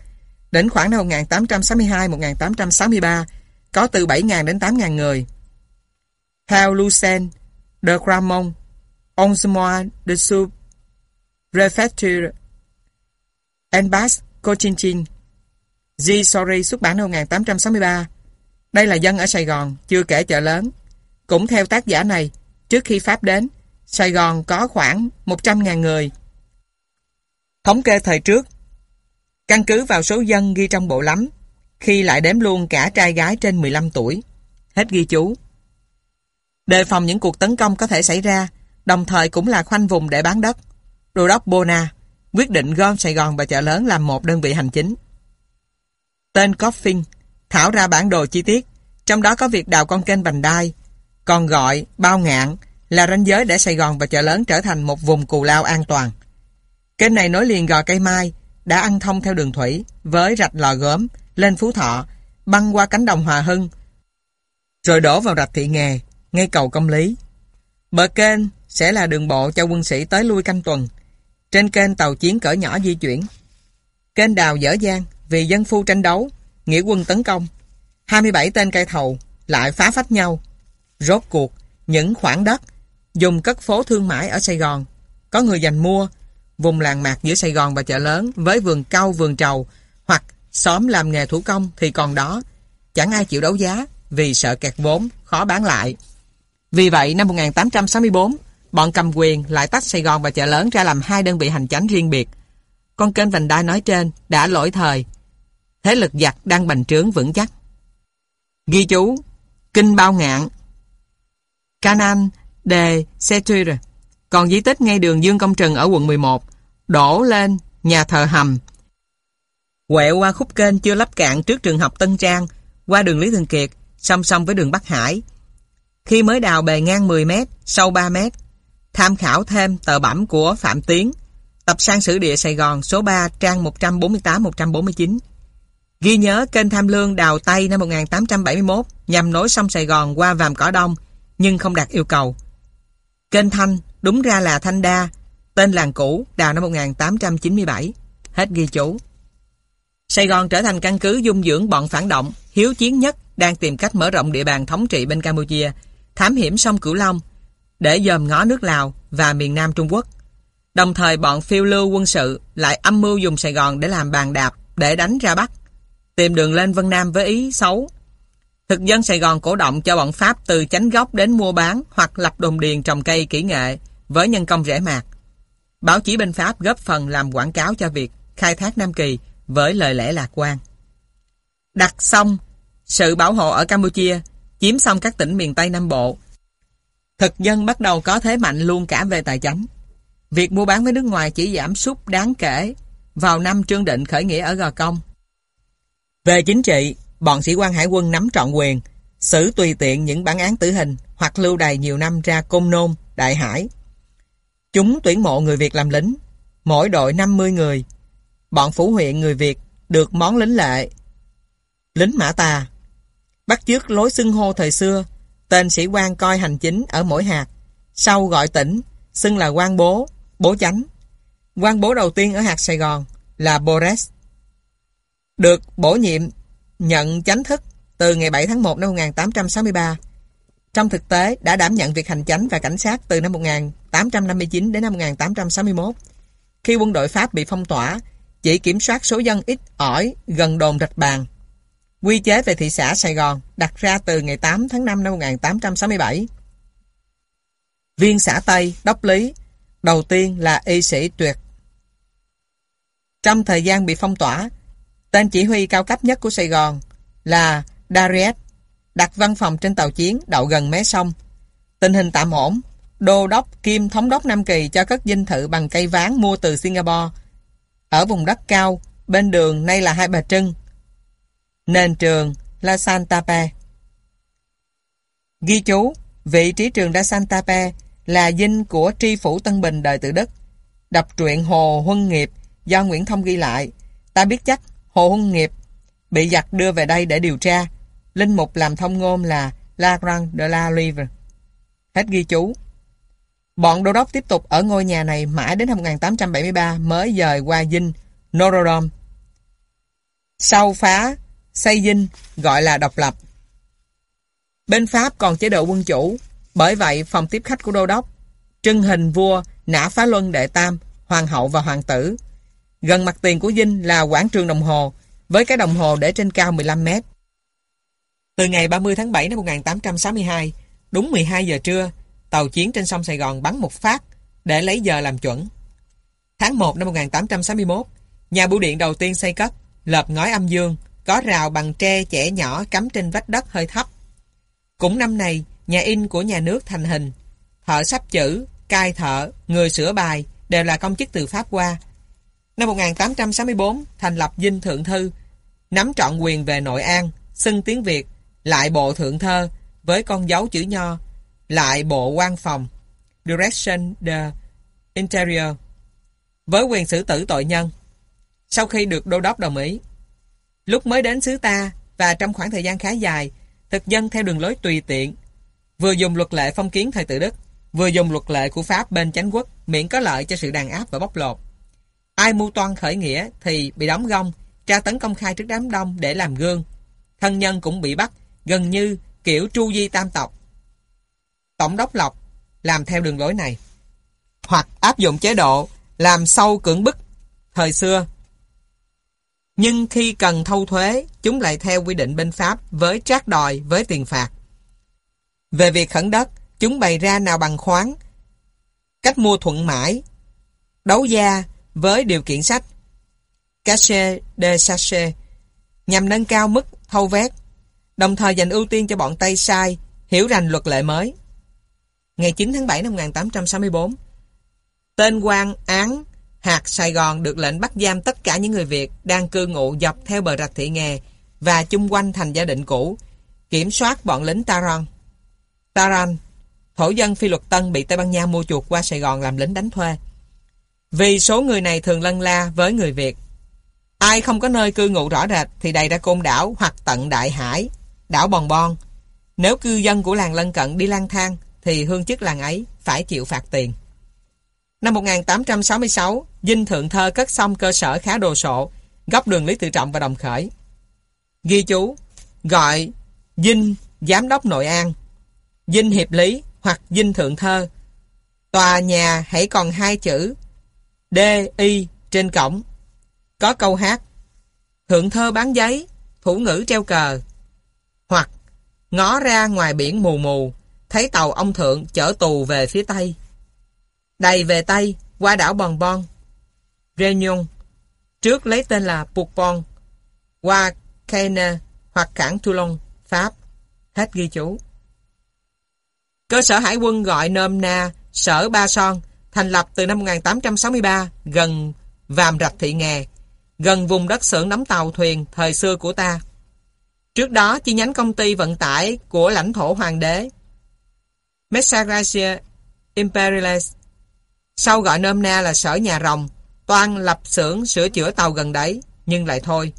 Đến khoảng năm 1862-1863, có từ 7.000 đến 8.000 người. Theo Lucen, de Gramont, Onze de sub Refecture, Enbas Cochinchin G. Sorry xuất bản năm 1863 Đây là dân ở Sài Gòn, chưa kể chợ lớn. Cũng theo tác giả này, trước khi Pháp đến, Sài Gòn có khoảng 100.000 người. Thống kê thời trước, căn cứ vào số dân ghi trong bộ lắm, khi lại đếm luôn cả trai gái trên 15 tuổi. Hết ghi chú. Đề phòng những cuộc tấn công có thể xảy ra, đồng thời cũng là khoanh vùng để bán đất. Đô đốc Bona quyết định gom Sài Gòn và chợ lớn làm một đơn vị hành chính. Tên Coffin thảo ra bản đồ chi tiết, trong đó có việc đào con kênh Vành Đai, còn gọi bao ngạn là ranh giới để Sài Gòn và chợ lớn trở thành một vùng cù lao an toàn. Kênh này nối liền gò cây mai, đã ăn thông theo đường thủy với rạch lò gốm lên Phú Thọ, băng qua cánh đồng Hòa Hưng, rồi đổ vào rạch Thị Nghè, ngay cầu Công Lý. Bờ kênh sẽ là đường bộ cho quân sĩ tới lui canh tuần. Trên kênh tàu chiến cỡ nhỏ di chuyển. Kênh đào dở dang vì dân phu tranh đấu, nghĩa quân tấn công. 27 tên cây thầu lại phá phách nhau. Rốt cuộc, những khoảng đất dùng cất phố thương mại ở Sài Gòn. Có người giành mua, vùng làng mạc giữa Sài Gòn và chợ lớn với vườn cau vườn trầu hoặc xóm làm nghề thủ công thì còn đó. Chẳng ai chịu đấu giá vì sợ kẹt vốn, khó bán lại. Vì vậy, năm 1864, bọn cầm quyền lại tách Sài Gòn và chợ lớn ra làm hai đơn vị hành chánh riêng biệt. Con kênh vành đai nói trên đã lỗi thời. Thế lực giặc đang bành trướng vững chắc. Ghi chú, Kinh Bao Ngạn, Canan de Seture, còn di tích ngay đường Dương Công Trừng ở quận 11, đổ lên nhà thờ hầm. Quẹo qua khúc kênh chưa lắp cạn trước trường học Tân Trang, qua đường Lý Thường Kiệt, song song với đường Bắc Hải. Khi mới đào bề ngang 10 mét, sâu 3 mét, tham khảo thêm tờ bẩm của Phạm Tiến, tập sang sử địa Sài Gòn số 3 trang 148-149. Ghi nhớ kênh Tham Lương đào Tây năm 1871 nhằm nối sông Sài Gòn qua Vàm Cỏ Đông, nhưng không đạt yêu cầu. Kênh Thanh đúng ra là Thanh Đa, tên làng cũ đào năm 1897. Hết ghi chú. Sài Gòn trở thành căn cứ dung dưỡng bọn phản động, hiếu chiến nhất đang tìm cách mở rộng địa bàn thống trị bên Campuchia, thám hiểm sông Cửu Long, để dòm ngó nước Lào và miền Nam Trung Quốc. Đồng thời bọn phiêu lưu quân sự lại âm mưu dùng Sài Gòn để làm bàn đạp để đánh ra Bắc, tìm đường lên Vân Nam với ý xấu. Thực dân Sài Gòn cổ động cho bọn Pháp từ chánh gốc đến mua bán hoặc lập đồn điền trồng cây kỹ nghệ với nhân công rẻ mạt. Báo chí bên Pháp góp phần làm quảng cáo cho việc khai thác Nam Kỳ với lời lẽ lạc quan. Đặt xong sự bảo hộ ở Campuchia, chiếm xong các tỉnh miền Tây Nam Bộ, thực dân bắt đầu có thế mạnh luôn cả về tài chính. Việc mua bán với nước ngoài chỉ giảm sút đáng kể vào năm Trương Định khởi nghĩa ở Gò Công. Về chính trị, bọn sĩ quan hải quân nắm trọn quyền, xử tùy tiện những bản án tử hình hoặc lưu đày nhiều năm ra Côn Nôn, Đại Hải. Chúng tuyển mộ người Việt làm lính, mỗi đội 50 người. Bọn phủ huyện người Việt được món lính lệ. Lính Mã Tà Bắt chước lối xưng hô thời xưa, tên sĩ quan coi hành chính ở mỗi hạt, sau gọi tỉnh, xưng là quan bố, bố chánh. Quan bố đầu tiên ở hạt Sài Gòn là Bores. Được bổ nhiệm nhận chánh thức từ ngày 7 tháng 1 năm 1863. Trong thực tế đã đảm nhận việc hành chánh và cảnh sát từ năm 1859 đến năm 1861. Khi quân đội Pháp bị phong tỏa, chỉ kiểm soát số dân ít ỏi gần đồn rạch bàn. Quy chế về thị xã Sài Gòn đặt ra từ ngày 8 tháng 5 năm 1867. Viên xã Tây, Đốc Lý, đầu tiên là y sĩ Tuyệt. Trong thời gian bị phong tỏa, tên chỉ huy cao cấp nhất của Sài Gòn là Darius đặt văn phòng trên tàu chiến đậu gần mé sông. Tình hình tạm ổn, đô đốc kim thống đốc Nam Kỳ cho cất dinh thự bằng cây ván mua từ Singapore. Ở vùng đất cao, bên đường nay là Hai Bà Trưng. Nền trường là Santa Pe Ghi chú, vị trí trường La Santa Pe là dinh của tri phủ Tân Bình đời tự Đức. Đọc truyện Hồ Huân Nghiệp do Nguyễn Thông ghi lại Ta biết chắc Hồ Huân Nghiệp bị giặc đưa về đây để điều tra. Linh mục làm thông ngôn là La Grande de la Livre. Hết ghi chú. Bọn đô đốc tiếp tục ở ngôi nhà này mãi đến năm 1873 mới dời qua dinh Norodom. Sau phá xây dinh gọi là độc lập. Bên Pháp còn chế độ quân chủ, bởi vậy phòng tiếp khách của đô đốc trưng hình vua Nã Phá Luân Đệ Tam, hoàng hậu và hoàng tử. Gần mặt tiền của dinh là quảng trường đồng hồ, với cái đồng hồ để trên cao 15 mét. Từ ngày 30 tháng 7 năm 1862, đúng 12 giờ trưa, tàu chiến trên sông Sài Gòn bắn một phát để lấy giờ làm chuẩn. Tháng 1 năm 1861, nhà bưu điện đầu tiên xây cất, lợp ngói âm dương, có rào bằng tre chẻ nhỏ cắm trên vách đất hơi thấp. Cũng năm này, nhà in của nhà nước thành hình. Thợ sắp chữ, cai thợ, người sửa bài đều là công chức từ Pháp qua. Năm 1864, thành lập dinh thượng thư, nắm trọn quyền về Nội An, xưng tiếng Việt, lại bộ thượng thơ, với con dấu chữ nho, lại bộ quan phòng, Direction de Interior, với quyền xử tử tội nhân. Sau khi được đô đốc đồng ý, lúc mới đến xứ ta và trong khoảng thời gian khá dài, thực dân theo đường lối tùy tiện, vừa dùng luật lệ phong kiến thời tự Đức, vừa dùng luật lệ của Pháp bên chánh quốc miễn có lợi cho sự đàn áp và bóc lột. Ai mưu toan khởi nghĩa thì bị đóng gông, tra tấn công khai trước đám đông để làm gương. Thân nhân cũng bị bắt, gần như kiểu tru di tam tộc. Tổng đốc Lộc làm theo đường lối này. Hoặc áp dụng chế độ làm sâu cưỡng bức thời xưa. Nhưng khi cần thâu thuế, chúng lại theo quy định bên Pháp với trác đòi với tiền phạt. Về việc khẩn đất, chúng bày ra nào bằng khoáng, cách mua thuận mãi, đấu giá với điều kiện sách, cachet de sachet, nhằm nâng cao mức thâu vét, đồng thời dành ưu tiên cho bọn Tây sai, hiểu rành luật lệ mới. Ngày 9 tháng 7 năm 1864, tên quan án hạt Sài Gòn được lệnh bắt giam tất cả những người Việt đang cư ngụ dọc theo bờ rạch Thị Nghè và chung quanh thành gia định cũ, kiểm soát bọn lính Taran. Taran, thổ dân phi luật tân bị Tây Ban Nha mua chuộc qua Sài Gòn làm lính đánh thuê. Vì số người này thường lân la với người Việt. Ai không có nơi cư ngụ rõ rệt thì đầy ra côn đảo hoặc tận đại hải, đảo Bòn Bon. Nếu cư dân của làng lân cận đi lang thang thì hương chức làng ấy phải chịu phạt tiền. Năm 1866, Dinh Thượng Thơ cất xong cơ sở khá đồ sộ, góc đường Lý Tự Trọng và Đồng Khởi. Ghi chú, gọi Dinh Giám đốc Nội An, Dinh Hiệp Lý hoặc Dinh Thượng Thơ. Tòa nhà hãy còn hai chữ D, Y trên cổng. Có câu hát Thượng Thơ bán giấy, thủ ngữ treo cờ. Hoặc ngó ra ngoài biển mù mù, thấy tàu ông Thượng chở tù về phía Tây. Đầy về Tây, qua đảo Bòn Bon, Réunion, trước lấy tên là Bourbon, qua Cana hoặc cảng Toulon, Pháp. Hết ghi chú. Cơ sở hải quân gọi nôm na Sở Ba Son, thành lập từ năm 1863 gần Vàm Rạch Thị Nghè, gần vùng đất xưởng đóng tàu thuyền thời xưa của ta. Trước đó, chi nhánh công ty vận tải của lãnh thổ hoàng đế Messagracia Imperialis sau gọi nôm na là sở nhà rồng, toan lập xưởng sửa chữa tàu gần đấy, nhưng lại thôi.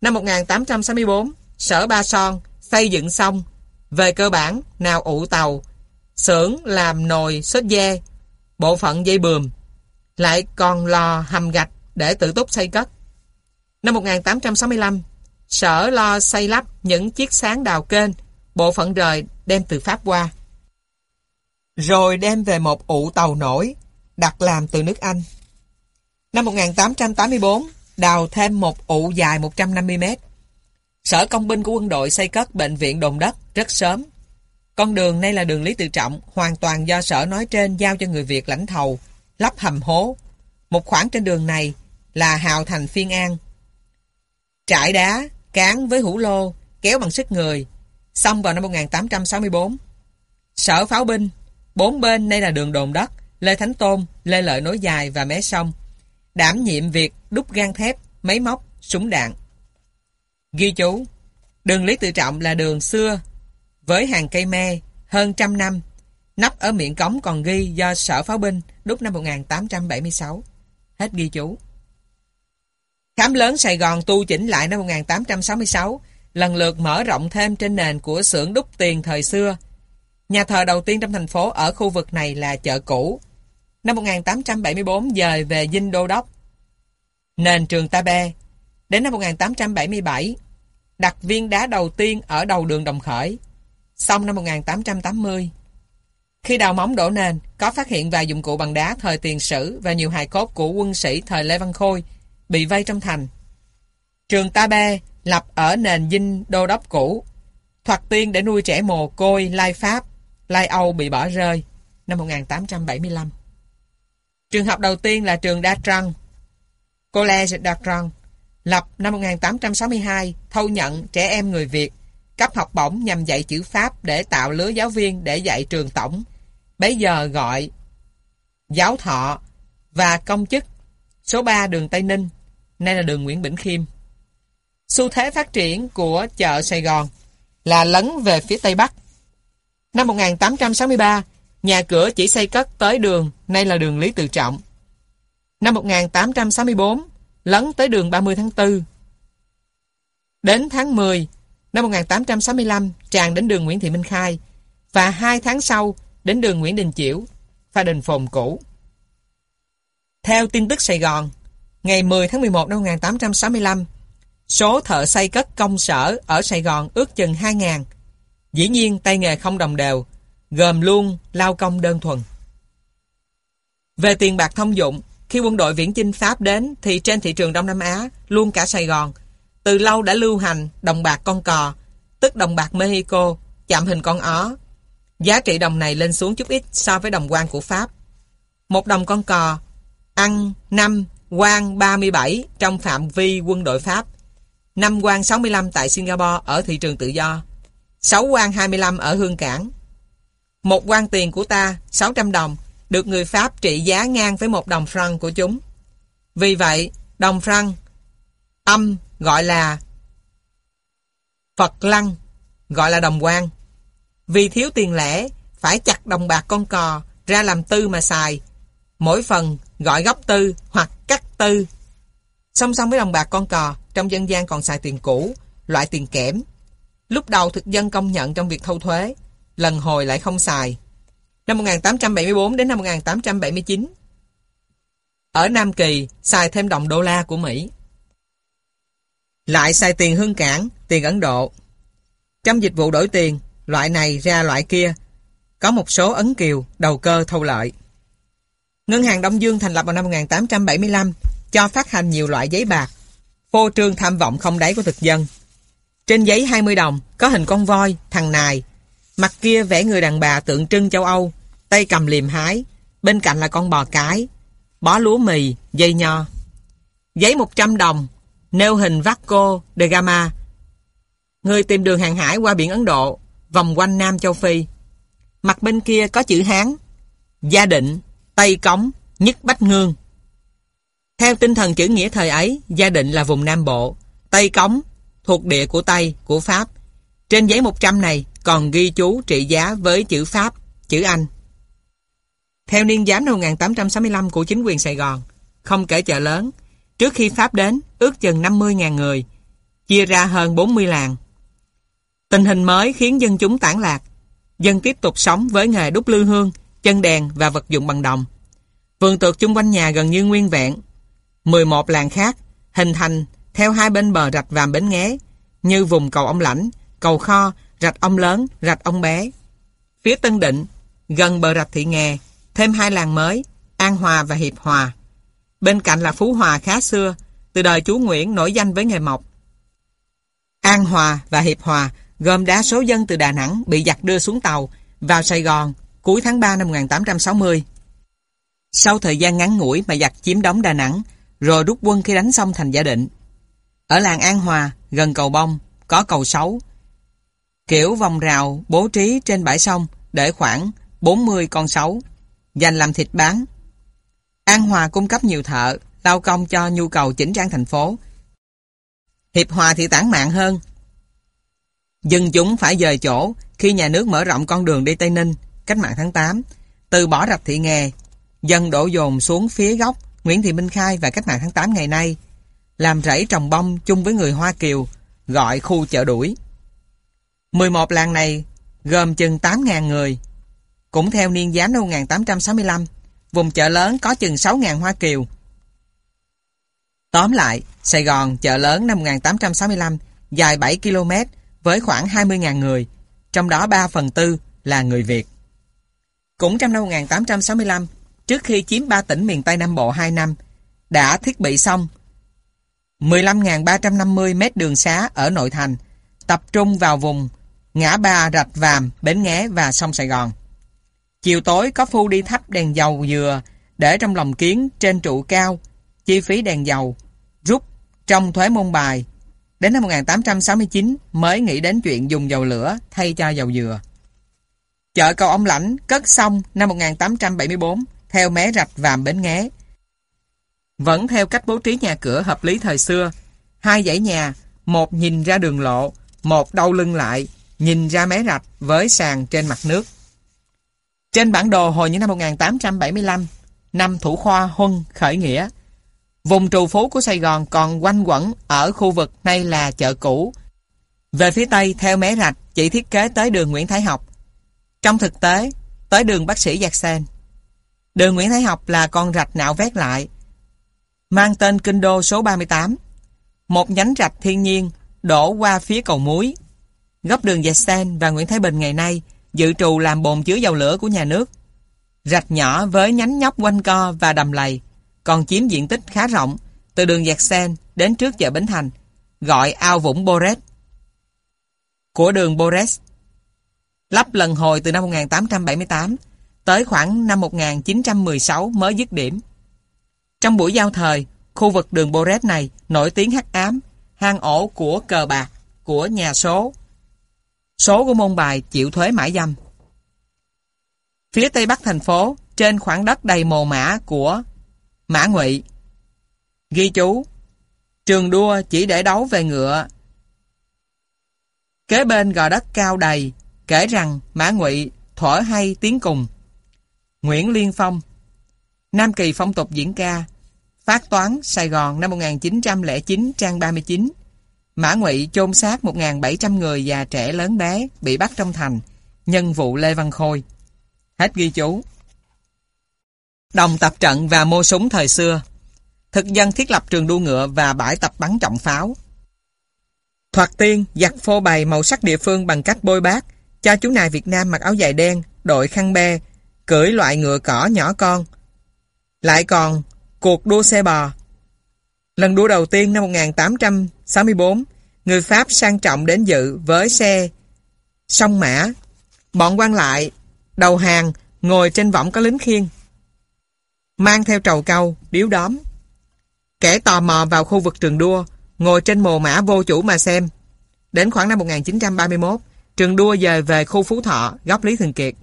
Năm 1864, sở Ba Son xây dựng xong, về cơ bản, nào ụ tàu, xưởng làm nồi sốt dê, bộ phận dây bườm, lại còn lò hầm gạch để tự túc xây cất. Năm 1865, sở lo xây lắp những chiếc sáng đào kênh, bộ phận rời đem từ Pháp qua. Rồi đem về một ụ tàu nổi, đặt làm từ nước Anh. Năm 1884, đào thêm một ụ dài 150 mét. Sở công binh của quân đội xây cất bệnh viện đồn đất rất sớm. Con đường nay là đường Lý Tự Trọng, hoàn toàn do sở nói trên giao cho người Việt lãnh thầu, lắp hầm hố. Một khoảng trên đường này là hào thành phiên an. Trải đá, cán với hũ lô, kéo bằng sức người, xong vào năm 1864. Sở pháo binh, bốn bên nay là đường đồn đất, Lê Thánh Tôn, Lê Lợi Nối Dài và Mé Sông, đảm nhiệm việc đúc gan thép, máy móc, súng đạn. Ghi chú, đường Lý Tự Trọng là đường xưa, với hàng cây me, hơn trăm năm. Nắp ở miệng cống còn ghi do sở pháo binh đúc năm 1876. Hết ghi chú. Khám lớn Sài Gòn tu chỉnh lại năm 1866, lần lượt mở rộng thêm trên nền của xưởng đúc tiền thời xưa. Nhà thờ đầu tiên trong thành phố ở khu vực này là chợ cũ. Năm 1874 dời về Dinh Đô Đốc. Nền trường Ta Be Đến năm 1877, đặt viên đá đầu tiên ở đầu đường Đồng Khởi. Xong năm 1880. Khi đào móng đổ nền, có phát hiện vài dụng cụ bằng đá thời tiền sử và nhiều hài cốt của quân sĩ thời Lê Văn Khôi bị vây trong thành. Trường Ta Be lập ở nền dinh đô đốc cũ, thoạt tiên để nuôi trẻ mồ côi Lai Pháp, Lai Âu bị bỏ rơi năm 1875. Trường học đầu tiên là trường Đa Trăng, College Đa Trăng, lập năm 1862, thâu nhận trẻ em người Việt, cấp học bổng nhằm dạy chữ Pháp để tạo lứa giáo viên để dạy trường tổng, bấy giờ gọi giáo thọ và công chức số 3 đường Tây Ninh, nay là đường Nguyễn Bỉnh Khiêm. Xu thế phát triển của chợ Sài Gòn là lấn về phía Tây Bắc. Năm 1863, nhà cửa chỉ xây cất tới đường, nay là đường Lý Tự Trọng. Năm 1864, lấn tới đường 30 tháng 4. Đến tháng 10, năm 1865, tràn đến đường Nguyễn Thị Minh Khai, và hai tháng sau, đến đường Nguyễn Đình Chiểu, pha đình phồn cũ. Theo tin tức Sài Gòn, ngày 10 tháng 11 năm 1865, số thợ xây cất công sở ở Sài Gòn ước chừng 2.000. Dĩ nhiên tay nghề không đồng đều, gồm luôn lao công đơn thuần. Về tiền bạc thông dụng, khi quân đội viễn chinh Pháp đến thì trên thị trường Đông Nam Á, luôn cả Sài Gòn, từ lâu đã lưu hành đồng bạc con cò, tức đồng bạc Mexico, chạm hình con ó. Giá trị đồng này lên xuống chút ít so với đồng quan của Pháp. Một đồng con cò ăn 5, quan 37 trong phạm vi quân đội Pháp, 5 quan 65 tại Singapore ở thị trường tự do, 6 quan 25 ở Hương Cảng. Một quan tiền của ta, 600 đồng, được người Pháp trị giá ngang với một đồng franc của chúng. Vì vậy, đồng franc âm gọi là Phật lăng, gọi là đồng quan. Vì thiếu tiền lẻ, phải chặt đồng bạc con cò ra làm tư mà xài. Mỗi phần gọi góc tư hoặc cắt tư. Song song với đồng bạc con cò, trong dân gian còn xài tiền cũ, loại tiền kẽm. Lúc đầu thực dân công nhận trong việc thâu thuế, lần hồi lại không xài. Năm 1874 đến năm 1879, ở Nam Kỳ xài thêm đồng đô la của Mỹ. Lại xài tiền Hương Cảng, tiền Ấn Độ. Trong dịch vụ đổi tiền, loại này ra loại kia, có một số ấn kiều, đầu cơ thâu lợi. Ngân hàng Đông Dương thành lập vào năm 1875, cho phát hành nhiều loại giấy bạc, phô trương tham vọng không đáy của thực dân. Trên giấy 20 đồng có hình con voi, thằng nài, mặt kia vẽ người đàn bà tượng trưng châu Âu, tay cầm liềm hái, bên cạnh là con bò cái, bó lúa mì, dây nho. Giấy 100 đồng, nêu hình Vasco de Gama, người tìm đường hàng hải qua biển Ấn Độ, vòng quanh Nam châu Phi. Mặt bên kia có chữ Hán, gia định, Tây Cống, Nhất Bách Ngương. Theo tinh thần chữ nghĩa thời ấy, gia định là vùng Nam Bộ, Tây Cống thuộc địa của Tây, của Pháp. Trên giấy 100 này còn ghi chú trị giá với chữ Pháp, chữ Anh. Theo niên giám năm 1865 của chính quyền Sài Gòn, không kể chợ lớn, trước khi Pháp đến, ước chừng 50.000 người, chia ra hơn 40 làng. Tình hình mới khiến dân chúng tản lạc, dân tiếp tục sống với nghề đúc lư hương, chân đèn và vật dụng bằng đồng. Vườn tược chung quanh nhà gần như nguyên vẹn. 11 làng khác hình thành theo hai bên bờ rạch Vàm Bến Nghé, như vùng cầu ông Lãnh, cầu Kho, rạch ông Lớn, rạch ông Bé. Phía Tân Định, gần bờ rạch Thị Nghè, thêm hai làng mới, An Hòa và Hiệp Hòa. Bên cạnh là Phú Hòa khá xưa, từ đời chú Nguyễn nổi danh với nghề mộc. An Hòa và Hiệp Hòa gồm đa số dân từ Đà Nẵng bị giặc đưa xuống tàu vào Sài Gòn cuối tháng 3 năm 1860. Sau thời gian ngắn ngủi mà giặc chiếm đóng Đà Nẵng, rồi rút quân khi đánh xong thành Giả Định. Ở làng An Hòa, gần cầu Bông, có cầu Sáu. Kiểu vòng rào bố trí trên bãi sông để khoảng 40 con sấu, dành làm thịt bán. An Hòa cung cấp nhiều thợ, lao công cho nhu cầu chỉnh trang thành phố. Hiệp Hòa thì tản mạng hơn. Dân chúng phải dời chỗ khi nhà nước mở rộng con đường đi Tây Ninh, cách mạng tháng 8, từ bỏ rạch thị nghề, dân đổ dồn xuống phía góc Nguyễn Thị Minh Khai và cách mạng tháng 8 ngày nay. làm rẫy trồng bông chung với người Hoa Kiều, gọi khu chợ đuổi. 11 làng này gồm chừng 8.000 người. Cũng theo niên giám năm 1865, vùng chợ lớn có chừng 6.000 Hoa Kiều. Tóm lại, Sài Gòn chợ lớn năm 1865 dài 7 km với khoảng 20.000 người, trong đó 3 phần tư là người Việt. Cũng trong năm 1865, trước khi chiếm 3 tỉnh miền Tây Nam Bộ 2 năm, đã thiết bị xong 15.350 mét đường xá ở nội thành, tập trung vào vùng ngã ba Rạch Vàm, Bến Nghé và sông Sài Gòn. Chiều tối có phu đi thắp đèn dầu dừa để trong lòng kiến trên trụ cao, chi phí đèn dầu, rút trong thuế môn bài. Đến năm 1869 mới nghĩ đến chuyện dùng dầu lửa thay cho dầu dừa. Chợ cầu ông lãnh cất xong năm 1874 theo mé rạch vàm bến nghé. Vẫn theo cách bố trí nhà cửa hợp lý thời xưa. Hai dãy nhà, một nhìn ra đường lộ, một đau lưng lại, nhìn ra mé rạch với sàn trên mặt nước. Trên bản đồ hồi những năm 1875, năm Thủ Khoa Huân khởi nghĩa, vùng trù phú của Sài Gòn còn quanh quẩn ở khu vực nay là chợ cũ. Về phía Tây theo mé rạch chỉ thiết kế tới đường Nguyễn Thái Học. Trong thực tế, tới đường bác sĩ Giạc Sen. Đường Nguyễn Thái Học là con rạch nạo vét lại, mang tên Kinh Đô số 38. Một nhánh rạch thiên nhiên đổ qua phía cầu muối. Góc đường dạch Sen và Nguyễn Thái Bình ngày nay dự trù làm bồn chứa dầu lửa của nhà nước. Rạch nhỏ với nhánh nhóc quanh co và đầm lầy, còn chiếm diện tích khá rộng, từ đường dạch Sen đến trước chợ Bến Thành, gọi ao vũng Bores. Của đường Bores. Lắp lần hồi từ năm 1878 tới khoảng năm 1916 mới dứt điểm. Trong buổi giao thời, khu vực đường Bores này nổi tiếng hắc ám, hang ổ của cờ bạc, của nhà số, Số của môn bài chịu thuế mãi dâm. Phía tây bắc thành phố, trên khoảng đất đầy mồ mã của Mã Ngụy. Ghi chú, trường đua chỉ để đấu về ngựa. Kế bên gò đất cao đầy, kể rằng Mã Ngụy thổi hay tiếng cùng. Nguyễn Liên Phong Nam Kỳ phong tục diễn ca Phát toán Sài Gòn năm 1909 trang 39 Mã Ngụy chôn xác 1.700 người già trẻ lớn bé bị bắt trong thành, nhân vụ Lê Văn Khôi. Hết ghi chú. Đồng tập trận và mô súng thời xưa. Thực dân thiết lập trường đua ngựa và bãi tập bắn trọng pháo. Thoạt tiên, giặc phô bày màu sắc địa phương bằng cách bôi bát, cho chú nài Việt Nam mặc áo dài đen, đội khăn be, cưỡi loại ngựa cỏ nhỏ con. Lại còn cuộc đua xe bò, Lần đua đầu tiên năm 1864, người Pháp sang trọng đến dự với xe sông mã. Bọn quan lại, đầu hàng, ngồi trên võng có lính khiên. Mang theo trầu câu, điếu đóm. Kẻ tò mò vào khu vực trường đua, ngồi trên mồ mã vô chủ mà xem. Đến khoảng năm 1931, trường đua dời về khu Phú Thọ, góc Lý Thường Kiệt.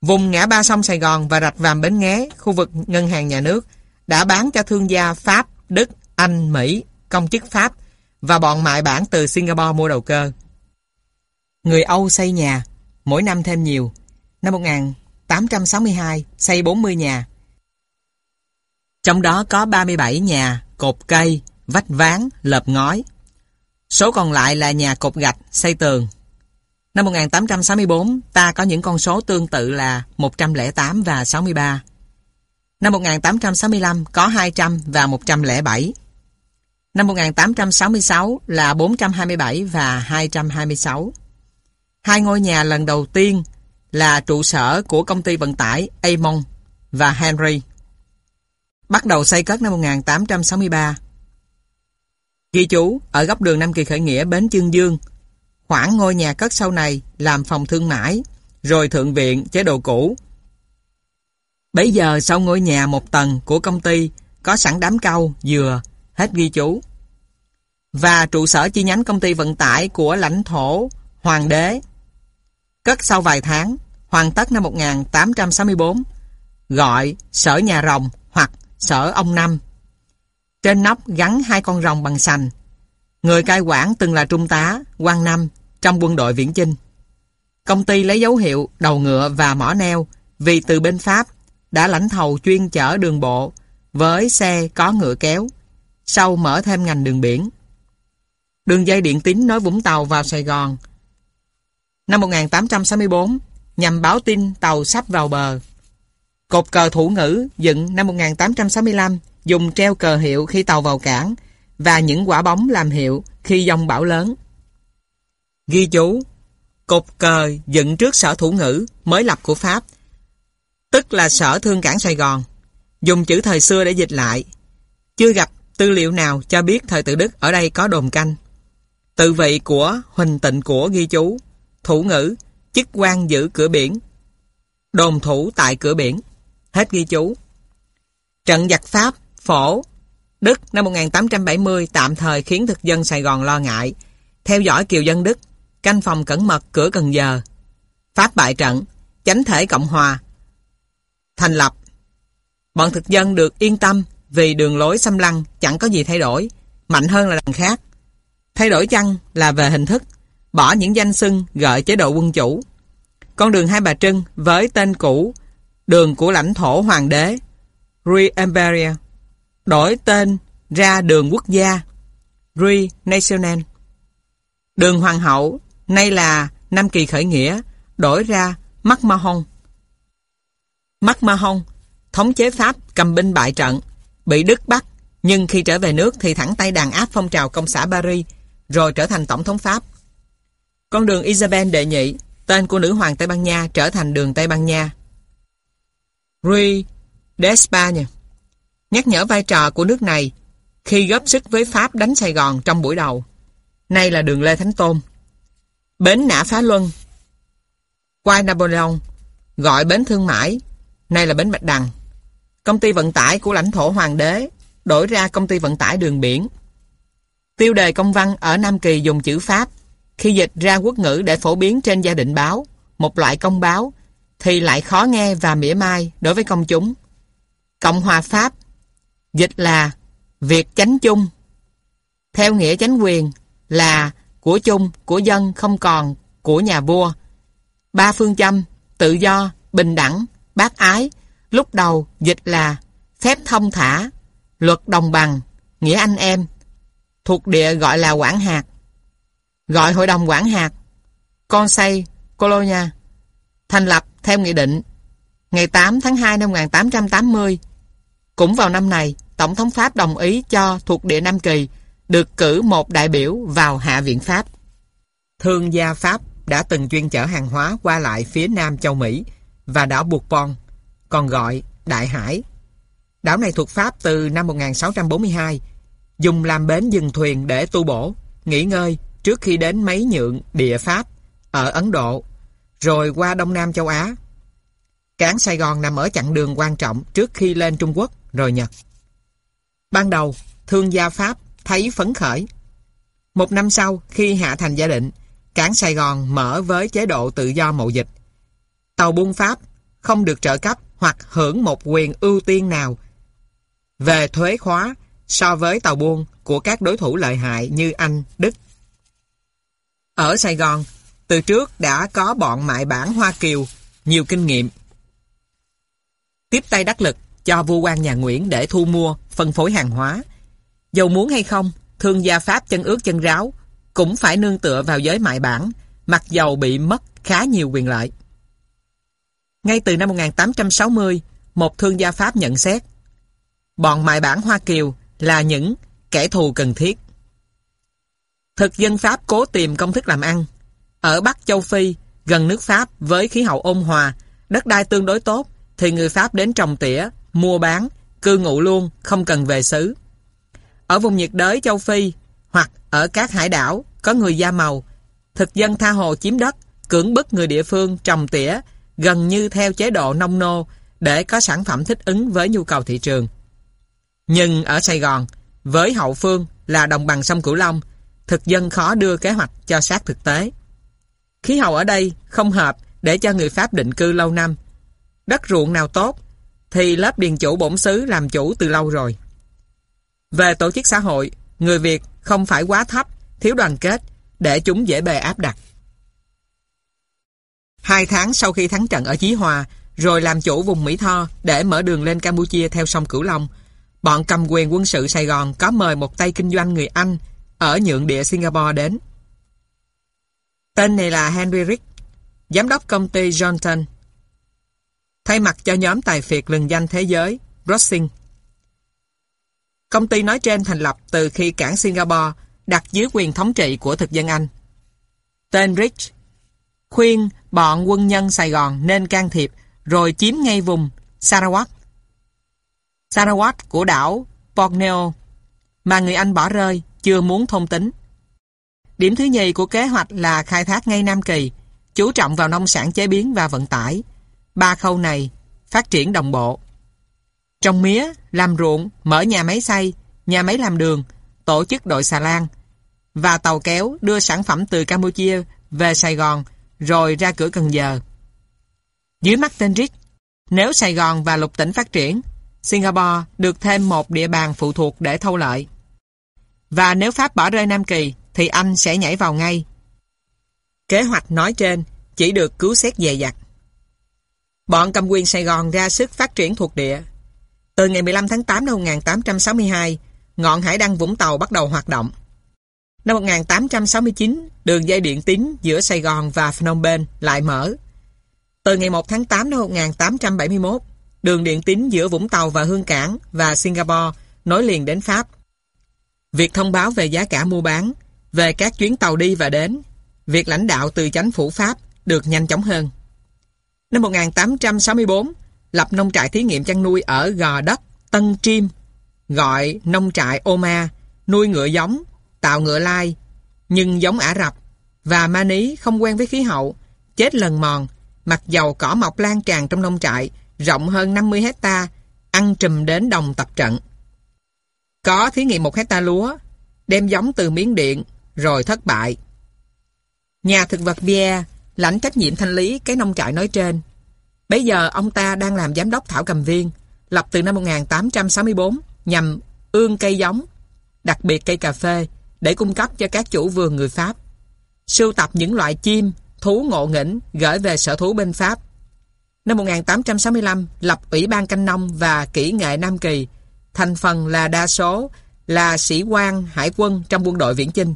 Vùng ngã ba sông Sài Gòn và rạch Vàm Bến Nghé, khu vực ngân hàng nhà nước, đã bán cho thương gia Pháp Đức, Anh, Mỹ, công chức Pháp và bọn mại bản từ Singapore mua đầu cơ. Người Âu xây nhà, mỗi năm thêm nhiều. Năm 1862 xây 40 nhà. Trong đó có 37 nhà, cột cây, vách ván, lợp ngói. Số còn lại là nhà cột gạch, xây tường. Năm 1864, ta có những con số tương tự là 108 và 63. Năm 1865 có 200 và 107. Năm 1866 là 427 và 226. Hai ngôi nhà lần đầu tiên là trụ sở của công ty vận tải Amon và Henry. Bắt đầu xây cất năm 1863. Ghi chú, ở góc đường Nam Kỳ Khởi Nghĩa Bến Chương Dương, khoảng ngôi nhà cất sau này làm phòng thương mại, rồi thượng viện chế độ cũ Bấy giờ sau ngôi nhà một tầng của công ty có sẵn đám cau, dừa, hết ghi chú. Và trụ sở chi nhánh công ty vận tải của lãnh thổ Hoàng đế. Cất sau vài tháng, hoàn tất năm 1864, gọi sở nhà rồng hoặc sở ông Năm. Trên nóc gắn hai con rồng bằng sành. Người cai quản từng là trung tá, quan năm trong quân đội viễn chinh. Công ty lấy dấu hiệu đầu ngựa và mỏ neo vì từ bên Pháp đã lãnh thầu chuyên chở đường bộ với xe có ngựa kéo sau mở thêm ngành đường biển. Đường dây điện tín nối Vũng Tàu vào Sài Gòn. Năm 1864, nhằm báo tin tàu sắp vào bờ. Cột cờ thủ ngữ dựng năm 1865 dùng treo cờ hiệu khi tàu vào cảng và những quả bóng làm hiệu khi dòng bão lớn. Ghi chú Cột cờ dựng trước sở thủ ngữ mới lập của Pháp tức là sở thương cảng Sài Gòn dùng chữ thời xưa để dịch lại. Chưa gặp tư liệu nào cho biết thời tự Đức ở đây có đồn canh. Tự vị của Huỳnh Tịnh của ghi chú, thủ ngữ, chức quan giữ cửa biển. Đồn thủ tại cửa biển, hết ghi chú. Trận giặc Pháp, phổ, Đức năm 1870 tạm thời khiến thực dân Sài Gòn lo ngại. Theo dõi kiều dân Đức, canh phòng cẩn mật cửa Cần Giờ. Pháp bại trận, chánh thể Cộng Hòa thành lập. Bọn thực dân được yên tâm vì đường lối xâm lăng chẳng có gì thay đổi, mạnh hơn là đằng khác thay đổi chăng là về hình thức, bỏ những danh xưng gợi chế độ quân chủ. Con đường Hai Bà Trưng với tên cũ, đường của lãnh thổ hoàng đế Re-Emperia đổi tên ra đường quốc gia Re-National. Đường Hoàng hậu, nay là Nam Kỳ khởi nghĩa, đổi ra McMahon. McMahon thống chế Pháp cầm binh bại trận bị Đức bắt nhưng khi trở về nước thì thẳng tay đàn áp phong trào công xã Paris rồi trở thành tổng thống Pháp. Con đường Isabel đệ nhị, tên của nữ hoàng Tây Ban Nha trở thành đường Tây Ban Nha. Rui d'Espagne nhắc nhở vai trò của nước này khi góp sức với Pháp đánh Sài Gòn trong buổi đầu. Nay là đường Lê Thánh Tôn. Bến Nã Phá Luân Quai Napoleon gọi bến thương mãi, nay là bến Bạch Đằng. Công ty vận tải của lãnh thổ hoàng đế đổi ra công ty vận tải đường biển. Tiêu đề công văn ở Nam Kỳ dùng chữ Pháp khi dịch ra quốc ngữ để phổ biến trên gia định báo, một loại công báo, thì lại khó nghe và mỉa mai đối với công chúng. Cộng hòa Pháp dịch là việc chánh chung. Theo nghĩa chánh quyền là của chung, của dân không còn của nhà vua. Ba phương châm, tự do, bình đẳng, bác ái, lúc đầu dịch là phép thông thả, luật đồng bằng, nghĩa anh em, thuộc địa gọi là quản hạt gọi Hội đồng quản hạt Conseil Colonia thành lập theo nghị định ngày 8 tháng 2 năm 1880. Cũng vào năm này, Tổng thống Pháp đồng ý cho thuộc địa Nam Kỳ được cử một đại biểu vào Hạ viện Pháp. Thương gia Pháp đã từng chuyên chở hàng hóa qua lại phía Nam châu Mỹ và đảo Bourbon, còn gọi Đại Hải. Đảo này thuộc Pháp từ năm 1642, dùng làm bến dừng thuyền để tu bổ, nghỉ ngơi trước khi đến mấy nhượng địa Pháp ở Ấn Độ, rồi qua Đông Nam châu Á. Cảng Sài Gòn nằm ở chặng đường quan trọng trước khi lên Trung Quốc rồi Nhật. Ban đầu, thương gia Pháp thấy phấn khởi. Một năm sau, khi hạ thành gia định, cảng Sài Gòn mở với chế độ tự do mậu dịch. Tàu buôn Pháp không được trợ cấp hoặc hưởng một quyền ưu tiên nào về thuế khóa so với tàu buôn của các đối thủ lợi hại như Anh, Đức, ở Sài Gòn, từ trước đã có bọn mại bản Hoa Kiều, nhiều kinh nghiệm. Tiếp tay đắc lực cho vua quan nhà Nguyễn để thu mua, phân phối hàng hóa. Dầu muốn hay không, thương gia Pháp chân ướt chân ráo cũng phải nương tựa vào giới mại bản, mặc dầu bị mất khá nhiều quyền lợi. Ngay từ năm 1860, một thương gia Pháp nhận xét bọn mại bản Hoa Kiều là những kẻ thù cần thiết. Thực dân Pháp cố tìm công thức làm ăn. Ở Bắc Châu Phi, gần nước Pháp với khí hậu ôn hòa, đất đai tương đối tốt, thì người Pháp đến trồng tỉa, mua bán, cư ngụ luôn, không cần về xứ. Ở vùng nhiệt đới châu Phi, hoặc ở các hải đảo, có người da màu, thực dân tha hồ chiếm đất, cưỡng bức người địa phương trồng tỉa, gần như theo chế độ nông nô, để có sản phẩm thích ứng với nhu cầu thị trường. Nhưng ở Sài Gòn, với hậu phương là đồng bằng sông Cửu Long, thực dân khó đưa kế hoạch cho sát thực tế. Khí hậu ở đây không hợp để cho người Pháp định cư lâu năm. Đất ruộng nào tốt thì lớp điền chủ bổn xứ làm chủ từ lâu rồi. Về tổ chức xã hội, người Việt không phải quá thấp, thiếu đoàn kết để chúng dễ bề áp đặt. Hai tháng sau khi thắng trận ở Chí Hòa, rồi làm chủ vùng Mỹ Tho để mở đường lên Campuchia theo sông Cửu Long, bọn cầm quyền quân sự Sài Gòn có mời một tay kinh doanh người Anh ở nhượng địa Singapore đến. Tên này là Henry Rick, giám đốc công ty Johnson. Thay mặt cho nhóm tài phiệt lừng danh thế giới, Rossing. Công ty nói trên thành lập từ khi cảng Singapore đặt dưới quyền thống trị của thực dân Anh. Tên Rich khuyên bọn quân nhân Sài Gòn nên can thiệp rồi chiếm ngay vùng Sarawak. Sarawak của đảo Borneo mà người Anh bỏ rơi chưa muốn thông tính. Điểm thứ nhì của kế hoạch là khai thác ngay Nam Kỳ, chú trọng vào nông sản chế biến và vận tải. Ba khâu này phát triển đồng bộ. Trồng mía, làm ruộng, mở nhà máy xay, nhà máy làm đường, tổ chức đội xà lan và tàu kéo đưa sản phẩm từ Campuchia về Sài Gòn rồi ra cửa Cần Giờ. Dưới mắt tên Rich, nếu Sài Gòn và lục tỉnh phát triển, Singapore được thêm một địa bàn phụ thuộc để thâu lợi. Và nếu Pháp bỏ rơi Nam Kỳ, thì Anh sẽ nhảy vào ngay. Kế hoạch nói trên chỉ được cứu xét dè dặt. Bọn cầm quyền Sài Gòn ra sức phát triển thuộc địa. Từ ngày 15 tháng 8 năm 1862, ngọn hải đăng Vũng Tàu bắt đầu hoạt động. Năm 1869, đường dây điện tín giữa Sài Gòn và Phnom Penh lại mở. Từ ngày 1 tháng 8 năm 1871, đường điện tín giữa Vũng Tàu và Hương Cảng và Singapore nối liền đến Pháp. Việc thông báo về giá cả mua bán, về các chuyến tàu đi và đến, việc lãnh đạo từ chánh phủ Pháp được nhanh chóng hơn. Năm 1864, lập nông trại thí nghiệm chăn nuôi ở Gò Đất, Tân Triêm, gọi nông trại Oma, nuôi ngựa giống, tạo ngựa lai, nhưng giống Ả Rập và Mani không quen với khí hậu, chết lần mòn, mặc dầu cỏ mọc lan tràn trong nông trại, rộng hơn 50 hecta, ăn trùm đến đồng tập trận. Có thí nghiệm một hecta lúa, đem giống từ Miến Điện, rồi thất bại. Nhà thực vật Pierre lãnh trách nhiệm thanh lý cái nông trại nói trên. Bây giờ ông ta đang làm giám đốc thảo cầm viên, lập từ năm 1864 nhằm ương cây giống, đặc biệt cây cà phê, để cung cấp cho các chủ vườn người Pháp. Sưu tập những loại chim, thú ngộ nghĩnh gửi về sở thú bên Pháp. Năm 1865, lập Ủy ban canh nông và kỹ nghệ Nam Kỳ, thành phần là đa số là sĩ quan hải quân trong quân đội Viễn Chinh.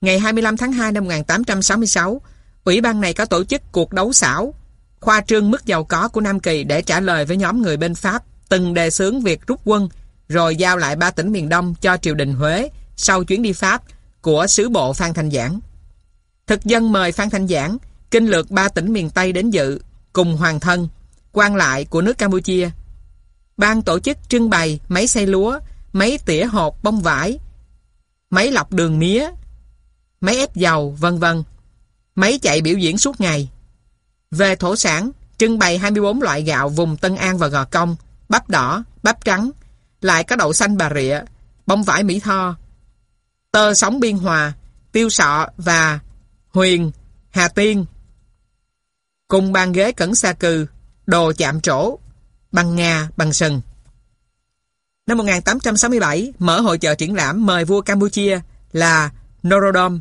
Ngày 25 tháng 2 năm 1866, Ủy ban này có tổ chức cuộc đấu xảo, khoa trương mức giàu có của Nam Kỳ để trả lời với nhóm người bên Pháp từng đề xướng việc rút quân rồi giao lại ba tỉnh miền Đông cho triều đình Huế sau chuyến đi Pháp của sứ bộ Phan Thanh Giảng. Thực dân mời Phan Thanh Giảng kinh lược ba tỉnh miền Tây đến dự cùng hoàng thân, quan lại của nước Campuchia. Ban tổ chức trưng bày máy xay lúa, máy tỉa hộp bông vải, máy lọc đường mía, máy ép dầu, vân vân. Máy chạy biểu diễn suốt ngày. Về thổ sản, trưng bày 24 loại gạo vùng Tân An và Gò Công, bắp đỏ, bắp trắng, lại có đậu xanh bà rịa, bông vải Mỹ Tho, tơ sóng biên hòa, tiêu sọ và huyền, hà tiên. Cùng bàn ghế cẩn xa cừ, đồ chạm trổ, bằng ngà bằng sừng. Năm 1867, mở hội chợ triển lãm mời vua Campuchia là Norodom.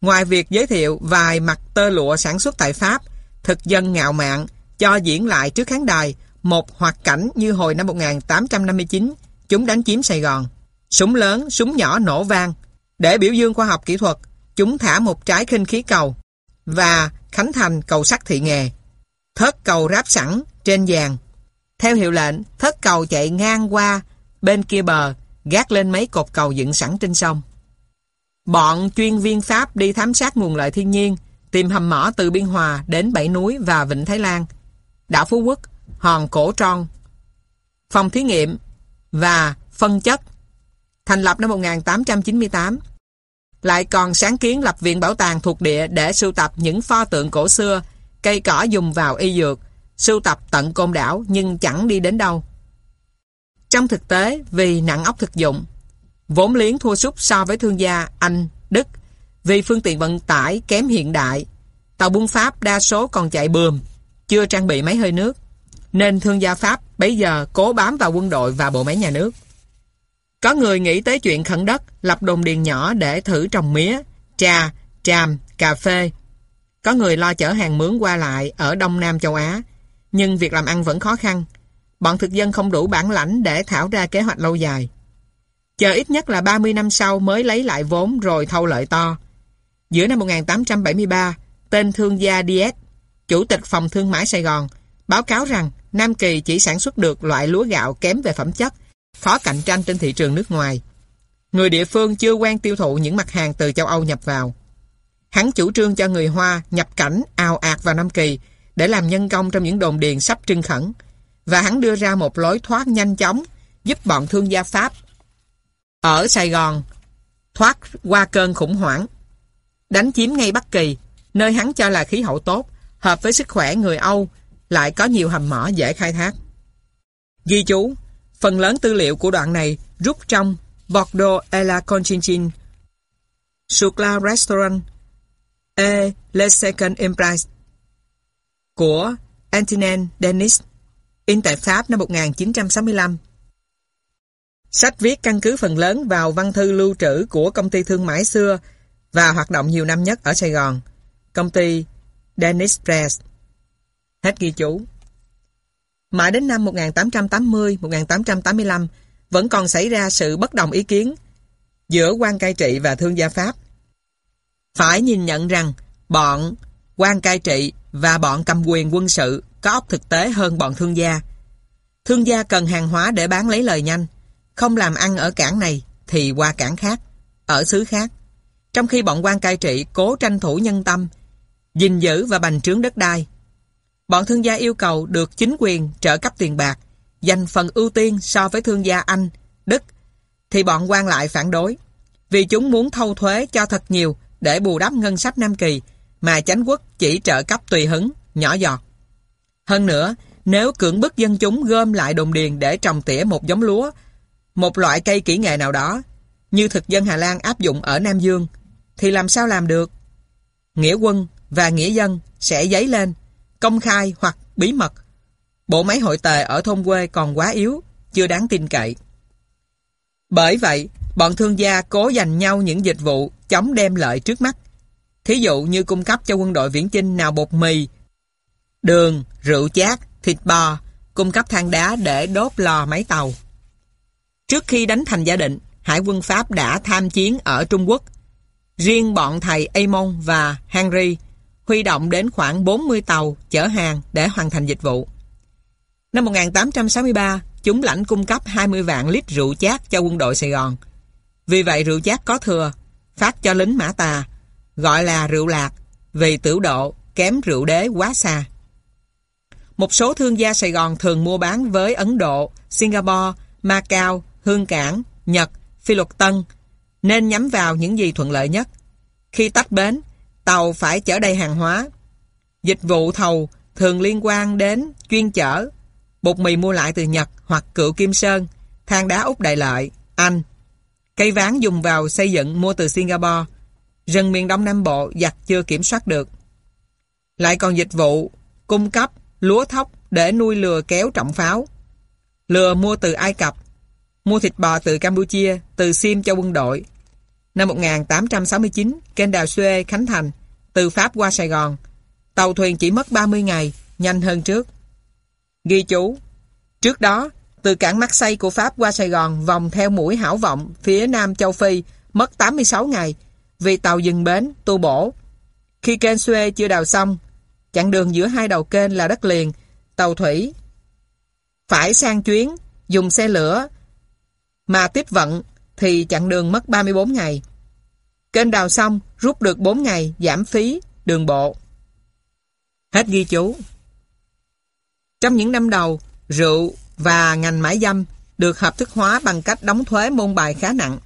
Ngoài việc giới thiệu vài mặt tơ lụa sản xuất tại Pháp, thực dân ngạo mạn cho diễn lại trước khán đài một hoạt cảnh như hồi năm 1859 chúng đánh chiếm Sài Gòn. Súng lớn, súng nhỏ nổ vang. Để biểu dương khoa học kỹ thuật, chúng thả một trái khinh khí cầu và khánh thành cầu sắt thị nghề. Thớt cầu ráp sẵn trên vàng. Theo hiệu lệnh, thớt cầu chạy ngang qua bên kia bờ, gác lên mấy cột cầu dựng sẵn trên sông. Bọn chuyên viên Pháp đi thám sát nguồn lợi thiên nhiên, tìm hầm mỏ từ Biên Hòa đến Bảy Núi và Vịnh Thái Lan, đảo Phú Quốc, hòn Cổ Tròn, phòng thí nghiệm và phân chất, thành lập năm 1898. Lại còn sáng kiến lập viện bảo tàng thuộc địa để sưu tập những pho tượng cổ xưa, cây cỏ dùng vào y dược, sưu tập tận côn đảo nhưng chẳng đi đến đâu. Trong thực tế, vì nặng ốc thực dụng, vốn liếng thua sút so với thương gia Anh, Đức, vì phương tiện vận tải kém hiện đại, tàu buôn Pháp đa số còn chạy bườm, chưa trang bị máy hơi nước, nên thương gia Pháp bấy giờ cố bám vào quân đội và bộ máy nhà nước. Có người nghĩ tới chuyện khẩn đất, lập đồn điền nhỏ để thử trồng mía, trà, tràm, cà phê. Có người lo chở hàng mướn qua lại ở Đông Nam châu Á, nhưng việc làm ăn vẫn khó khăn. bọn thực dân không đủ bản lãnh để thảo ra kế hoạch lâu dài. Chờ ít nhất là 30 năm sau mới lấy lại vốn rồi thâu lợi to. Giữa năm 1873, tên thương gia Diet, chủ tịch phòng thương mại Sài Gòn, báo cáo rằng Nam Kỳ chỉ sản xuất được loại lúa gạo kém về phẩm chất, khó cạnh tranh trên thị trường nước ngoài. Người địa phương chưa quen tiêu thụ những mặt hàng từ châu Âu nhập vào. Hắn chủ trương cho người Hoa nhập cảnh ào ạt vào Nam Kỳ để làm nhân công trong những đồn điền sắp trưng khẩn. Và hắn đưa ra một lối thoát nhanh chóng giúp bọn thương gia Pháp ở Sài Gòn thoát qua cơn khủng hoảng. Đánh chiếm ngay Bắc Kỳ, nơi hắn cho là khí hậu tốt, hợp với sức khỏe người Âu, lại có nhiều hầm mỏ dễ khai thác. Ghi chú, phần lớn tư liệu của đoạn này rút trong Bordeaux et la Conchinchin, Sucla Restaurant et Le Second Empire của Antonin Denis, in tại Pháp năm 1965. Sách viết căn cứ phần lớn vào văn thư lưu trữ của công ty thương mại xưa và hoạt động nhiều năm nhất ở Sài Gòn, công ty Dennis Press. Hết ghi chú. Mãi đến năm 1880-1885 vẫn còn xảy ra sự bất đồng ý kiến giữa quan cai trị và thương gia Pháp. Phải nhìn nhận rằng bọn quan cai trị và bọn cầm quyền quân sự có óc thực tế hơn bọn thương gia. Thương gia cần hàng hóa để bán lấy lời nhanh. Không làm ăn ở cảng này thì qua cảng khác, ở xứ khác. Trong khi bọn quan cai trị cố tranh thủ nhân tâm, gìn giữ và bành trướng đất đai. Bọn thương gia yêu cầu được chính quyền trợ cấp tiền bạc, dành phần ưu tiên so với thương gia Anh, Đức, thì bọn quan lại phản đối. Vì chúng muốn thâu thuế cho thật nhiều để bù đắp ngân sách Nam Kỳ, mà chánh quốc chỉ trợ cấp tùy hứng, nhỏ giọt. Hơn nữa, nếu cưỡng bức dân chúng gom lại đồn điền để trồng tỉa một giống lúa, một loại cây kỹ nghệ nào đó, như thực dân Hà Lan áp dụng ở Nam Dương, thì làm sao làm được? Nghĩa quân và nghĩa dân sẽ dấy lên, công khai hoặc bí mật. Bộ máy hội tề ở thôn quê còn quá yếu, chưa đáng tin cậy. Bởi vậy, bọn thương gia cố dành nhau những dịch vụ chống đem lợi trước mắt. Thí dụ như cung cấp cho quân đội viễn chinh nào bột mì, đường, rượu chát, thịt bò, cung cấp than đá để đốt lò máy tàu. Trước khi đánh thành gia định, Hải quân Pháp đã tham chiến ở Trung Quốc. Riêng bọn thầy Amon và Henry huy động đến khoảng 40 tàu chở hàng để hoàn thành dịch vụ. Năm 1863, chúng lãnh cung cấp 20 vạn lít rượu chát cho quân đội Sài Gòn. Vì vậy rượu chát có thừa, phát cho lính mã tà, gọi là rượu lạc, vì tiểu độ kém rượu đế quá xa. Một số thương gia Sài Gòn thường mua bán với Ấn Độ, Singapore, Macau, Hương Cảng, Nhật, Phi Luật Tân, nên nhắm vào những gì thuận lợi nhất. Khi tách bến, tàu phải chở đầy hàng hóa. Dịch vụ thầu thường liên quan đến chuyên chở, bột mì mua lại từ Nhật hoặc cựu Kim Sơn, than đá Úc Đại Lợi, Anh. Cây ván dùng vào xây dựng mua từ Singapore, rừng miền Đông Nam Bộ giặt chưa kiểm soát được. Lại còn dịch vụ, cung cấp, lúa thóc để nuôi lừa kéo trọng pháo. Lừa mua từ Ai Cập, mua thịt bò từ Campuchia, từ Sim cho quân đội. Năm 1869, kênh đào Suez khánh thành, từ Pháp qua Sài Gòn. Tàu thuyền chỉ mất 30 ngày, nhanh hơn trước. Ghi chú, trước đó, từ cảng Marseille của Pháp qua Sài Gòn vòng theo mũi hảo vọng phía nam châu Phi mất 86 ngày vì tàu dừng bến, tu bổ. Khi kênh Suez chưa đào xong, chặng đường giữa hai đầu kênh là đất liền, tàu thủy phải sang chuyến, dùng xe lửa mà tiếp vận thì chặng đường mất 34 ngày. Kênh đào xong rút được 4 ngày giảm phí đường bộ. Hết ghi chú. Trong những năm đầu, rượu và ngành mãi dâm được hợp thức hóa bằng cách đóng thuế môn bài khá nặng.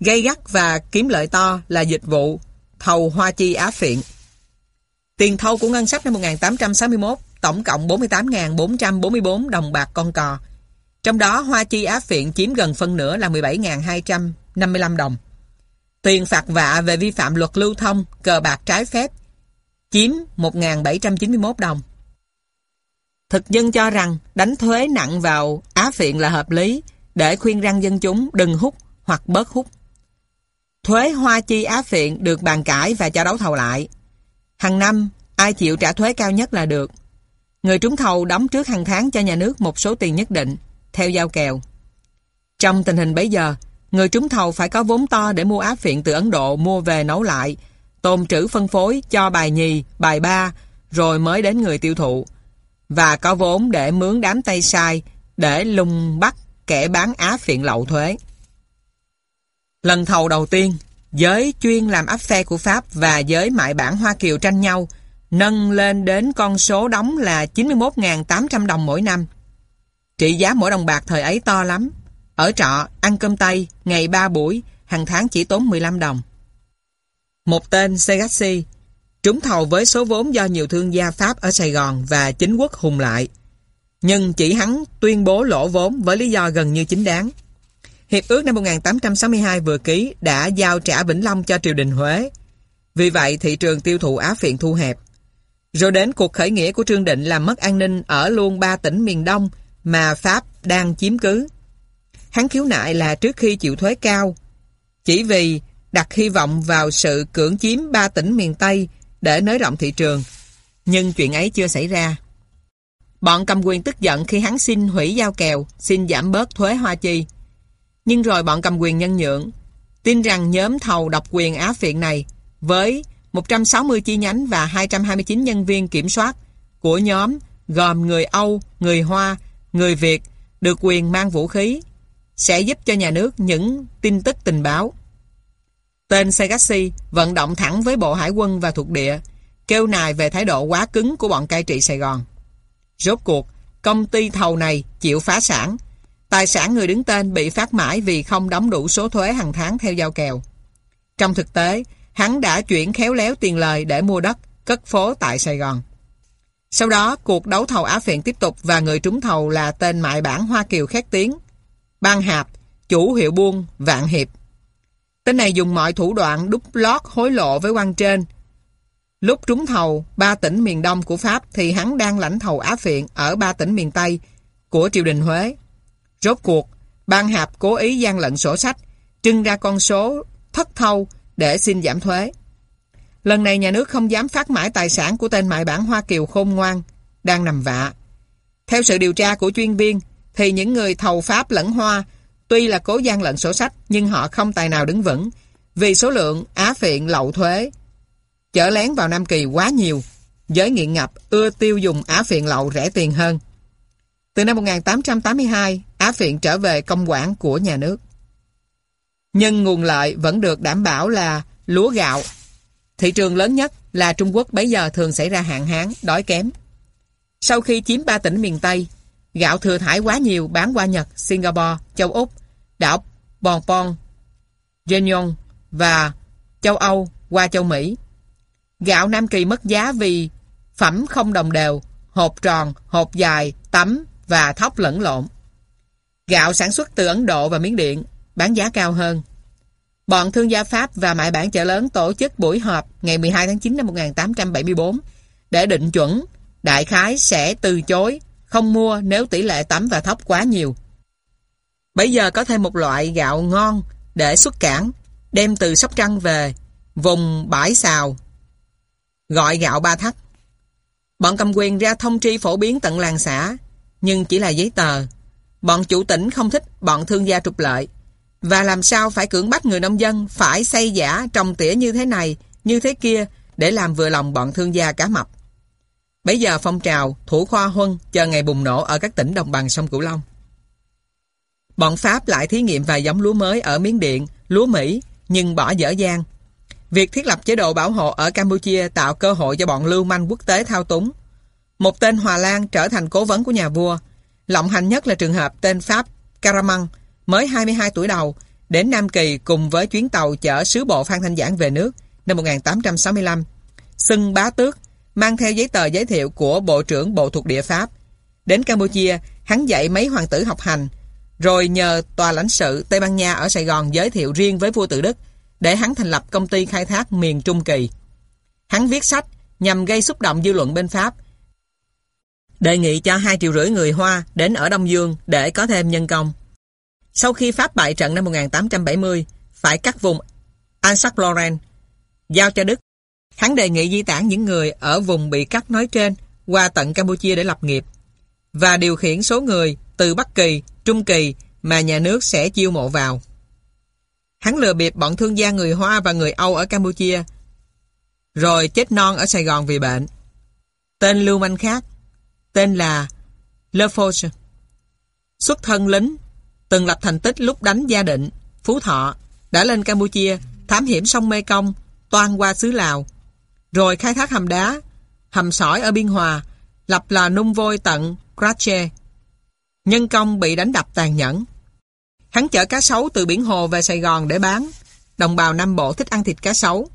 Gây gắt và kiếm lợi to là dịch vụ thầu hoa chi á phiện. Tiền thâu của ngân sách năm 1861 tổng cộng 48.444 đồng bạc con cò. Trong đó hoa chi á phiện chiếm gần phân nửa là 17.255 đồng. Tiền phạt vạ về vi phạm luật lưu thông, cờ bạc trái phép chiếm 1.791 đồng. Thực dân cho rằng đánh thuế nặng vào á phiện là hợp lý để khuyên răng dân chúng đừng hút hoặc bớt hút. Thuế hoa chi á phiện được bàn cãi và cho đấu thầu lại. Hàng năm, ai chịu trả thuế cao nhất là được. Người trúng thầu đóng trước hàng tháng cho nhà nước một số tiền nhất định, theo giao kèo. Trong tình hình bấy giờ, người trúng thầu phải có vốn to để mua áp phiện từ Ấn Độ mua về nấu lại, tồn trữ phân phối cho bài nhì, bài ba, rồi mới đến người tiêu thụ. Và có vốn để mướn đám tay sai, để lùng bắt kẻ bán á phiện lậu thuế. Lần thầu đầu tiên, giới chuyên làm áp phe của Pháp và giới mại bản Hoa Kiều tranh nhau, nâng lên đến con số đóng là 91.800 đồng mỗi năm. Trị giá mỗi đồng bạc thời ấy to lắm. Ở trọ, ăn cơm tây, ngày 3 buổi, hàng tháng chỉ tốn 15 đồng. Một tên Segassi trúng thầu với số vốn do nhiều thương gia Pháp ở Sài Gòn và chính quốc hùng lại. Nhưng chỉ hắn tuyên bố lỗ vốn với lý do gần như chính đáng. Hiệp ước năm 1862 vừa ký đã giao trả Vĩnh Long cho triều đình Huế. Vì vậy thị trường tiêu thụ Á Phiện thu hẹp. Rồi đến cuộc khởi nghĩa của Trương Định làm mất an ninh ở luôn ba tỉnh miền Đông mà Pháp đang chiếm cứ. Hắn khiếu nại là trước khi chịu thuế cao, chỉ vì đặt hy vọng vào sự cưỡng chiếm ba tỉnh miền Tây để nới rộng thị trường. Nhưng chuyện ấy chưa xảy ra. Bọn cầm quyền tức giận khi hắn xin hủy giao kèo, xin giảm bớt thuế hoa chi. Nhưng rồi bọn cầm quyền nhân nhượng, tin rằng nhóm thầu độc quyền Á Phiện này với 160 chi nhánh và 229 nhân viên kiểm soát của nhóm gồm người Âu, người Hoa, người Việt được quyền mang vũ khí sẽ giúp cho nhà nước những tin tức tình báo. Tên Segassi vận động thẳng với Bộ Hải quân và thuộc địa, kêu nài về thái độ quá cứng của bọn cai trị Sài Gòn. Rốt cuộc, công ty thầu này chịu phá sản. Tài sản người đứng tên bị phát mãi vì không đóng đủ số thuế hàng tháng theo giao kèo. Trong thực tế, hắn đã chuyển khéo léo tiền lời để mua đất, cất phố tại Sài Gòn. Sau đó, cuộc đấu thầu Á Phiện tiếp tục và người trúng thầu là tên mại bản Hoa Kiều khét tiếng, Ban Hạp, chủ hiệu buôn Vạn Hiệp. Tên này dùng mọi thủ đoạn đúc lót hối lộ với quan trên. Lúc trúng thầu ba tỉnh miền Đông của Pháp thì hắn đang lãnh thầu Á Phiện ở ba tỉnh miền Tây của triều đình Huế. Rốt cuộc, Ban Hạp cố ý gian lận sổ sách, trưng ra con số thất thâu để xin giảm thuế. Lần này nhà nước không dám phát mãi tài sản của tên mại bản Hoa Kiều khôn ngoan, đang nằm vạ. Theo sự điều tra của chuyên viên, thì những người thầu Pháp lẫn Hoa tuy là cố gian lận sổ sách nhưng họ không tài nào đứng vững vì số lượng á phiện lậu thuế chở lén vào Nam Kỳ quá nhiều. Giới nghiện ngập ưa tiêu dùng á phiện lậu rẻ tiền hơn. Từ năm 1882, á phiện trở về công quản của nhà nước. Nhưng nguồn lợi vẫn được đảm bảo là lúa gạo. Thị trường lớn nhất là Trung Quốc bấy giờ thường xảy ra hạn hán, đói kém. Sau khi chiếm ba tỉnh miền Tây, gạo thừa thải quá nhiều bán qua Nhật, Singapore, châu Úc, đảo Bonpon, Réunion và châu Âu qua châu Mỹ. Gạo Nam Kỳ mất giá vì phẩm không đồng đều, hộp tròn, hộp dài, tấm và thóc lẫn lộn. Gạo sản xuất từ Ấn Độ và Miến Điện bán giá cao hơn. Bọn thương gia Pháp và mại bản chợ lớn tổ chức buổi họp ngày 12 tháng 9 năm 1874 để định chuẩn đại khái sẽ từ chối không mua nếu tỷ lệ tắm và thóc quá nhiều. Bây giờ có thêm một loại gạo ngon để xuất cảng, đem từ Sóc Trăng về, vùng bãi xào, gọi gạo ba thắt. Bọn cầm quyền ra thông tri phổ biến tận làng xã, nhưng chỉ là giấy tờ. Bọn chủ tỉnh không thích bọn thương gia trục lợi. Và làm sao phải cưỡng bắt người nông dân phải xây giả trồng tỉa như thế này, như thế kia để làm vừa lòng bọn thương gia cá mập. Bây giờ phong trào thủ khoa huân chờ ngày bùng nổ ở các tỉnh đồng bằng sông Cửu Long. Bọn Pháp lại thí nghiệm vài giống lúa mới ở Miến Điện, lúa Mỹ, nhưng bỏ dở dang. Việc thiết lập chế độ bảo hộ ở Campuchia tạo cơ hội cho bọn lưu manh quốc tế thao túng. Một tên Hòa Lan trở thành cố vấn của nhà vua. Lộng hành nhất là trường hợp tên Pháp Caraman, mới 22 tuổi đầu, đến Nam Kỳ cùng với chuyến tàu chở sứ bộ Phan Thanh Giảng về nước năm 1865. Xưng bá tước, mang theo giấy tờ giới thiệu của Bộ trưởng Bộ thuộc địa Pháp. Đến Campuchia, hắn dạy mấy hoàng tử học hành, rồi nhờ tòa lãnh sự Tây Ban Nha ở Sài Gòn giới thiệu riêng với vua tự Đức để hắn thành lập công ty khai thác miền Trung Kỳ. Hắn viết sách nhằm gây xúc động dư luận bên Pháp. Đề nghị cho 2 triệu rưỡi người Hoa đến ở Đông Dương để có thêm nhân công. Sau khi Pháp bại trận năm 1870, phải cắt vùng Alsace-Lorraine, giao cho Đức. Hắn đề nghị di tản những người ở vùng bị cắt nói trên qua tận Campuchia để lập nghiệp và điều khiển số người từ Bắc Kỳ, Trung Kỳ mà nhà nước sẽ chiêu mộ vào. Hắn lừa bịp bọn thương gia người Hoa và người Âu ở Campuchia rồi chết non ở Sài Gòn vì bệnh. Tên lưu manh khác tên là Le Xuất thân lính, từng lập thành tích lúc đánh Gia Định, Phú Thọ, đã lên Campuchia, thám hiểm sông Mê Công, toan qua xứ Lào, rồi khai thác hầm đá, hầm sỏi ở Biên Hòa, lập là nung vôi tận Krache. Nhân công bị đánh đập tàn nhẫn. Hắn chở cá sấu từ biển Hồ về Sài Gòn để bán. Đồng bào Nam Bộ thích ăn thịt cá sấu.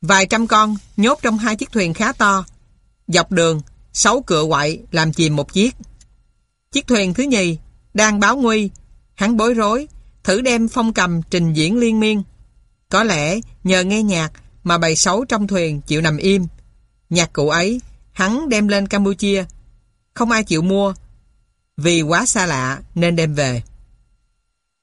Vài trăm con nhốt trong hai chiếc thuyền khá to. Dọc đường, sáu cựa quậy làm chìm một chiếc. Chiếc thuyền thứ nhì đang báo nguy, hắn bối rối, thử đem phong cầm trình diễn liên miên. Có lẽ nhờ nghe nhạc mà bầy xấu trong thuyền chịu nằm im. Nhạc cụ ấy, hắn đem lên Campuchia. Không ai chịu mua, vì quá xa lạ nên đem về.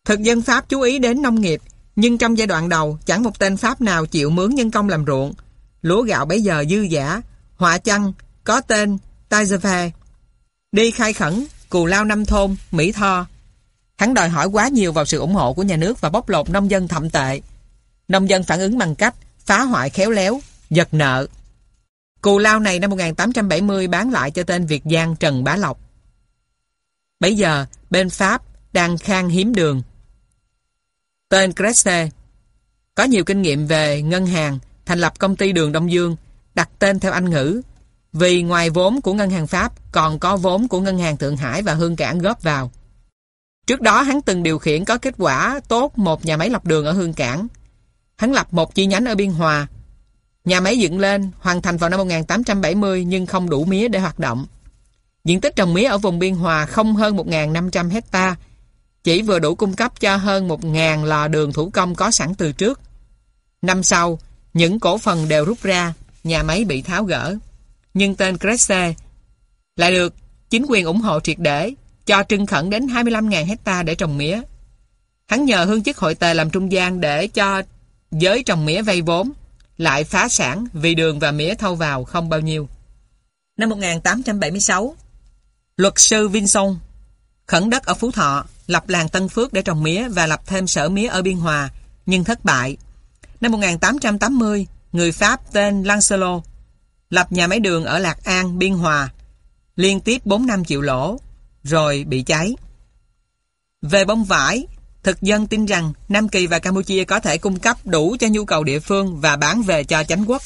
Thực dân Pháp chú ý đến nông nghiệp, nhưng trong giai đoạn đầu chẳng một tên Pháp nào chịu mướn nhân công làm ruộng. Lúa gạo bấy giờ dư giả, họa chăng, có tên Taizefe. Đi khai khẩn, cù lao năm thôn, Mỹ Tho. Hắn đòi hỏi quá nhiều vào sự ủng hộ của nhà nước và bóc lột nông dân thậm tệ. Nông dân phản ứng bằng cách phá hoại khéo léo, giật nợ. Cù lao này năm 1870 bán lại cho tên Việt Giang Trần Bá Lộc. Bây giờ, bên Pháp đang khan hiếm đường. Tên Cresse có nhiều kinh nghiệm về ngân hàng, thành lập công ty đường Đông Dương, đặt tên theo Anh ngữ. Vì ngoài vốn của ngân hàng Pháp, còn có vốn của ngân hàng Thượng Hải và Hương Cảng góp vào. Trước đó hắn từng điều khiển có kết quả tốt một nhà máy lọc đường ở Hương Cảng. Hắn lập một chi nhánh ở Biên Hòa. Nhà máy dựng lên, hoàn thành vào năm 1870 nhưng không đủ mía để hoạt động. Diện tích trồng mía ở vùng Biên Hòa không hơn 1.500 hecta, chỉ vừa đủ cung cấp cho hơn 1.000 lò đường thủ công có sẵn từ trước. Năm sau, những cổ phần đều rút ra, nhà máy bị tháo gỡ. Nhưng tên Cresse lại được chính quyền ủng hộ triệt để, cho trưng khẩn đến 25.000 hecta để trồng mía. Hắn nhờ hương chức hội tề làm trung gian để cho giới trồng mía vay vốn, lại phá sản vì đường và mía thâu vào không bao nhiêu. Năm 1876, luật sư Vinson khẩn đất ở Phú Thọ, lập làng Tân Phước để trồng mía và lập thêm sở mía ở Biên Hòa, nhưng thất bại. Năm 1880, người Pháp tên Lancelot lập nhà máy đường ở Lạc An, Biên Hòa, liên tiếp 4 năm chịu lỗ, rồi bị cháy. Về bông vải, thực dân tin rằng Nam Kỳ và Campuchia có thể cung cấp đủ cho nhu cầu địa phương và bán về cho chánh quốc.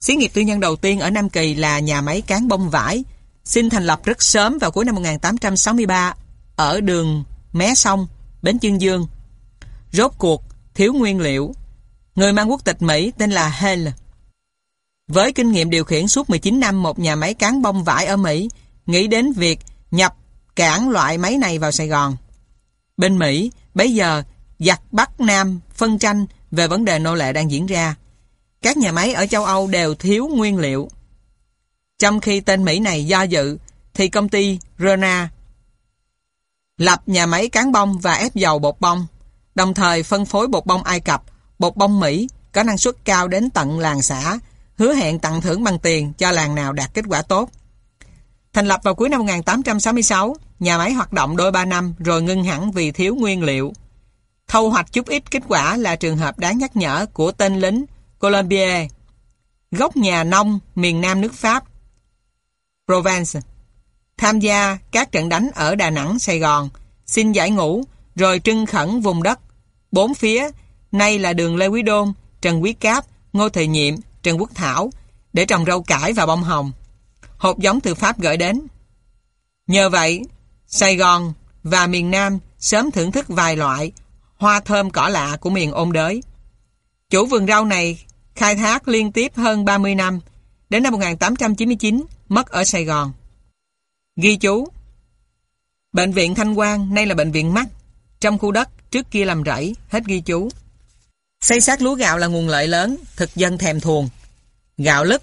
Xí nghiệp tư nhân đầu tiên ở Nam Kỳ là nhà máy cán bông vải, xin thành lập rất sớm vào cuối năm 1863 ở đường Mé Sông, Bến Chương Dương. Rốt cuộc, thiếu nguyên liệu. Người mang quốc tịch Mỹ tên là Hale. Với kinh nghiệm điều khiển suốt 19 năm một nhà máy cán bông vải ở Mỹ, nghĩ đến việc nhập cản loại máy này vào Sài Gòn. Bên Mỹ, bấy giờ, giặc Bắc Nam phân tranh về vấn đề nô lệ đang diễn ra. Các nhà máy ở châu Âu đều thiếu nguyên liệu. Trong khi tên Mỹ này do dự, thì công ty Rona lập nhà máy cán bông và ép dầu bột bông, đồng thời phân phối bột bông Ai Cập, bột bông Mỹ có năng suất cao đến tận làng xã, hứa hẹn tặng thưởng bằng tiền cho làng nào đạt kết quả tốt. Thành lập vào cuối năm 1866, nhà máy hoạt động đôi ba năm rồi ngưng hẳn vì thiếu nguyên liệu. Thâu hoạch chút ít kết quả là trường hợp đáng nhắc nhở của tên lính Colombier, gốc nhà nông miền nam nước Pháp, Provence, tham gia các trận đánh ở Đà Nẵng, Sài Gòn, xin giải ngũ, rồi trưng khẩn vùng đất. Bốn phía, nay là đường Lê Quý Đôn, Trần Quý Cáp, Ngô Thời Nhiệm, Trần Quốc Thảo, để trồng rau cải và bông hồng. Hộp giống từ Pháp gửi đến. Nhờ vậy, Sài Gòn và miền Nam sớm thưởng thức vài loại hoa thơm cỏ lạ của miền ôn đới. Chủ vườn rau này khai thác liên tiếp hơn 30 năm, đến năm 1899 mất ở Sài Gòn. Ghi chú Bệnh viện Thanh Quang nay là bệnh viện mắt, trong khu đất trước kia làm rẫy, hết ghi chú. Xây sát lúa gạo là nguồn lợi lớn, thực dân thèm thuồng. Gạo lứt,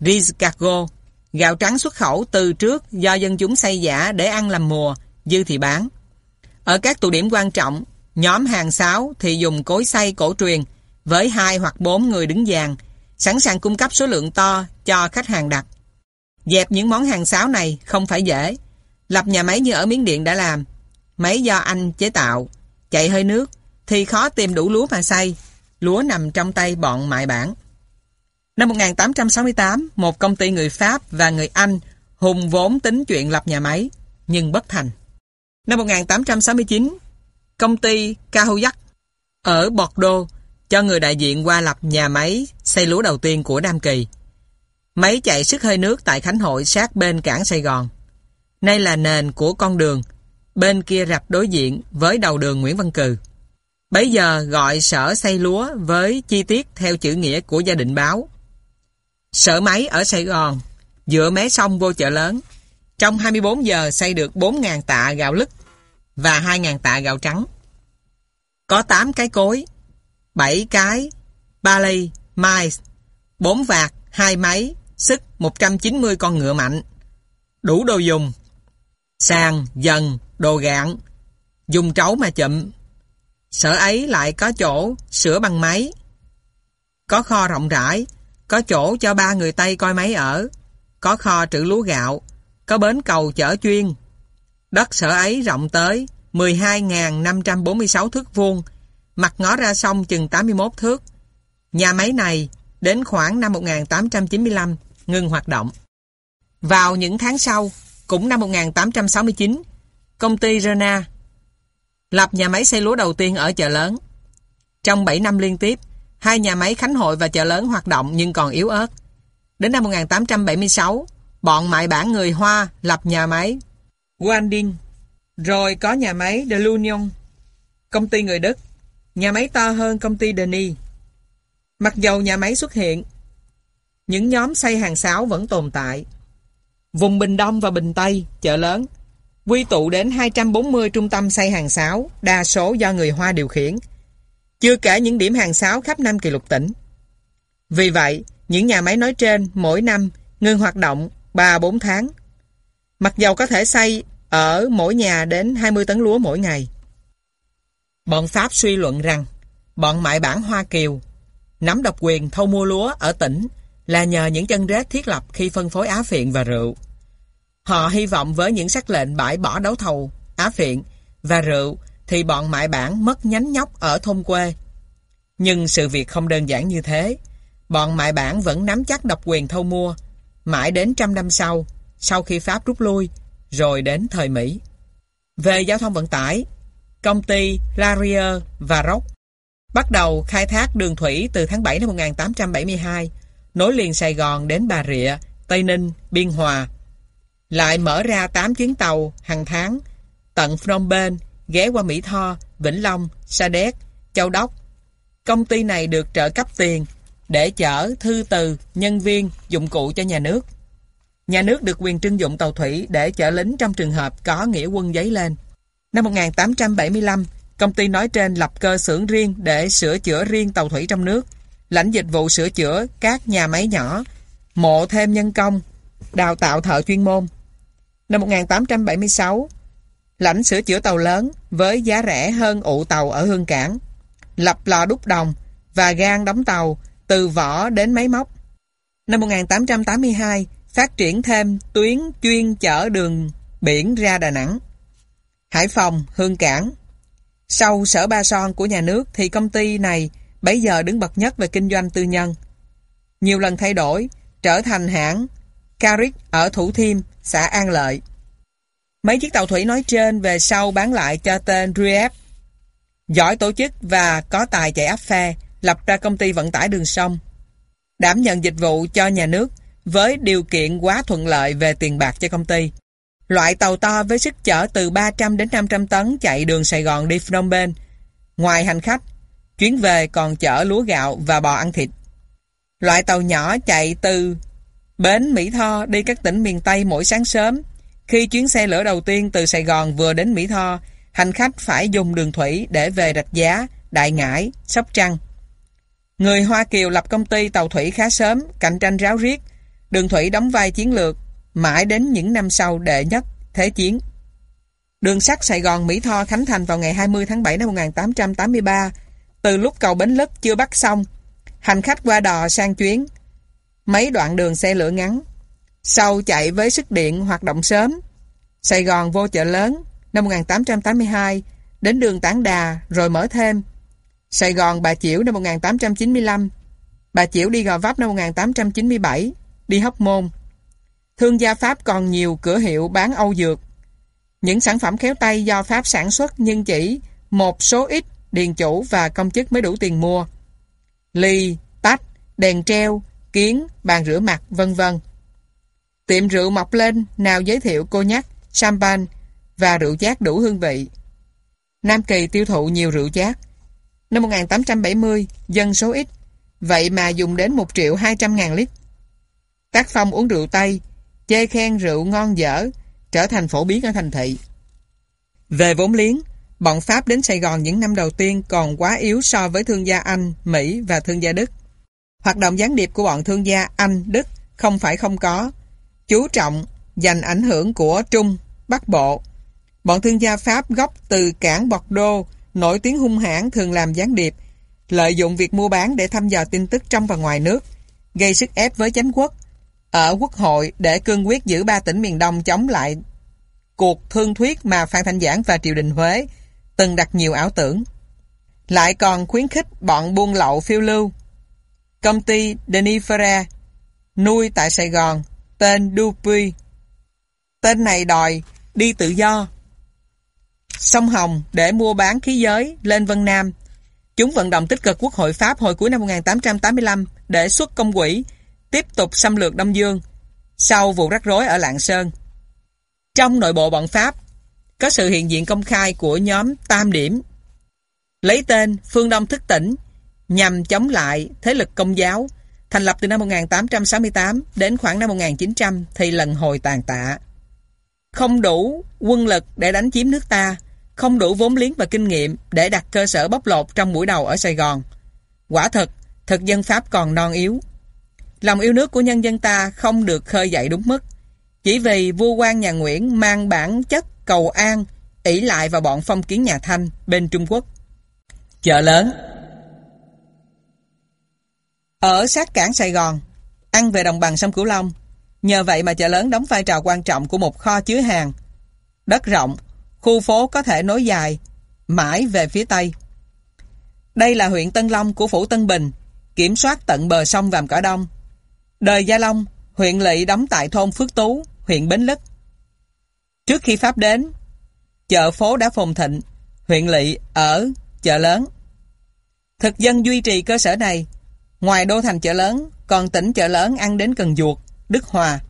Rizcargo, gạo trắng xuất khẩu từ trước do dân chúng xây giả để ăn làm mùa, dư thì bán. Ở các tụ điểm quan trọng, nhóm hàng sáo thì dùng cối xay cổ truyền với hai hoặc bốn người đứng dàn, sẵn sàng cung cấp số lượng to cho khách hàng đặt. Dẹp những món hàng sáo này không phải dễ. Lập nhà máy như ở Miến Điện đã làm. Máy do Anh chế tạo, chạy hơi nước, thì khó tìm đủ lúa mà xay. Lúa nằm trong tay bọn mại bản. Năm 1868, một công ty người Pháp và người Anh hùng vốn tính chuyện lập nhà máy, nhưng bất thành. Năm 1869, công ty Cahuzac ở Bordeaux cho người đại diện qua lập nhà máy xây lúa đầu tiên của Nam Kỳ. Máy chạy sức hơi nước tại Khánh Hội sát bên cảng Sài Gòn. Nay là nền của con đường, bên kia rạch đối diện với đầu đường Nguyễn Văn Cừ. Bấy giờ gọi sở xây lúa với chi tiết theo chữ nghĩa của gia đình báo. Sở máy ở Sài Gòn, dựa mé sông vô chợ lớn. Trong 24 giờ xây được 4.000 tạ gạo lứt và 2.000 tạ gạo trắng. Có 8 cái cối, 7 cái, ba ly, mais, 4 vạt, hai máy, sức 190 con ngựa mạnh. Đủ đồ dùng. Sàn, dần, đồ gạn. Dùng trấu mà chậm. Sở ấy lại có chỗ sửa bằng máy. Có kho rộng rãi, có chỗ cho ba người Tây coi máy ở. Có kho trữ lúa gạo, có bến cầu chở chuyên. Đất sở ấy rộng tới 12.546 thước vuông, mặt ngó ra sông chừng 81 thước. Nhà máy này đến khoảng năm 1895 ngừng hoạt động. Vào những tháng sau, cũng năm 1869, công ty Rena lập nhà máy xây lúa đầu tiên ở chợ lớn. Trong 7 năm liên tiếp, hai nhà máy Khánh Hội và chợ lớn hoạt động nhưng còn yếu ớt. Đến năm 1876, bọn mại bản người Hoa lập nhà máy Guandin, rồi có nhà máy De l'Union, công ty người Đức, nhà máy to hơn công ty Denis. Mặc dầu nhà máy xuất hiện, những nhóm xây hàng sáo vẫn tồn tại. Vùng Bình Đông và Bình Tây, chợ lớn, quy tụ đến 240 trung tâm xây hàng sáo, đa số do người Hoa điều khiển. Chưa kể những điểm hàng sáo khắp năm Kỳ lục tỉnh. Vì vậy, những nhà máy nói trên mỗi năm ngừng hoạt động 3-4 tháng. Mặc dầu có thể xây ở mỗi nhà đến 20 tấn lúa mỗi ngày. Bọn Pháp suy luận rằng bọn mại bản Hoa Kiều nắm độc quyền thâu mua lúa ở tỉnh là nhờ những chân rết thiết lập khi phân phối á phiện và rượu. Họ hy vọng với những sắc lệnh bãi bỏ đấu thầu á phiện và rượu thì bọn mại bản mất nhánh nhóc ở thôn quê. Nhưng sự việc không đơn giản như thế. Bọn mại bản vẫn nắm chắc độc quyền thâu mua mãi đến trăm năm sau, sau khi Pháp rút lui, rồi đến thời Mỹ. Về giao thông vận tải, công ty Larier và Rock bắt đầu khai thác đường thủy từ tháng 7 năm 1872, nối liền Sài Gòn đến Bà Rịa, Tây Ninh, Biên Hòa. Lại mở ra 8 chuyến tàu hàng tháng, tận Phnom Penh, ghé qua Mỹ Tho, Vĩnh Long, Sa Đéc, Châu Đốc. Công ty này được trợ cấp tiền để chở thư từ, nhân viên, dụng cụ cho nhà nước. Nhà nước được quyền trưng dụng tàu thủy để chở lính trong trường hợp có nghĩa quân giấy lên. Năm 1875, công ty nói trên lập cơ xưởng riêng để sửa chữa riêng tàu thủy trong nước, lãnh dịch vụ sửa chữa các nhà máy nhỏ, mộ thêm nhân công, đào tạo thợ chuyên môn. Năm 1876, lãnh sửa chữa tàu lớn với giá rẻ hơn ụ tàu ở Hương Cảng, lập lò đúc đồng và gan đóng tàu từ vỏ đến máy móc. Năm 1882, phát triển thêm tuyến chuyên chở đường biển ra Đà Nẵng. Hải Phòng, Hương Cảng. Sau sở ba son của nhà nước thì công ty này bấy giờ đứng bậc nhất về kinh doanh tư nhân. Nhiều lần thay đổi, trở thành hãng Caric ở Thủ Thiêm, xã An Lợi. Mấy chiếc tàu thủy nói trên về sau bán lại cho tên Ruep. Giỏi tổ chức và có tài chạy áp phe, lập ra công ty vận tải đường sông. Đảm nhận dịch vụ cho nhà nước với điều kiện quá thuận lợi về tiền bạc cho công ty. Loại tàu to với sức chở từ 300 đến 500 tấn chạy đường Sài Gòn đi Phnom Penh. Ngoài hành khách, chuyến về còn chở lúa gạo và bò ăn thịt. Loại tàu nhỏ chạy từ bến Mỹ Tho đi các tỉnh miền Tây mỗi sáng sớm. Khi chuyến xe lửa đầu tiên từ Sài Gòn vừa đến Mỹ Tho, hành khách phải dùng đường thủy để về Rạch Giá, Đại Ngãi, Sóc Trăng. Người Hoa Kiều lập công ty tàu thủy khá sớm, cạnh tranh ráo riết. Đường thủy đóng vai chiến lược, mãi đến những năm sau đệ nhất Thế chiến. Đường sắt Sài Gòn Mỹ Tho khánh thành vào ngày 20 tháng 7 năm 1883. Từ lúc cầu Bến Lức chưa bắt xong, hành khách qua đò sang chuyến. Mấy đoạn đường xe lửa ngắn. Sau chạy với sức điện hoạt động sớm, Sài Gòn vô chợ lớn năm 1882 đến đường Tảng Đà rồi mở thêm. Sài Gòn Bà Chiểu năm 1895, Bà Chiểu đi Gò Vấp năm 1897, đi Hóc Môn. Thương gia Pháp còn nhiều cửa hiệu bán Âu Dược. Những sản phẩm khéo tay do Pháp sản xuất nhưng chỉ một số ít điền chủ và công chức mới đủ tiền mua. Ly, tách, đèn treo, kiến, bàn rửa mặt, vân vân. Tiệm rượu mọc lên, nào giới thiệu cô nhắc, champagne và rượu chát đủ hương vị. Nam Kỳ tiêu thụ nhiều rượu chát. Năm 1870, dân số ít, vậy mà dùng đến 1 triệu 200 ngàn lít. Tác phong uống rượu Tây, chê khen rượu ngon dở, trở thành phổ biến ở thành thị. Về vốn liếng, bọn Pháp đến Sài Gòn những năm đầu tiên còn quá yếu so với thương gia Anh, Mỹ và thương gia Đức. Hoạt động gián điệp của bọn thương gia Anh, Đức không phải không có, chú trọng dành ảnh hưởng của Trung, Bắc Bộ. Bọn thương gia Pháp gốc từ cảng Bordeaux nổi tiếng hung hãn thường làm gián điệp, lợi dụng việc mua bán để thăm dò tin tức trong và ngoài nước, gây sức ép với chánh quốc. Ở quốc hội để cương quyết giữ ba tỉnh miền Đông chống lại cuộc thương thuyết mà Phan Thanh Giảng và triều đình Huế từng đặt nhiều ảo tưởng. Lại còn khuyến khích bọn buôn lậu phiêu lưu. Công ty Denifera nuôi tại Sài Gòn tên Dupuy. Tên này đòi đi tự do. Sông Hồng để mua bán khí giới lên Vân Nam. Chúng vận động tích cực Quốc hội Pháp hồi cuối năm 1885 để xuất công quỹ, tiếp tục xâm lược Đông Dương sau vụ rắc rối ở Lạng Sơn. Trong nội bộ bọn Pháp, có sự hiện diện công khai của nhóm Tam Điểm, lấy tên Phương Đông Thức Tỉnh nhằm chống lại thế lực công giáo thành lập từ năm 1868 đến khoảng năm 1900 thì lần hồi tàn tạ. Không đủ quân lực để đánh chiếm nước ta, không đủ vốn liếng và kinh nghiệm để đặt cơ sở bóc lột trong mũi đầu ở Sài Gòn. Quả thật, thực dân Pháp còn non yếu. Lòng yêu nước của nhân dân ta không được khơi dậy đúng mức. Chỉ vì vua quan nhà Nguyễn mang bản chất cầu an, ỷ lại vào bọn phong kiến nhà Thanh bên Trung Quốc. Chợ lớn ở sát cảng Sài Gòn, ăn về đồng bằng sông Cửu Long, nhờ vậy mà chợ lớn đóng vai trò quan trọng của một kho chứa hàng. Đất rộng, khu phố có thể nối dài, mãi về phía Tây. Đây là huyện Tân Long của Phủ Tân Bình, kiểm soát tận bờ sông Vàm Cỏ Đông. Đời Gia Long, huyện lỵ đóng tại thôn Phước Tú, huyện Bến Lức. Trước khi Pháp đến, chợ phố đã phồn thịnh, huyện lỵ ở chợ lớn. Thực dân duy trì cơ sở này, ngoài đô thành chợ lớn, còn tỉnh chợ lớn ăn đến Cần Duột, Đức Hòa.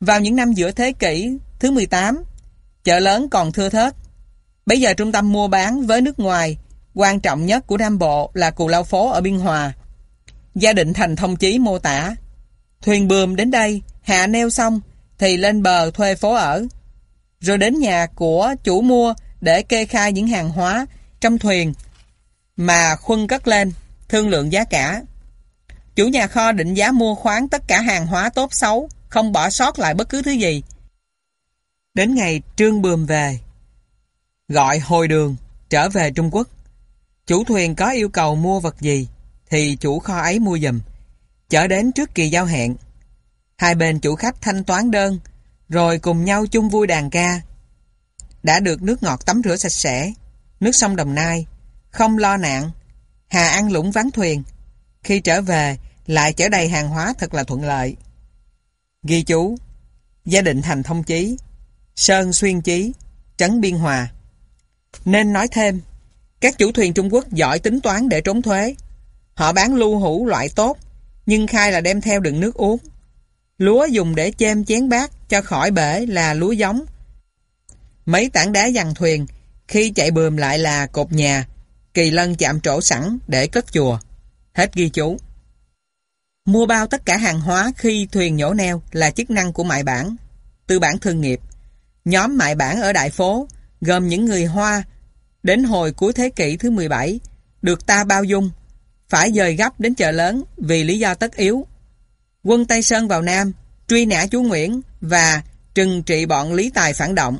Vào những năm giữa thế kỷ thứ 18, chợ lớn còn thưa thớt. Bây giờ trung tâm mua bán với nước ngoài, quan trọng nhất của Nam Bộ là Cù Lao Phố ở Biên Hòa. Gia định thành thông chí mô tả. Thuyền bườm đến đây, hạ neo xong, thì lên bờ thuê phố ở. Rồi đến nhà của chủ mua để kê khai những hàng hóa trong thuyền mà khuân cất lên, thương lượng giá cả. Chủ nhà kho định giá mua khoáng tất cả hàng hóa tốt xấu, không bỏ sót lại bất cứ thứ gì. Đến ngày trương bườm về, gọi hồi đường, trở về Trung Quốc. Chủ thuyền có yêu cầu mua vật gì, thì chủ kho ấy mua dùm, chở đến trước kỳ giao hẹn. Hai bên chủ khách thanh toán đơn, rồi cùng nhau chung vui đàn ca. Đã được nước ngọt tắm rửa sạch sẽ, nước sông Đồng Nai, không lo nạn, hà ăn lũng ván thuyền. Khi trở về, lại chở đầy hàng hóa thật là thuận lợi. Ghi chú, gia đình thành thông chí, Sơn Xuyên Chí, Trấn Biên Hòa. Nên nói thêm, các chủ thuyền Trung Quốc giỏi tính toán để trốn thuế. Họ bán lưu hữu loại tốt, nhưng khai là đem theo đựng nước uống. Lúa dùng để chêm chén bát cho khỏi bể là lúa giống. Mấy tảng đá dằn thuyền, khi chạy bườm lại là cột nhà, kỳ lân chạm trổ sẵn để cất chùa. Hết ghi chú. Mua bao tất cả hàng hóa khi thuyền nhổ neo là chức năng của mại bản, tư bản thương nghiệp. Nhóm mại bản ở đại phố gồm những người Hoa đến hồi cuối thế kỷ thứ 17 được ta bao dung phải dời gấp đến chợ lớn vì lý do tất yếu. Quân Tây Sơn vào Nam truy nã chú Nguyễn và trừng trị bọn Lý Tài phản động.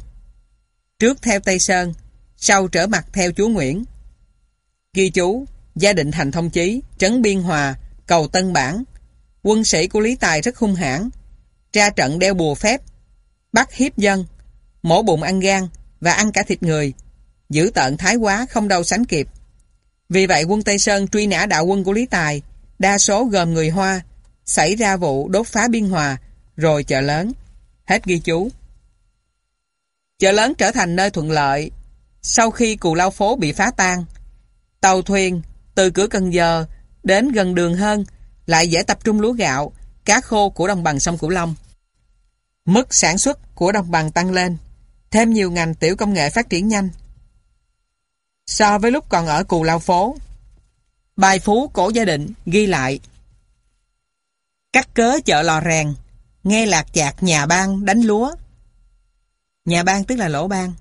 Trước theo Tây Sơn, sau trở mặt theo chú Nguyễn. Ghi chú, gia định thành thông chí, trấn Biên Hòa, cầu Tân Bản. Quân sĩ của Lý Tài rất hung hãn. ra trận đeo bùa phép, bắt hiếp dân, mổ bụng ăn gan và ăn cả thịt người, giữ tợn thái quá không đâu sánh kịp. Vì vậy quân Tây Sơn truy nã đạo quân của Lý Tài, đa số gồm người Hoa, xảy ra vụ đốt phá biên hòa, rồi chợ lớn. Hết ghi chú. Chợ lớn trở thành nơi thuận lợi sau khi cù lao phố bị phá tan. Tàu thuyền từ cửa Cần Giờ đến gần đường hơn lại dễ tập trung lúa gạo, cá khô của đồng bằng sông Cửu Long. Mức sản xuất của đồng bằng tăng lên, thêm nhiều ngành tiểu công nghệ phát triển nhanh. So với lúc còn ở Cù Lao Phố, bài phú cổ gia định ghi lại Cắt cớ chợ lò rèn, nghe lạc chạc nhà ban đánh lúa. Nhà ban tức là lỗ ban.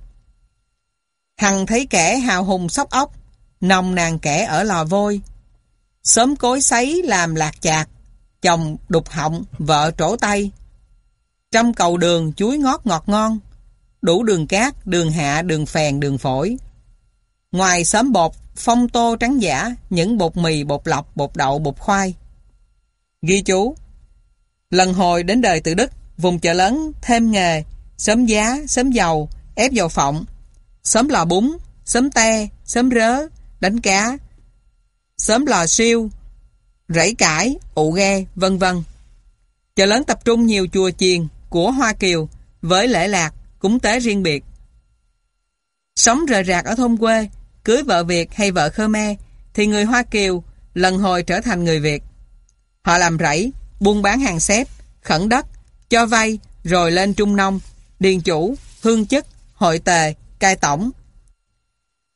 Hằng thấy kẻ hào hùng sóc ốc, nồng nàng kẻ ở lò vôi. Sớm cối sấy làm lạc chạc, chồng đục họng, vợ trổ tay. Trong cầu đường chuối ngót ngọt ngon, đủ đường cát, đường hạ, đường phèn, đường phổi. Ngoài sớm bột, phong tô trắng giả, những bột mì, bột lọc, bột đậu, bột khoai. Ghi chú Lần hồi đến đời tự Đức, vùng chợ lớn thêm nghề, sớm giá, sớm dầu, ép dầu phộng, sớm lò bún, sớm te, sớm rớ, đánh cá, sớm lò siêu, rẫy cải, ụ ghe, vân vân. Chợ lớn tập trung nhiều chùa chiền của Hoa Kiều với lễ lạc, cúng tế riêng biệt. Sống rời rạc ở thôn quê, cưới vợ Việt hay vợ Khmer thì người Hoa Kiều lần hồi trở thành người Việt. Họ làm rẫy, buôn bán hàng xếp, khẩn đất, cho vay rồi lên trung nông, điền chủ, hương chức, hội tề, cai tổng.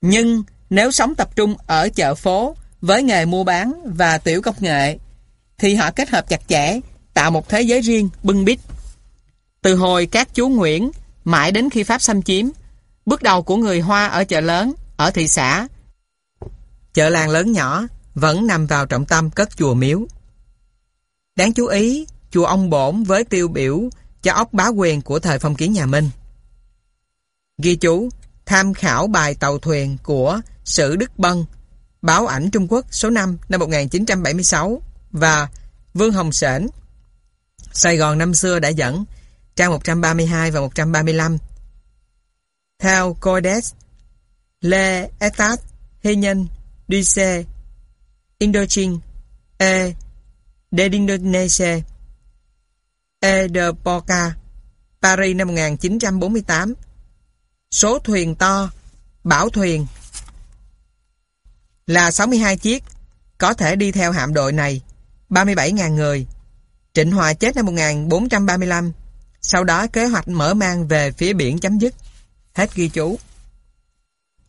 Nhưng nếu sống tập trung ở chợ phố với nghề mua bán và tiểu công nghệ thì họ kết hợp chặt chẽ tạo một thế giới riêng bưng bít. Từ hồi các chú Nguyễn mãi đến khi Pháp xâm chiếm bước đầu của người Hoa ở chợ lớn ở thị xã chợ làng lớn nhỏ vẫn nằm vào trọng tâm cất chùa miếu. Đáng chú ý, chùa ông Bổn với tiêu biểu cho ốc bá quyền của thời phong kiến nhà Minh. Ghi chú, tham khảo bài tàu thuyền của Sử Đức Bân, báo ảnh Trung Quốc số 5 năm 1976 và Vương Hồng Sển. Sài Gòn năm xưa đã dẫn trang 132 và 135. Theo Codes, Lê Etat, Hê Nhân, Duy Duce, Indochine, E, De Indonesia, E de Boca, Paris năm 1948. Số thuyền to, bảo thuyền là 62 chiếc, có thể đi theo hạm đội này, 37.000 người. Trịnh Hòa chết năm 1435, sau đó kế hoạch mở mang về phía biển chấm dứt. Hết ghi chú.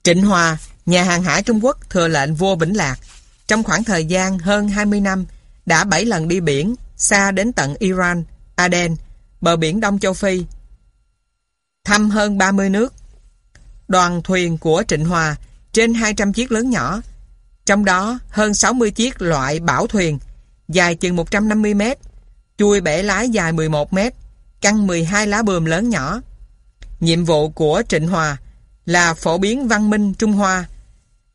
Trịnh Hòa, nhà hàng hải Trung Quốc thừa lệnh vua Vĩnh Lạc, trong khoảng thời gian hơn 20 năm, đã 7 lần đi biển, xa đến tận Iran, Aden, bờ biển Đông Châu Phi. Thăm hơn 30 nước. Đoàn thuyền của Trịnh Hòa trên 200 chiếc lớn nhỏ, trong đó hơn 60 chiếc loại bảo thuyền, dài chừng 150 mét, chui bể lái dài 11 mét, căng 12 lá bườm lớn nhỏ. Nhiệm vụ của Trịnh Hòa là phổ biến văn minh Trung Hoa,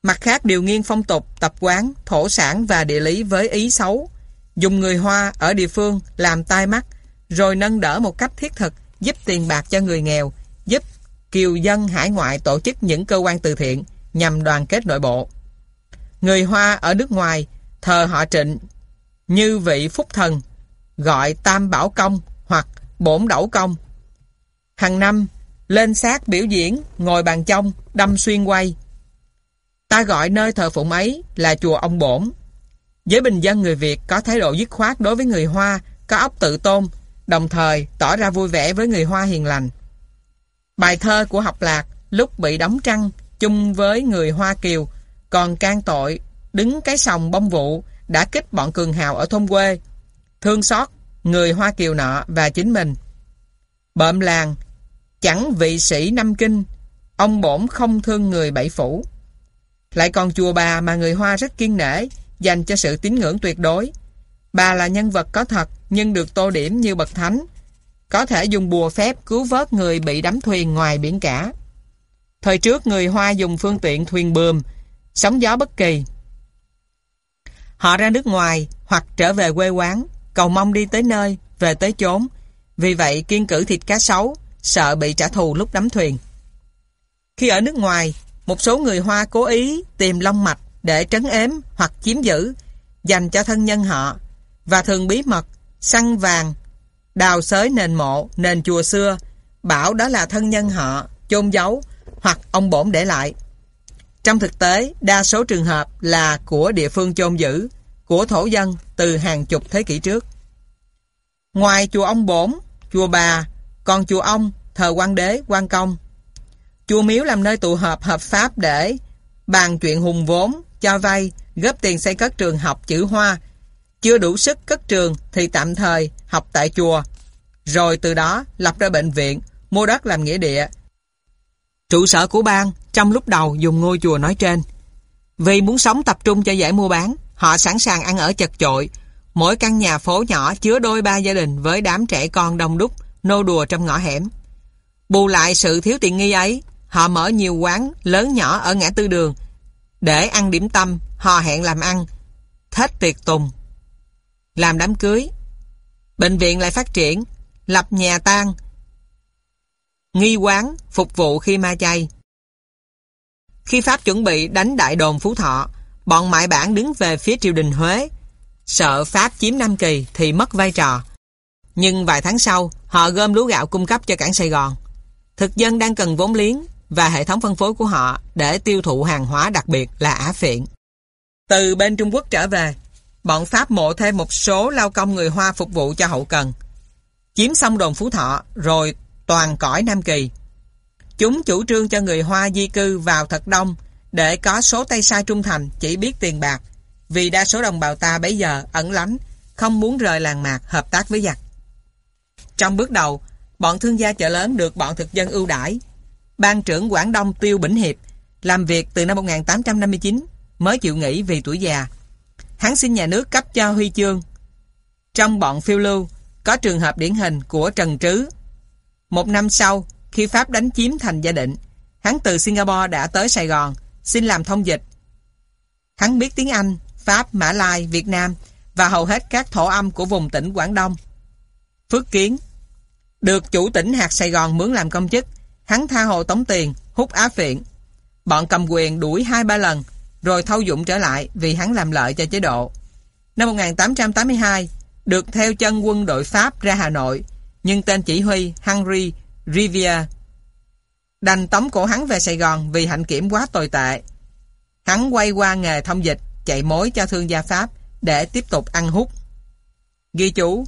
mặt khác điều nghiên phong tục, tập quán, thổ sản và địa lý với ý xấu, dùng người Hoa ở địa phương làm tai mắt, rồi nâng đỡ một cách thiết thực, giúp tiền bạc cho người nghèo, giúp kiều dân hải ngoại tổ chức những cơ quan từ thiện nhằm đoàn kết nội bộ. Người Hoa ở nước ngoài thờ họ trịnh như vị phúc thần, gọi tam bảo công hoặc bổn đẩu công. Hàng năm, lên xác biểu diễn, ngồi bàn trong, đâm xuyên quay. Ta gọi nơi thờ phụng ấy là chùa ông bổn. Với bình dân người Việt có thái độ dứt khoát đối với người Hoa, có óc tự tôn, đồng thời tỏ ra vui vẻ với người Hoa hiền lành. Bài thơ của học lạc lúc bị đóng trăng chung với người Hoa Kiều còn can tội đứng cái sòng bông vụ đã kích bọn cường hào ở thôn quê thương xót người Hoa Kiều nọ và chính mình. Bợm làng chẳng vị sĩ năm kinh ông bổn không thương người bảy phủ. Lại còn chùa bà mà người Hoa rất kiên nể dành cho sự tín ngưỡng tuyệt đối. Bà là nhân vật có thật nhưng được tô điểm như bậc thánh có thể dùng bùa phép cứu vớt người bị đắm thuyền ngoài biển cả. Thời trước người Hoa dùng phương tiện thuyền bườm, sóng gió bất kỳ. Họ ra nước ngoài hoặc trở về quê quán, cầu mong đi tới nơi, về tới chốn, Vì vậy kiên cử thịt cá sấu, sợ bị trả thù lúc đắm thuyền. Khi ở nước ngoài, một số người Hoa cố ý tìm long mạch để trấn ếm hoặc chiếm giữ, dành cho thân nhân họ, và thường bí mật, săn vàng, đào xới nền mộ, nền chùa xưa, bảo đó là thân nhân họ, chôn giấu, hoặc ông bổn để lại. Trong thực tế, đa số trường hợp là của địa phương chôn giữ, của thổ dân từ hàng chục thế kỷ trước. Ngoài chùa ông bổn, chùa bà, còn chùa ông, thờ quan đế, quan công. Chùa miếu làm nơi tụ họp hợp pháp để bàn chuyện hùng vốn, cho vay, góp tiền xây cất trường học chữ hoa. Chưa đủ sức cất trường thì tạm thời học tại chùa. Rồi từ đó lập ra bệnh viện, mua đất làm nghĩa địa. Trụ sở của bang trong lúc đầu dùng ngôi chùa nói trên. Vì muốn sống tập trung cho dễ mua bán, họ sẵn sàng ăn ở chật chội. Mỗi căn nhà phố nhỏ chứa đôi ba gia đình với đám trẻ con đông đúc, nô đùa trong ngõ hẻm. Bù lại sự thiếu tiện nghi ấy, họ mở nhiều quán lớn nhỏ ở ngã tư đường để ăn điểm tâm, hò hẹn làm ăn, thết tiệc tùng, làm đám cưới. Bệnh viện lại phát triển, lập nhà tang, nghi quán, phục vụ khi ma chay. Khi Pháp chuẩn bị đánh đại đồn Phú Thọ, bọn mại bản đứng về phía triều đình Huế. Sợ Pháp chiếm Nam Kỳ thì mất vai trò. Nhưng vài tháng sau, họ gom lúa gạo cung cấp cho cảng Sài Gòn. Thực dân đang cần vốn liếng và hệ thống phân phối của họ để tiêu thụ hàng hóa đặc biệt là Á Phiện. Từ bên Trung Quốc trở về, bọn Pháp mộ thêm một số lao công người Hoa phục vụ cho hậu cần. Chiếm xong đồn Phú Thọ rồi toàn cõi Nam Kỳ. Chúng chủ trương cho người Hoa di cư vào thật đông để có số tay sai trung thành chỉ biết tiền bạc vì đa số đồng bào ta bấy giờ ẩn lánh không muốn rời làng mạc hợp tác với giặc. Trong bước đầu, bọn thương gia chợ lớn được bọn thực dân ưu đãi. Ban trưởng Quảng Đông Tiêu Bỉnh Hiệp làm việc từ năm 1859 mới chịu nghỉ vì tuổi già. Hắn xin nhà nước cấp cho huy chương. Trong bọn phiêu lưu có trường hợp điển hình của Trần Trứ. Một năm sau, khi Pháp đánh chiếm thành gia định, hắn từ Singapore đã tới Sài Gòn, xin làm thông dịch. Hắn biết tiếng Anh, Pháp, Mã Lai, Việt Nam và hầu hết các thổ âm của vùng tỉnh Quảng Đông. Phước Kiến Được chủ tỉnh hạt Sài Gòn mướn làm công chức, hắn tha hồ tống tiền, hút á phiện. Bọn cầm quyền đuổi hai ba lần, rồi thâu dụng trở lại vì hắn làm lợi cho chế độ. Năm 1882, được theo chân quân đội Pháp ra Hà Nội, nhưng tên chỉ huy Henry Riviere đành tống cổ hắn về Sài Gòn vì hạnh kiểm quá tồi tệ. Hắn quay qua nghề thông dịch, chạy mối cho thương gia Pháp để tiếp tục ăn hút. Ghi chú,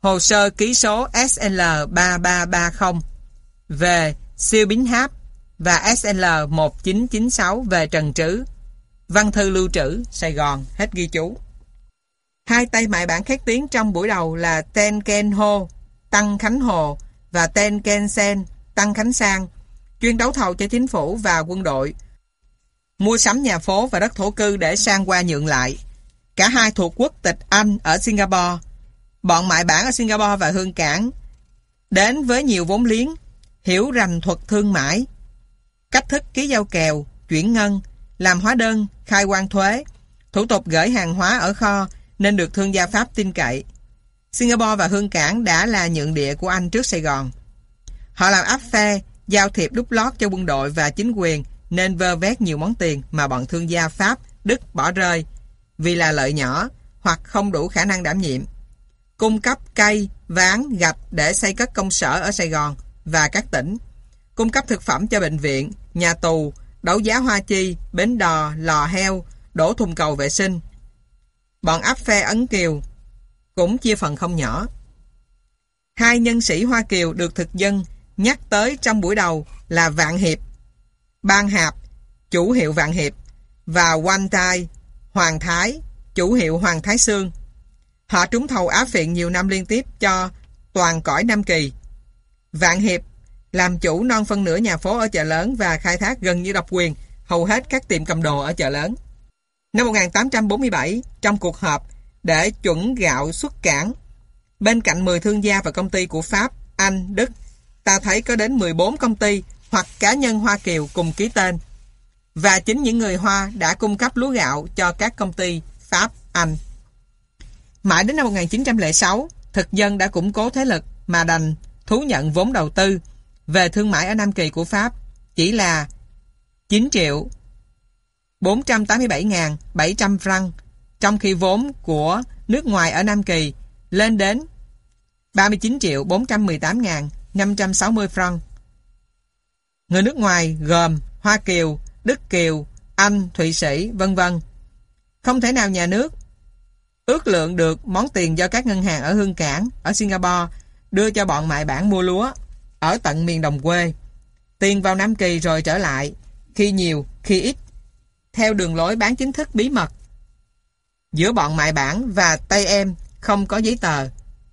hồ sơ ký số SL3330 về siêu bính háp và SL1996 về Trần Trứ. Văn thư lưu trữ, Sài Gòn, hết ghi chú. Hai tay mại bản khét tiếng trong buổi đầu là Ten Ken Ho, Tăng Khánh Hồ và Ten Ken Sen, Tăng Khánh Sang, chuyên đấu thầu cho chính phủ và quân đội. Mua sắm nhà phố và đất thổ cư để sang qua nhượng lại. Cả hai thuộc quốc tịch Anh ở Singapore. Bọn mại bản ở Singapore và Hương Cảng đến với nhiều vốn liếng, hiểu rành thuật thương mại, cách thức ký giao kèo, chuyển ngân, làm hóa đơn, khai quan thuế, thủ tục gửi hàng hóa ở kho nên được thương gia Pháp tin cậy. Singapore và Hương Cảng đã là nhượng địa của Anh trước Sài Gòn. Họ làm áp phe, giao thiệp đúc lót cho quân đội và chính quyền nên vơ vét nhiều món tiền mà bọn thương gia Pháp, Đức bỏ rơi vì là lợi nhỏ hoặc không đủ khả năng đảm nhiệm. Cung cấp cây, ván, gạch để xây các công sở ở Sài Gòn và các tỉnh. Cung cấp thực phẩm cho bệnh viện, nhà tù, đấu giá hoa chi, bến đò, lò heo, đổ thùng cầu vệ sinh. Bọn áp phe Ấn Kiều cũng chia phần không nhỏ. Hai nhân sĩ Hoa Kiều được thực dân nhắc tới trong buổi đầu là Vạn Hiệp, Ban Hạp, chủ hiệu Vạn Hiệp và Quan Tai, Hoàng Thái, chủ hiệu Hoàng Thái Sương. Họ trúng thầu Á Phiện nhiều năm liên tiếp cho toàn cõi Nam Kỳ. Vạn Hiệp làm chủ non phân nửa nhà phố ở chợ lớn và khai thác gần như độc quyền hầu hết các tiệm cầm đồ ở chợ lớn. Năm 1847, trong cuộc họp để chuẩn gạo xuất cảng, bên cạnh 10 thương gia và công ty của Pháp, Anh, Đức, ta thấy có đến 14 công ty hoặc cá nhân Hoa Kiều cùng ký tên. Và chính những người Hoa đã cung cấp lúa gạo cho các công ty Pháp, Anh. Mãi đến năm 1906, thực dân đã củng cố thế lực mà đành thú nhận vốn đầu tư về thương mại ở Nam Kỳ của Pháp chỉ là 9 triệu 487.700 franc trong khi vốn của nước ngoài ở Nam Kỳ lên đến 39 triệu 418.560 franc. Người nước ngoài gồm Hoa Kiều, Đức Kiều, Anh, Thụy Sĩ, vân vân. Không thể nào nhà nước ước lượng được món tiền do các ngân hàng ở Hương Cảng, ở Singapore đưa cho bọn mại bản mua lúa ở tận miền đồng quê. Tiền vào Nam Kỳ rồi trở lại, khi nhiều, khi ít, theo đường lối bán chính thức bí mật. Giữa bọn mại bản và tay Em không có giấy tờ,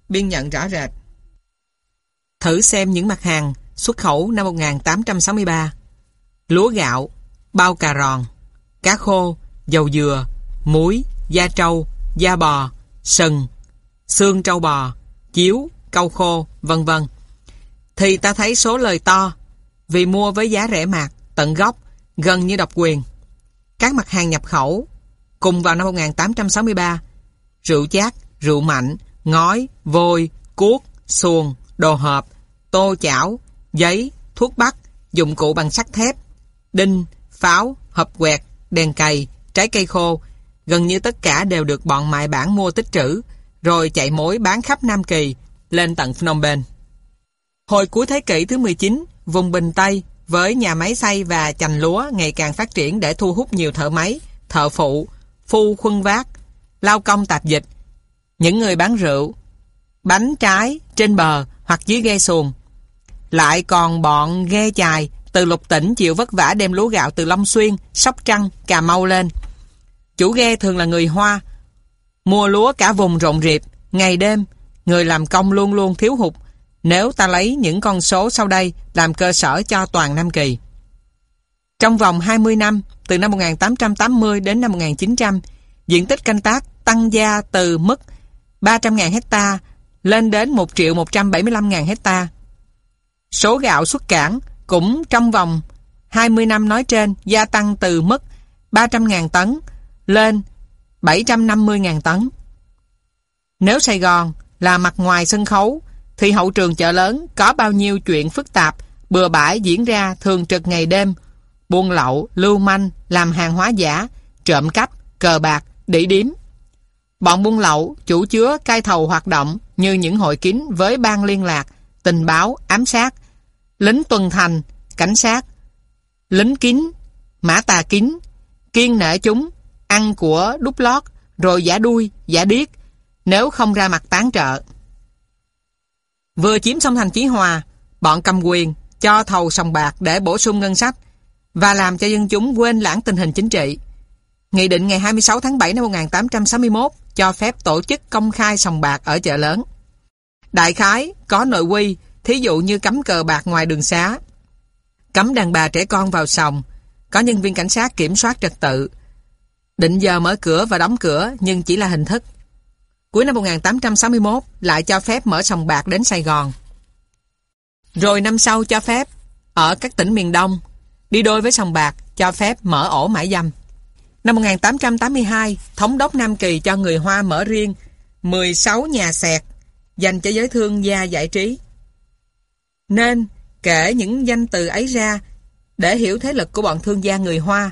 biên nhận rõ rệt. Thử xem những mặt hàng xuất khẩu năm 1863. Lúa gạo, bao cà ròn, cá khô, dầu dừa, muối, da trâu, da bò, sừng, xương trâu bò, chiếu, câu khô, vân vân. Thì ta thấy số lời to, vì mua với giá rẻ mạt, tận gốc, gần như độc quyền. Các mặt hàng nhập khẩu, cùng vào năm 1863, rượu chát, rượu mạnh, ngói, vôi, cuốc, xuồng, đồ hộp, tô chảo, giấy, thuốc bắc, dụng cụ bằng sắt thép, đinh, pháo, hộp quẹt, đèn cày, trái cây khô, gần như tất cả đều được bọn mại bản mua tích trữ, rồi chạy mối bán khắp Nam Kỳ, lên tận Phnom Penh. Hồi cuối thế kỷ thứ 19, vùng Bình Tây với nhà máy xay và chành lúa ngày càng phát triển để thu hút nhiều thợ máy, thợ phụ, phu khuân vác, lao công tạp dịch, những người bán rượu, bánh trái trên bờ hoặc dưới ghe xuồng. Lại còn bọn ghe chài từ lục tỉnh chịu vất vả đem lúa gạo từ Long Xuyên, Sóc Trăng, Cà Mau lên. Chủ ghe thường là người Hoa, mua lúa cả vùng rộng rịp, ngày đêm, người làm công luôn luôn thiếu hụt, nếu ta lấy những con số sau đây làm cơ sở cho toàn Nam Kỳ. Trong vòng 20 năm, từ năm 1880 đến năm 1900, diện tích canh tác tăng gia từ mức 300.000 hecta lên đến 1 triệu 175.000 hecta. Số gạo xuất cảng cũng trong vòng 20 năm nói trên gia tăng từ mức 300.000 tấn lên 750.000 tấn. Nếu Sài Gòn là mặt ngoài sân khấu thì hậu trường chợ lớn có bao nhiêu chuyện phức tạp, bừa bãi diễn ra thường trực ngày đêm, buôn lậu, lưu manh, làm hàng hóa giả, trộm cắp, cờ bạc, đỉ điếm. Bọn buôn lậu chủ chứa cai thầu hoạt động như những hội kín với ban liên lạc, tình báo, ám sát, lính tuần thành, cảnh sát, lính kín, mã tà kín, kiên nể chúng, ăn của đúc lót, rồi giả đuôi, giả điếc, nếu không ra mặt tán trợ. Vừa chiếm xong thành Chí Hòa, bọn cầm quyền cho thầu sòng bạc để bổ sung ngân sách và làm cho dân chúng quên lãng tình hình chính trị. Nghị định ngày 26 tháng 7 năm 1861 cho phép tổ chức công khai sòng bạc ở chợ lớn. Đại khái có nội quy, thí dụ như cấm cờ bạc ngoài đường xá, cấm đàn bà trẻ con vào sòng, có nhân viên cảnh sát kiểm soát trật tự, định giờ mở cửa và đóng cửa nhưng chỉ là hình thức. Cuối năm 1861 lại cho phép mở sòng bạc đến Sài Gòn. Rồi năm sau cho phép ở các tỉnh miền Đông đi đôi với sòng bạc cho phép mở ổ mãi dâm. Năm 1882, Thống đốc Nam Kỳ cho người Hoa mở riêng 16 nhà sẹt dành cho giới thương gia giải trí. Nên kể những danh từ ấy ra để hiểu thế lực của bọn thương gia người Hoa.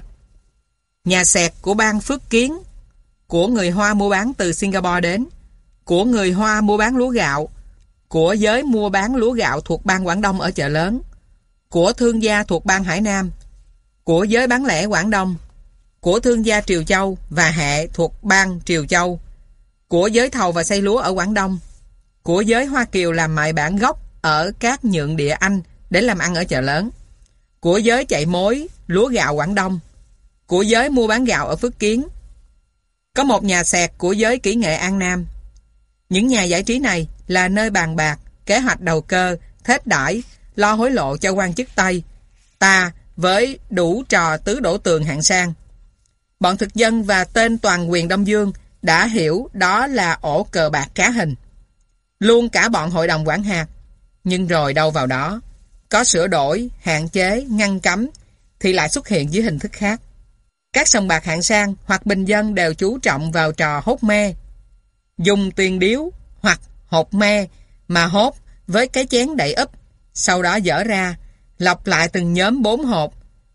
Nhà sẹt của bang Phước Kiến của người Hoa mua bán từ Singapore đến, của người Hoa mua bán lúa gạo, của giới mua bán lúa gạo thuộc bang Quảng Đông ở chợ lớn, của thương gia thuộc bang Hải Nam, của giới bán lẻ Quảng Đông, của thương gia Triều Châu và hệ thuộc bang Triều Châu, của giới thầu và xây lúa ở Quảng Đông, của giới Hoa Kiều làm mại bản gốc ở các nhượng địa Anh để làm ăn ở chợ lớn, của giới chạy mối lúa gạo Quảng Đông, của giới mua bán gạo ở Phước Kiến, có một nhà sẹt của giới kỹ nghệ An Nam. Những nhà giải trí này là nơi bàn bạc, kế hoạch đầu cơ, thết đãi, lo hối lộ cho quan chức Tây. Ta với đủ trò tứ đổ tường hạng sang. Bọn thực dân và tên toàn quyền Đông Dương đã hiểu đó là ổ cờ bạc cá hình. Luôn cả bọn hội đồng quản hạt. Nhưng rồi đâu vào đó, có sửa đổi, hạn chế, ngăn cấm, thì lại xuất hiện dưới hình thức khác. Các sòng bạc hạng sang hoặc bình dân đều chú trọng vào trò hốt me. Dùng tiền điếu hoặc hột me mà hốt với cái chén đậy ấp sau đó dở ra, lọc lại từng nhóm 4 hộp,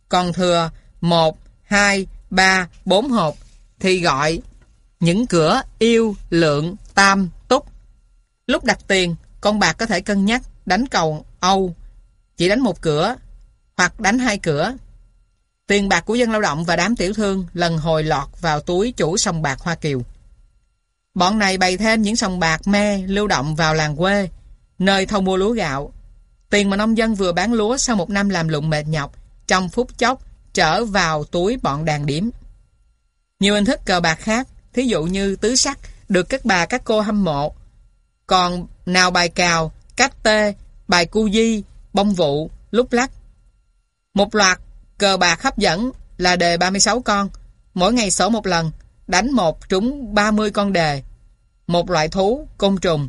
còn thừa 1, 2, 3, 4 hộp thì gọi những cửa yêu, lượng, tam, túc. Lúc đặt tiền, con bạc có thể cân nhắc đánh cầu Âu, chỉ đánh một cửa hoặc đánh hai cửa. Tiền bạc của dân lao động và đám tiểu thương lần hồi lọt vào túi chủ sòng bạc Hoa Kiều. Bọn này bày thêm những sòng bạc me lưu động vào làng quê, nơi thâu mua lúa gạo. Tiền mà nông dân vừa bán lúa sau một năm làm lụng mệt nhọc, trong phút chốc trở vào túi bọn đàn điểm. Nhiều hình thức cờ bạc khác, thí dụ như tứ sắc, được các bà các cô hâm mộ. Còn nào bài cào, cách tê, bài cu di, bông vụ, lúc lắc. Một loạt cờ bạc hấp dẫn là đề 36 con, mỗi ngày sổ một lần, đánh một trúng 30 con đề. Một loại thú, côn trùng,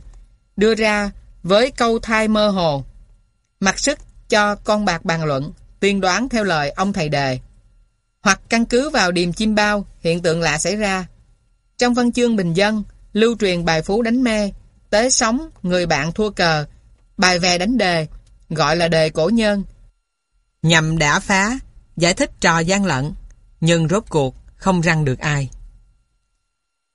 đưa ra với câu thai mơ hồ. Mặc sức cho con bạc bàn luận, tiên đoán theo lời ông thầy đề. Hoặc căn cứ vào điềm chim bao, hiện tượng lạ xảy ra. Trong văn chương bình dân, lưu truyền bài phú đánh me, tế sống, người bạn thua cờ, bài về đánh đề, gọi là đề cổ nhân. Nhằm đã phá, giải thích trò gian lận, nhưng rốt cuộc không răng được ai.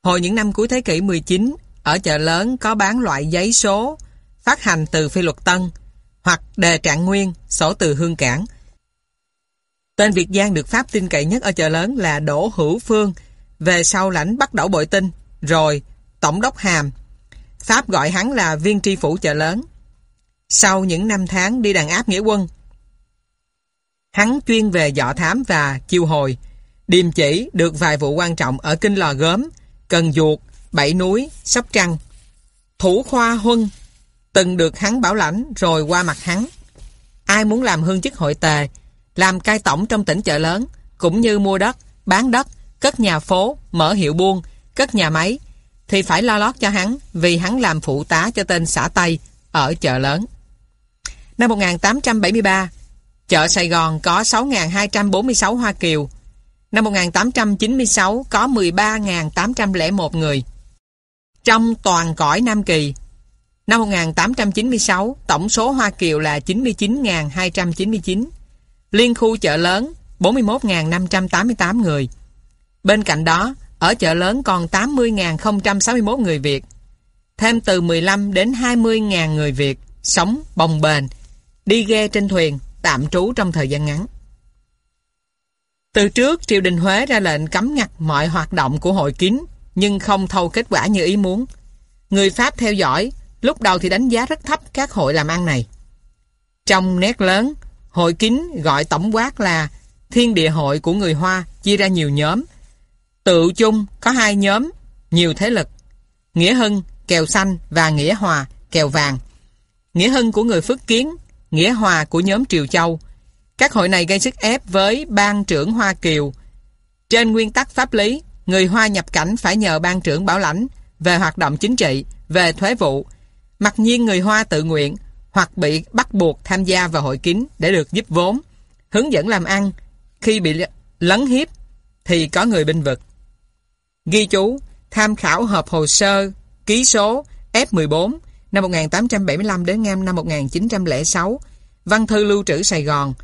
Hồi những năm cuối thế kỷ 19, ở chợ lớn có bán loại giấy số phát hành từ phi luật tân hoặc đề trạng nguyên, sổ từ hương cảng. Tên Việt Giang được Pháp tin cậy nhất ở chợ lớn là Đỗ Hữu Phương, về sau lãnh bắt đổ bội tinh, rồi Tổng đốc Hàm. Pháp gọi hắn là viên tri phủ chợ lớn. Sau những năm tháng đi đàn áp nghĩa quân, hắn chuyên về dọ thám và chiêu hồi, điềm chỉ được vài vụ quan trọng ở Kinh Lò Gớm, Cần Duột, Bảy Núi, Sóc Trăng. Thủ khoa Huân từng được hắn bảo lãnh rồi qua mặt hắn. Ai muốn làm hương chức hội tề, làm cai tổng trong tỉnh chợ lớn, cũng như mua đất, bán đất, cất nhà phố, mở hiệu buôn, cất nhà máy, thì phải lo lót cho hắn vì hắn làm phụ tá cho tên xã Tây ở chợ lớn. Năm 1873, chợ Sài Gòn có 6.246 Hoa Kiều, Năm 1896 có 13.801 người. Trong toàn cõi Nam Kỳ, năm 1896 tổng số Hoa Kiều là 99.299. Liên khu chợ lớn 41.588 người. Bên cạnh đó, ở chợ lớn còn 80.061 người Việt. Thêm từ 15 đến 20.000 người Việt sống bồng bềnh, đi ghe trên thuyền, tạm trú trong thời gian ngắn. Từ trước, triều đình Huế ra lệnh cấm ngặt mọi hoạt động của hội kín, nhưng không thâu kết quả như ý muốn. Người Pháp theo dõi, lúc đầu thì đánh giá rất thấp các hội làm ăn này. Trong nét lớn, hội kín gọi tổng quát là thiên địa hội của người Hoa chia ra nhiều nhóm. Tự chung có hai nhóm, nhiều thế lực. Nghĩa Hưng, kèo xanh và Nghĩa Hòa, kèo vàng. Nghĩa Hưng của người Phước Kiến, Nghĩa Hòa của nhóm Triều Châu, các hội này gây sức ép với ban trưởng Hoa Kiều. Trên nguyên tắc pháp lý, người Hoa nhập cảnh phải nhờ ban trưởng bảo lãnh về hoạt động chính trị, về thuế vụ. Mặc nhiên người Hoa tự nguyện hoặc bị bắt buộc tham gia vào hội kín để được giúp vốn, hướng dẫn làm ăn. Khi bị lấn hiếp thì có người binh vực. Ghi chú, tham khảo hợp hồ sơ, ký số F14 năm 1875 đến năm 1906, văn thư lưu trữ Sài Gòn,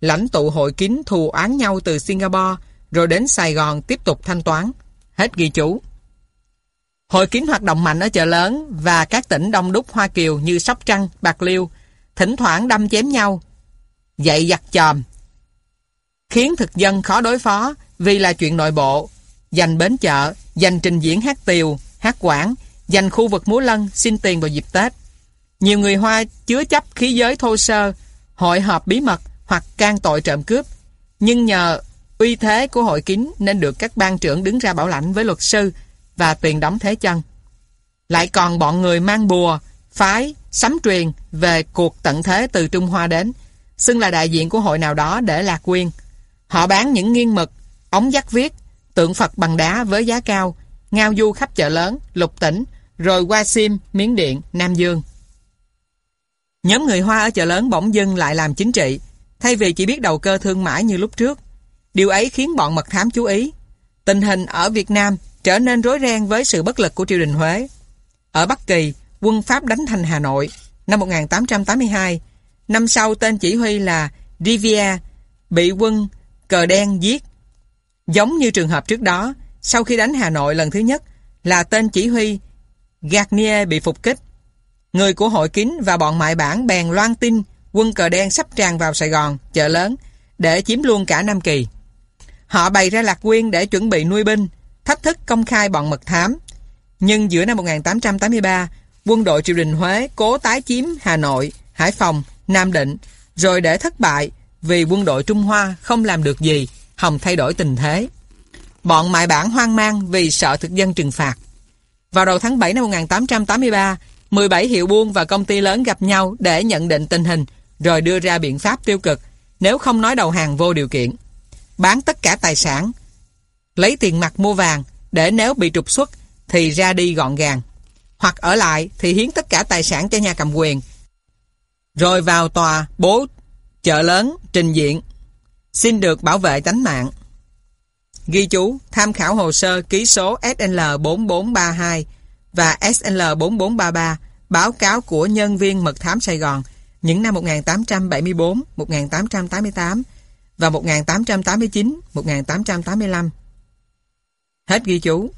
lãnh tụ hội kín thù oán nhau từ Singapore rồi đến Sài Gòn tiếp tục thanh toán. Hết ghi chú. Hội kín hoạt động mạnh ở chợ lớn và các tỉnh đông đúc Hoa Kiều như Sóc Trăng, Bạc Liêu, thỉnh thoảng đâm chém nhau, dậy giặt chòm, khiến thực dân khó đối phó vì là chuyện nội bộ, dành bến chợ, dành trình diễn hát tiều, hát quảng, dành khu vực múa lân xin tiền vào dịp Tết. Nhiều người Hoa chứa chấp khí giới thô sơ, hội họp bí mật hoặc can tội trộm cướp. Nhưng nhờ uy thế của hội kín nên được các ban trưởng đứng ra bảo lãnh với luật sư và tiền đóng thế chân. Lại còn bọn người mang bùa, phái, sắm truyền về cuộc tận thế từ Trung Hoa đến, xưng là đại diện của hội nào đó để lạc quyên. Họ bán những nghiên mực, ống dắt viết, tượng Phật bằng đá với giá cao, ngao du khắp chợ lớn, lục tỉnh, rồi qua Sim, Miến Điện, Nam Dương. Nhóm người Hoa ở chợ lớn bỗng dưng lại làm chính trị, thay vì chỉ biết đầu cơ thương mại như lúc trước. Điều ấy khiến bọn mật thám chú ý. Tình hình ở Việt Nam trở nên rối ren với sự bất lực của triều đình Huế. Ở Bắc Kỳ, quân Pháp đánh thành Hà Nội. năm 1882. Năm sau tên chỉ huy là Rivière bị quân cờ đen giết. Giống như trường hợp trước đó, sau khi đánh Hà Nội lần thứ nhất là tên chỉ huy Garnier bị phục kích. Người của hội kín và bọn mại bản bèn loan tin quân cờ đen sắp tràn vào Sài Gòn, chợ lớn, để chiếm luôn cả Nam Kỳ. Họ bày ra lạc quyên để chuẩn bị nuôi binh, thách thức công khai bọn mật thám. Nhưng giữa năm 1883, quân đội triều đình Huế cố tái chiếm Hà Nội, Hải Phòng, Nam Định, rồi để thất bại vì quân đội Trung Hoa không làm được gì, hòng thay đổi tình thế. Bọn mại bản hoang mang vì sợ thực dân trừng phạt. Vào đầu tháng 7 năm 1883, 17 hiệu buôn và công ty lớn gặp nhau để nhận định tình hình, rồi đưa ra biện pháp tiêu cực nếu không nói đầu hàng vô điều kiện. Bán tất cả tài sản, lấy tiền mặt mua vàng để nếu bị trục xuất thì ra đi gọn gàng. Hoặc ở lại thì hiến tất cả tài sản cho nhà cầm quyền. Rồi vào tòa bố chợ lớn trình diện xin được bảo vệ tánh mạng. Ghi chú, tham khảo hồ sơ ký số SL4432 và SL4433 báo cáo của nhân viên mật thám Sài Gòn những năm 1874, 1888 và 1889, 1885. Hết ghi chú.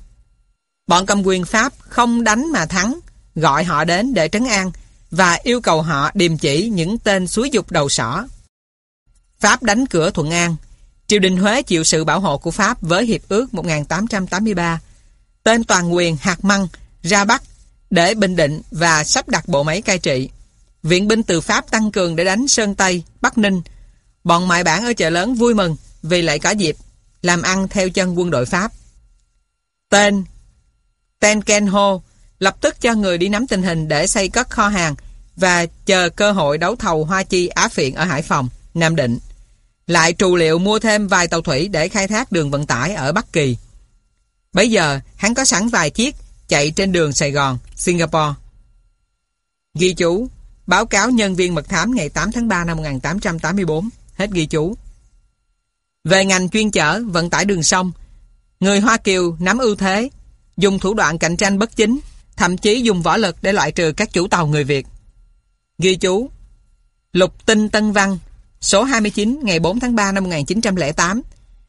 Bọn cầm quyền Pháp không đánh mà thắng, gọi họ đến để trấn an và yêu cầu họ điềm chỉ những tên suối dục đầu sỏ. Pháp đánh cửa Thuận An. Triều đình Huế chịu sự bảo hộ của Pháp với Hiệp ước 1883. Tên toàn quyền hạt măng ra Bắc để bình định và sắp đặt bộ máy cai trị. Viện binh từ Pháp tăng cường để đánh Sơn Tây, Bắc Ninh. Bọn mại bản ở chợ lớn vui mừng vì lại có dịp làm ăn theo chân quân đội Pháp. Tên Tenkenho lập tức cho người đi nắm tình hình để xây cất kho hàng và chờ cơ hội đấu thầu Hoa Chi Á Phiện ở Hải Phòng, Nam Định. Lại trù liệu mua thêm vài tàu thủy để khai thác đường vận tải ở Bắc Kỳ. Bây giờ, hắn có sẵn vài chiếc chạy trên đường Sài Gòn, Singapore. Ghi chú, báo cáo nhân viên mật thám ngày 8 tháng 3 năm 1884, hết ghi chú. Về ngành chuyên chở, vận tải đường sông, người Hoa Kiều nắm ưu thế, dùng thủ đoạn cạnh tranh bất chính, thậm chí dùng võ lực để loại trừ các chủ tàu người Việt. Ghi chú, Lục Tinh Tân Văn, số 29 ngày 4 tháng 3 năm 1908,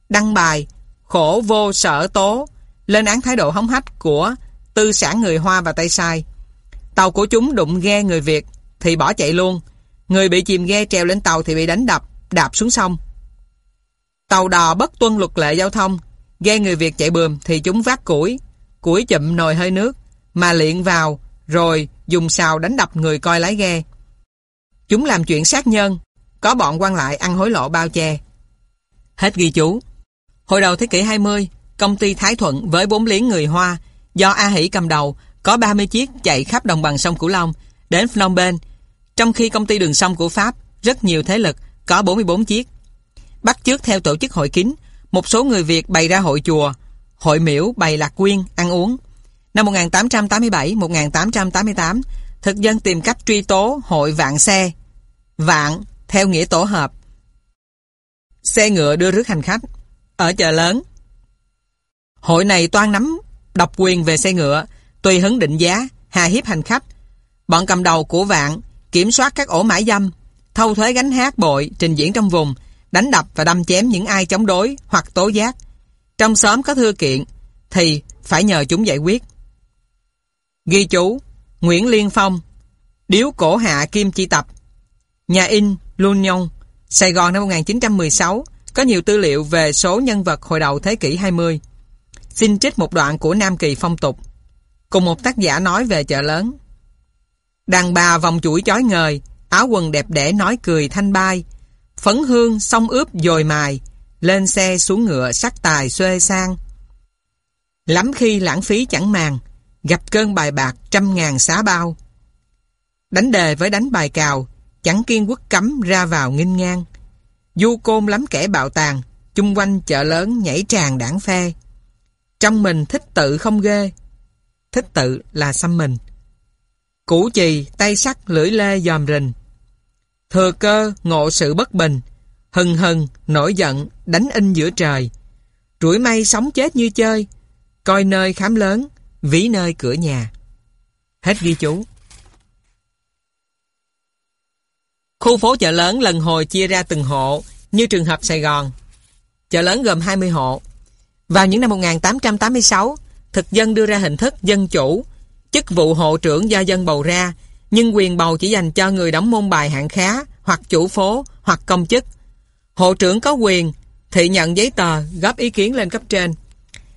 đăng bài Khổ vô sở tố, lên án thái độ hống hách của tư sản người Hoa và Tây Sai. Tàu của chúng đụng ghe người Việt thì bỏ chạy luôn. Người bị chìm ghe trèo lên tàu thì bị đánh đập, đạp xuống sông. Tàu đò bất tuân luật lệ giao thông, ghe người Việt chạy bườm thì chúng vác củi, củi chụm nồi hơi nước, mà liện vào, rồi dùng xào đánh đập người coi lái ghe. Chúng làm chuyện sát nhân, có bọn quan lại ăn hối lộ bao che. Hết ghi chú. Hồi đầu thế kỷ 20, công ty Thái Thuận với bốn liếng người Hoa do A Hỷ cầm đầu có 30 chiếc chạy khắp đồng bằng sông Cửu Long đến Phnom Penh, trong khi công ty đường sông của Pháp rất nhiều thế lực có 44 chiếc. Bắt chước theo tổ chức hội kín, một số người Việt bày ra hội chùa, hội miễu bày lạc quyên, ăn uống. Năm 1887-1888, thực dân tìm cách truy tố hội vạn xe. Vạn, theo nghĩa tổ hợp. Xe ngựa đưa rước hành khách. Ở chợ lớn. Hội này toan nắm độc quyền về xe ngựa, tùy hứng định giá, hà hiếp hành khách. Bọn cầm đầu của vạn kiểm soát các ổ mãi dâm, thâu thuế gánh hát bội trình diễn trong vùng, đánh đập và đâm chém những ai chống đối hoặc tố giác. Trong xóm có thư kiện thì phải nhờ chúng giải quyết. Ghi chú Nguyễn Liên Phong Điếu cổ hạ Kim Chi Tập Nhà in Luân Nhông Sài Gòn năm 1916 có nhiều tư liệu về số nhân vật hồi đầu thế kỷ 20. Xin trích một đoạn của Nam Kỳ phong tục. Cùng một tác giả nói về chợ lớn. Đàn bà vòng chuỗi chói ngời, áo quần đẹp đẽ nói cười thanh bai, phấn hương xong ướp dồi mài, lên xe xuống ngựa sắc tài xuê sang. Lắm khi lãng phí chẳng màng, gặp cơn bài bạc trăm ngàn xá bao. Đánh đề với đánh bài cào, chẳng kiên quốc cấm ra vào nghinh ngang. Du côn lắm kẻ bạo tàn, chung quanh chợ lớn nhảy tràn đảng phe. Trong mình thích tự không ghê. Thích tự là xăm mình. Củ chì, tay sắt, lưỡi lê dòm rình. Thừa cơ, ngộ sự bất bình. Hừng hừng, nổi giận, đánh in giữa trời. Rủi may sống chết như chơi. Coi nơi khám lớn, ví nơi cửa nhà. Hết ghi chú. Khu phố chợ lớn lần hồi chia ra từng hộ, như trường hợp Sài Gòn. Chợ lớn gồm 20 hộ. Vào những năm 1886, thực dân đưa ra hình thức dân chủ, chức vụ hộ trưởng do dân bầu ra, nhưng quyền bầu chỉ dành cho người đóng môn bài hạng khá, hoặc chủ phố, hoặc công chức. Hộ trưởng có quyền thị nhận giấy tờ, góp ý kiến lên cấp trên.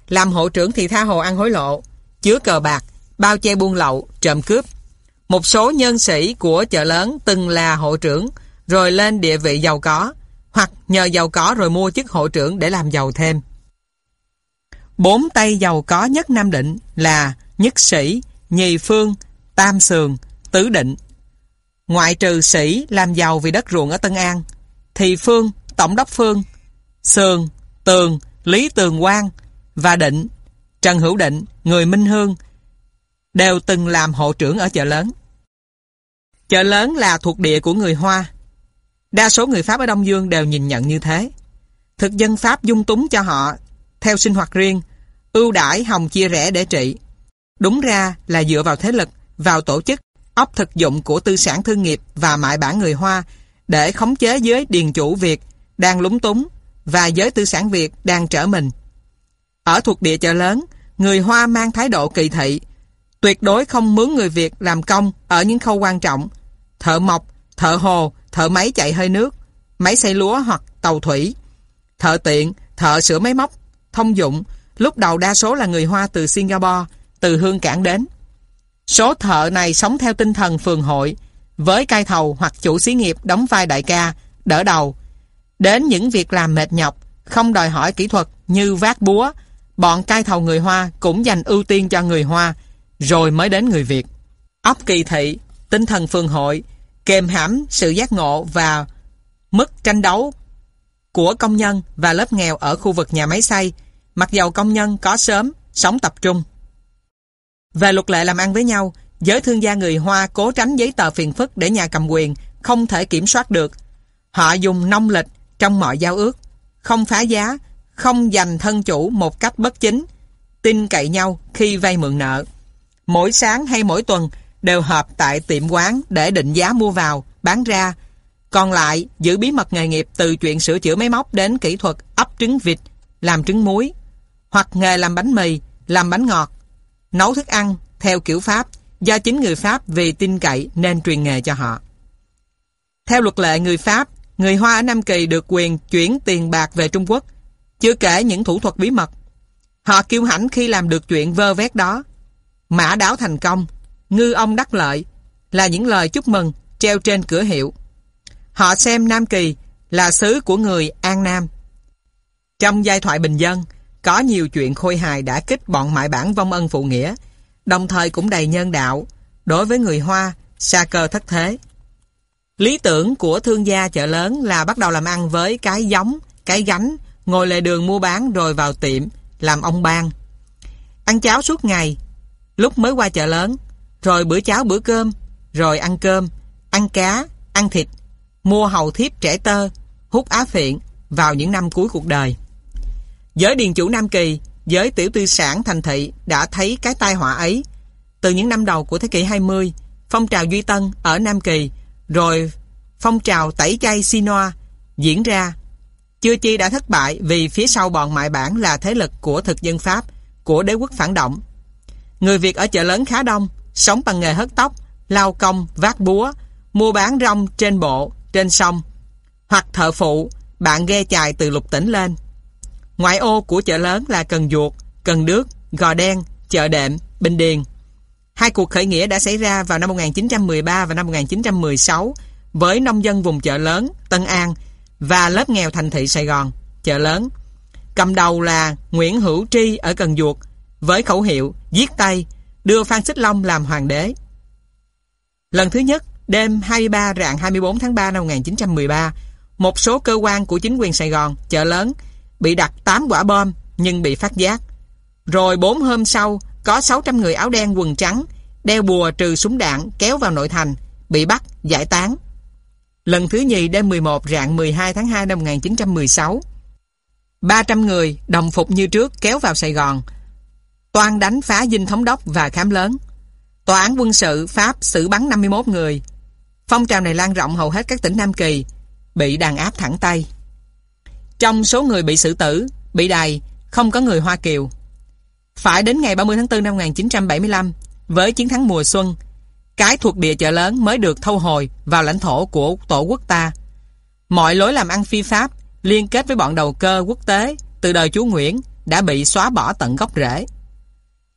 Làm hộ trưởng thì tha hồ ăn hối lộ, chứa cờ bạc, bao che buôn lậu, trộm cướp. Một số nhân sĩ của chợ lớn từng là hộ trưởng, rồi lên địa vị giàu có, hoặc nhờ giàu có rồi mua chức hộ trưởng để làm giàu thêm. Bốn tay giàu có nhất Nam Định là Nhất Sĩ, Nhì Phương, Tam Sườn, Tứ Định. Ngoại trừ Sĩ làm giàu vì đất ruộng ở Tân An, thì Phương, Tổng đốc Phương, Sườn, Tường, Lý Tường Quang và Định, Trần Hữu Định, người Minh Hương đều từng làm hộ trưởng ở chợ lớn. Chợ lớn là thuộc địa của người Hoa. Đa số người Pháp ở Đông Dương đều nhìn nhận như thế. Thực dân Pháp dung túng cho họ theo sinh hoạt riêng, ưu đãi hồng chia rẽ để trị. Đúng ra là dựa vào thế lực, vào tổ chức, ấp thực dụng của tư sản thương nghiệp và mại bản người Hoa để khống chế giới điền chủ Việt đang lúng túng và giới tư sản Việt đang trở mình. Ở thuộc địa chợ lớn, người Hoa mang thái độ kỳ thị, tuyệt đối không mướn người Việt làm công ở những khâu quan trọng, thợ mộc, thợ hồ, thợ máy chạy hơi nước, máy xây lúa hoặc tàu thủy, thợ tiện, thợ sửa máy móc, thông dụng, lúc đầu đa số là người Hoa từ Singapore, từ Hương Cảng đến. Số thợ này sống theo tinh thần phường hội, với cai thầu hoặc chủ xí nghiệp đóng vai đại ca, đỡ đầu. Đến những việc làm mệt nhọc, không đòi hỏi kỹ thuật như vác búa, bọn cai thầu người Hoa cũng dành ưu tiên cho người Hoa, rồi mới đến người Việt. Ốc kỳ thị, tinh thần phường hội, kèm hãm sự giác ngộ và mức tranh đấu của công nhân và lớp nghèo ở khu vực nhà máy xây mặc dầu công nhân có sớm, sống tập trung. Về luật lệ làm ăn với nhau, giới thương gia người Hoa cố tránh giấy tờ phiền phức để nhà cầm quyền không thể kiểm soát được. Họ dùng nông lịch trong mọi giao ước, không phá giá, không giành thân chủ một cách bất chính, tin cậy nhau khi vay mượn nợ. Mỗi sáng hay mỗi tuần đều họp tại tiệm quán để định giá mua vào, bán ra. Còn lại, giữ bí mật nghề nghiệp từ chuyện sửa chữa máy móc đến kỹ thuật ấp trứng vịt, làm trứng muối, hoặc nghề làm bánh mì, làm bánh ngọt, nấu thức ăn theo kiểu Pháp do chính người Pháp vì tin cậy nên truyền nghề cho họ. Theo luật lệ người Pháp, người Hoa ở Nam Kỳ được quyền chuyển tiền bạc về Trung Quốc, chưa kể những thủ thuật bí mật. Họ kiêu hãnh khi làm được chuyện vơ vét đó. Mã đáo thành công, ngư ông đắc lợi là những lời chúc mừng treo trên cửa hiệu. Họ xem Nam Kỳ là xứ của người An Nam. Trong giai thoại bình dân, có nhiều chuyện khôi hài đã kích bọn mại bản vong ân phụ nghĩa, đồng thời cũng đầy nhân đạo, đối với người Hoa, xa cơ thất thế. Lý tưởng của thương gia chợ lớn là bắt đầu làm ăn với cái giống, cái gánh, ngồi lề đường mua bán rồi vào tiệm, làm ông ban. Ăn cháo suốt ngày, lúc mới qua chợ lớn, rồi bữa cháo bữa cơm, rồi ăn cơm, ăn cá, ăn thịt, mua hầu thiếp trẻ tơ, hút á phiện vào những năm cuối cuộc đời. Giới điền chủ Nam Kỳ, giới tiểu tư sản thành thị đã thấy cái tai họa ấy. Từ những năm đầu của thế kỷ 20, phong trào Duy Tân ở Nam Kỳ, rồi phong trào tẩy chay Sinoa diễn ra. Chưa chi đã thất bại vì phía sau bọn mại bản là thế lực của thực dân Pháp, của đế quốc phản động. Người Việt ở chợ lớn khá đông, sống bằng nghề hớt tóc, lao công, vác búa, mua bán rong trên bộ, trên sông, hoặc thợ phụ, bạn ghe chài từ lục tỉnh lên. Ngoại ô của chợ lớn là Cần Duột, Cần Đước, Gò Đen, Chợ Đệm, Bình Điền. Hai cuộc khởi nghĩa đã xảy ra vào năm 1913 và năm 1916 với nông dân vùng chợ lớn, Tân An và lớp nghèo thành thị Sài Gòn, chợ lớn. Cầm đầu là Nguyễn Hữu Tri ở Cần Duột với khẩu hiệu giết Tây, đưa Phan Xích Long làm hoàng đế. Lần thứ nhất, đêm 23 rạng 24 tháng 3 năm 1913, một số cơ quan của chính quyền Sài Gòn, chợ lớn, bị đặt 8 quả bom nhưng bị phát giác. Rồi 4 hôm sau, có 600 người áo đen quần trắng, đeo bùa trừ súng đạn kéo vào nội thành, bị bắt, giải tán. Lần thứ nhì đêm 11 rạng 12 tháng 2 năm 1916. 300 người đồng phục như trước kéo vào Sài Gòn, toan đánh phá dinh thống đốc và khám lớn. Tòa án quân sự Pháp xử bắn 51 người. Phong trào này lan rộng hầu hết các tỉnh Nam Kỳ, bị đàn áp thẳng tay. Trong số người bị xử tử, bị đày, không có người Hoa Kiều. Phải đến ngày 30 tháng 4 năm 1975, với chiến thắng mùa xuân, cái thuộc địa chợ lớn mới được thâu hồi vào lãnh thổ của tổ quốc ta. Mọi lối làm ăn phi pháp liên kết với bọn đầu cơ quốc tế từ đời chú Nguyễn đã bị xóa bỏ tận gốc rễ.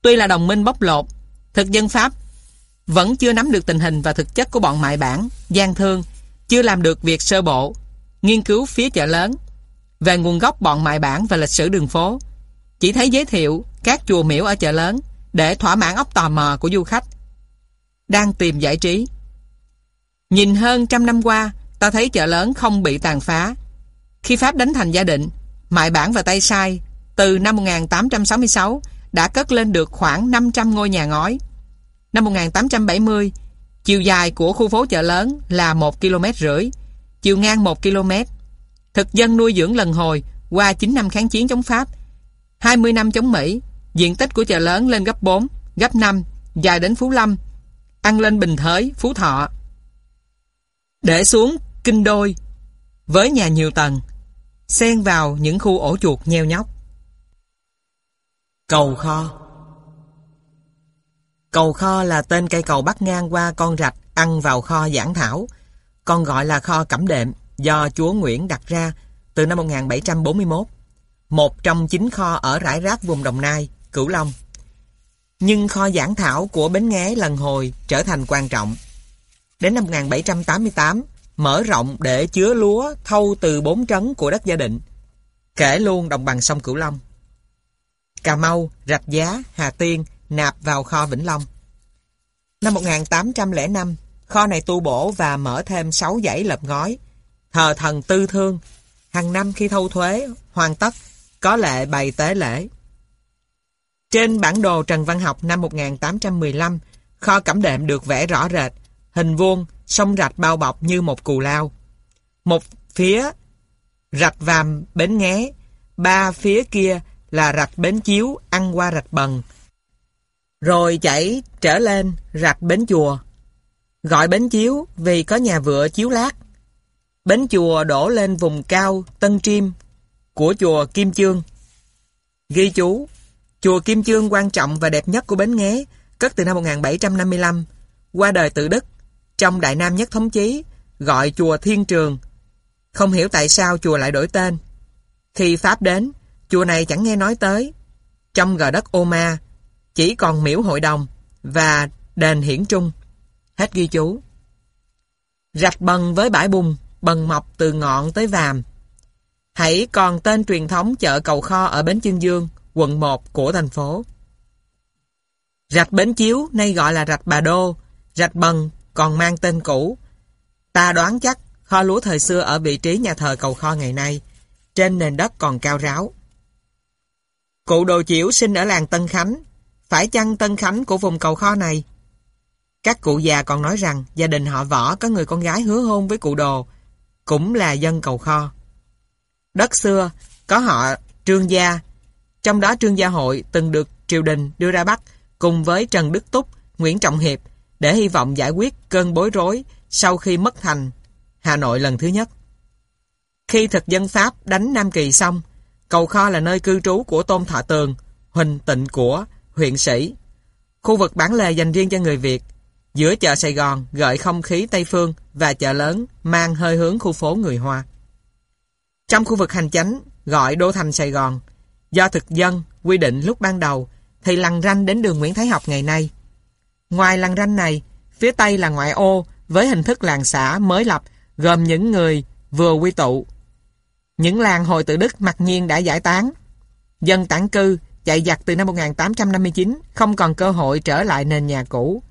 Tuy là đồng minh bóc lột, thực dân Pháp vẫn chưa nắm được tình hình và thực chất của bọn mại bản, gian thương, chưa làm được việc sơ bộ, nghiên cứu phía chợ lớn, về nguồn gốc bọn mại bản và lịch sử đường phố. Chỉ thấy giới thiệu các chùa miễu ở chợ lớn để thỏa mãn óc tò mò của du khách. Đang tìm giải trí. Nhìn hơn trăm năm qua, ta thấy chợ lớn không bị tàn phá. Khi Pháp đánh thành gia định, mại bản và tay sai từ năm 1866 đã cất lên được khoảng 500 ngôi nhà ngói. Năm 1870, chiều dài của khu phố chợ lớn là 1 km rưỡi, chiều ngang 1 km. Thực dân nuôi dưỡng lần hồi qua 9 năm kháng chiến chống Pháp, 20 năm chống Mỹ, diện tích của chợ lớn lên gấp 4, gấp 5, dài đến Phú Lâm, ăn lên Bình Thới, Phú Thọ. Để xuống Kinh Đôi, với nhà nhiều tầng, xen vào những khu ổ chuột nheo nhóc. Cầu kho Cầu kho là tên cây cầu bắc ngang qua con rạch ăn vào kho giảng thảo, còn gọi là kho cẩm đệm do chúa Nguyễn đặt ra từ năm 1741. Một trong chín kho ở rải rác vùng Đồng Nai, Cửu Long. Nhưng kho giảng thảo của Bến Nghé lần hồi trở thành quan trọng. Đến năm 1788, mở rộng để chứa lúa thâu từ bốn trấn của đất gia định, kể luôn đồng bằng sông Cửu Long. Cà Mau, Rạch Giá, Hà Tiên nạp vào kho Vĩnh Long. Năm 1805, kho này tu bổ và mở thêm 6 dãy lợp ngói, thờ thần tư thương. Hàng năm khi thâu thuế, hoàn tất, có lệ bày tế lễ. Trên bản đồ Trần Văn Học năm 1815, kho cẩm đệm được vẽ rõ rệt, hình vuông, sông rạch bao bọc như một cù lao. Một phía rạch vàm bến nghé, ba phía kia là rạch bến chiếu ăn qua rạch bần. Rồi chảy trở lên rạch bến chùa. Gọi bến chiếu vì có nhà vựa chiếu lát. Bến chùa đổ lên vùng cao Tân Triêm của chùa Kim Chương. Ghi chú, chùa Kim Chương quan trọng và đẹp nhất của Bến Nghé, cất từ năm 1755, qua đời tự Đức, trong Đại Nam Nhất Thống Chí, gọi chùa Thiên Trường. Không hiểu tại sao chùa lại đổi tên. Khi Pháp đến, chùa này chẳng nghe nói tới. Trong gờ đất Ô Ma, chỉ còn miễu hội đồng và đền hiển trung. Hết ghi chú. Rạch bần với bãi bùng bần mọc từ ngọn tới vàm. Hãy còn tên truyền thống chợ cầu kho ở Bến Chương Dương, quận 1 của thành phố. Rạch Bến Chiếu nay gọi là rạch Bà Đô, rạch bần còn mang tên cũ. Ta đoán chắc kho lúa thời xưa ở vị trí nhà thờ cầu kho ngày nay, trên nền đất còn cao ráo. Cụ Đồ Chiểu sinh ở làng Tân Khánh, phải chăng Tân Khánh của vùng cầu kho này? Các cụ già còn nói rằng gia đình họ võ có người con gái hứa hôn với cụ Đồ, cũng là dân cầu kho. Đất xưa có họ Trương Gia, trong đó Trương Gia Hội từng được triều đình đưa ra bắt cùng với Trần Đức Túc, Nguyễn Trọng Hiệp để hy vọng giải quyết cơn bối rối sau khi mất thành Hà Nội lần thứ nhất. Khi thực dân Pháp đánh Nam Kỳ xong, cầu kho là nơi cư trú của Tôn Thọ Tường, Huỳnh Tịnh Của, huyện Sĩ. Khu vực bán lề dành riêng cho người Việt, giữa chợ Sài Gòn gợi không khí Tây Phương và chợ lớn mang hơi hướng khu phố người Hoa. Trong khu vực hành chánh gọi Đô Thành Sài Gòn, do thực dân quy định lúc ban đầu thì lằn ranh đến đường Nguyễn Thái Học ngày nay. Ngoài lằn ranh này, phía Tây là ngoại ô với hình thức làng xã mới lập gồm những người vừa quy tụ. Những làng hồi tự Đức mặc nhiên đã giải tán. Dân tản cư chạy giặc từ năm 1859 không còn cơ hội trở lại nền nhà cũ.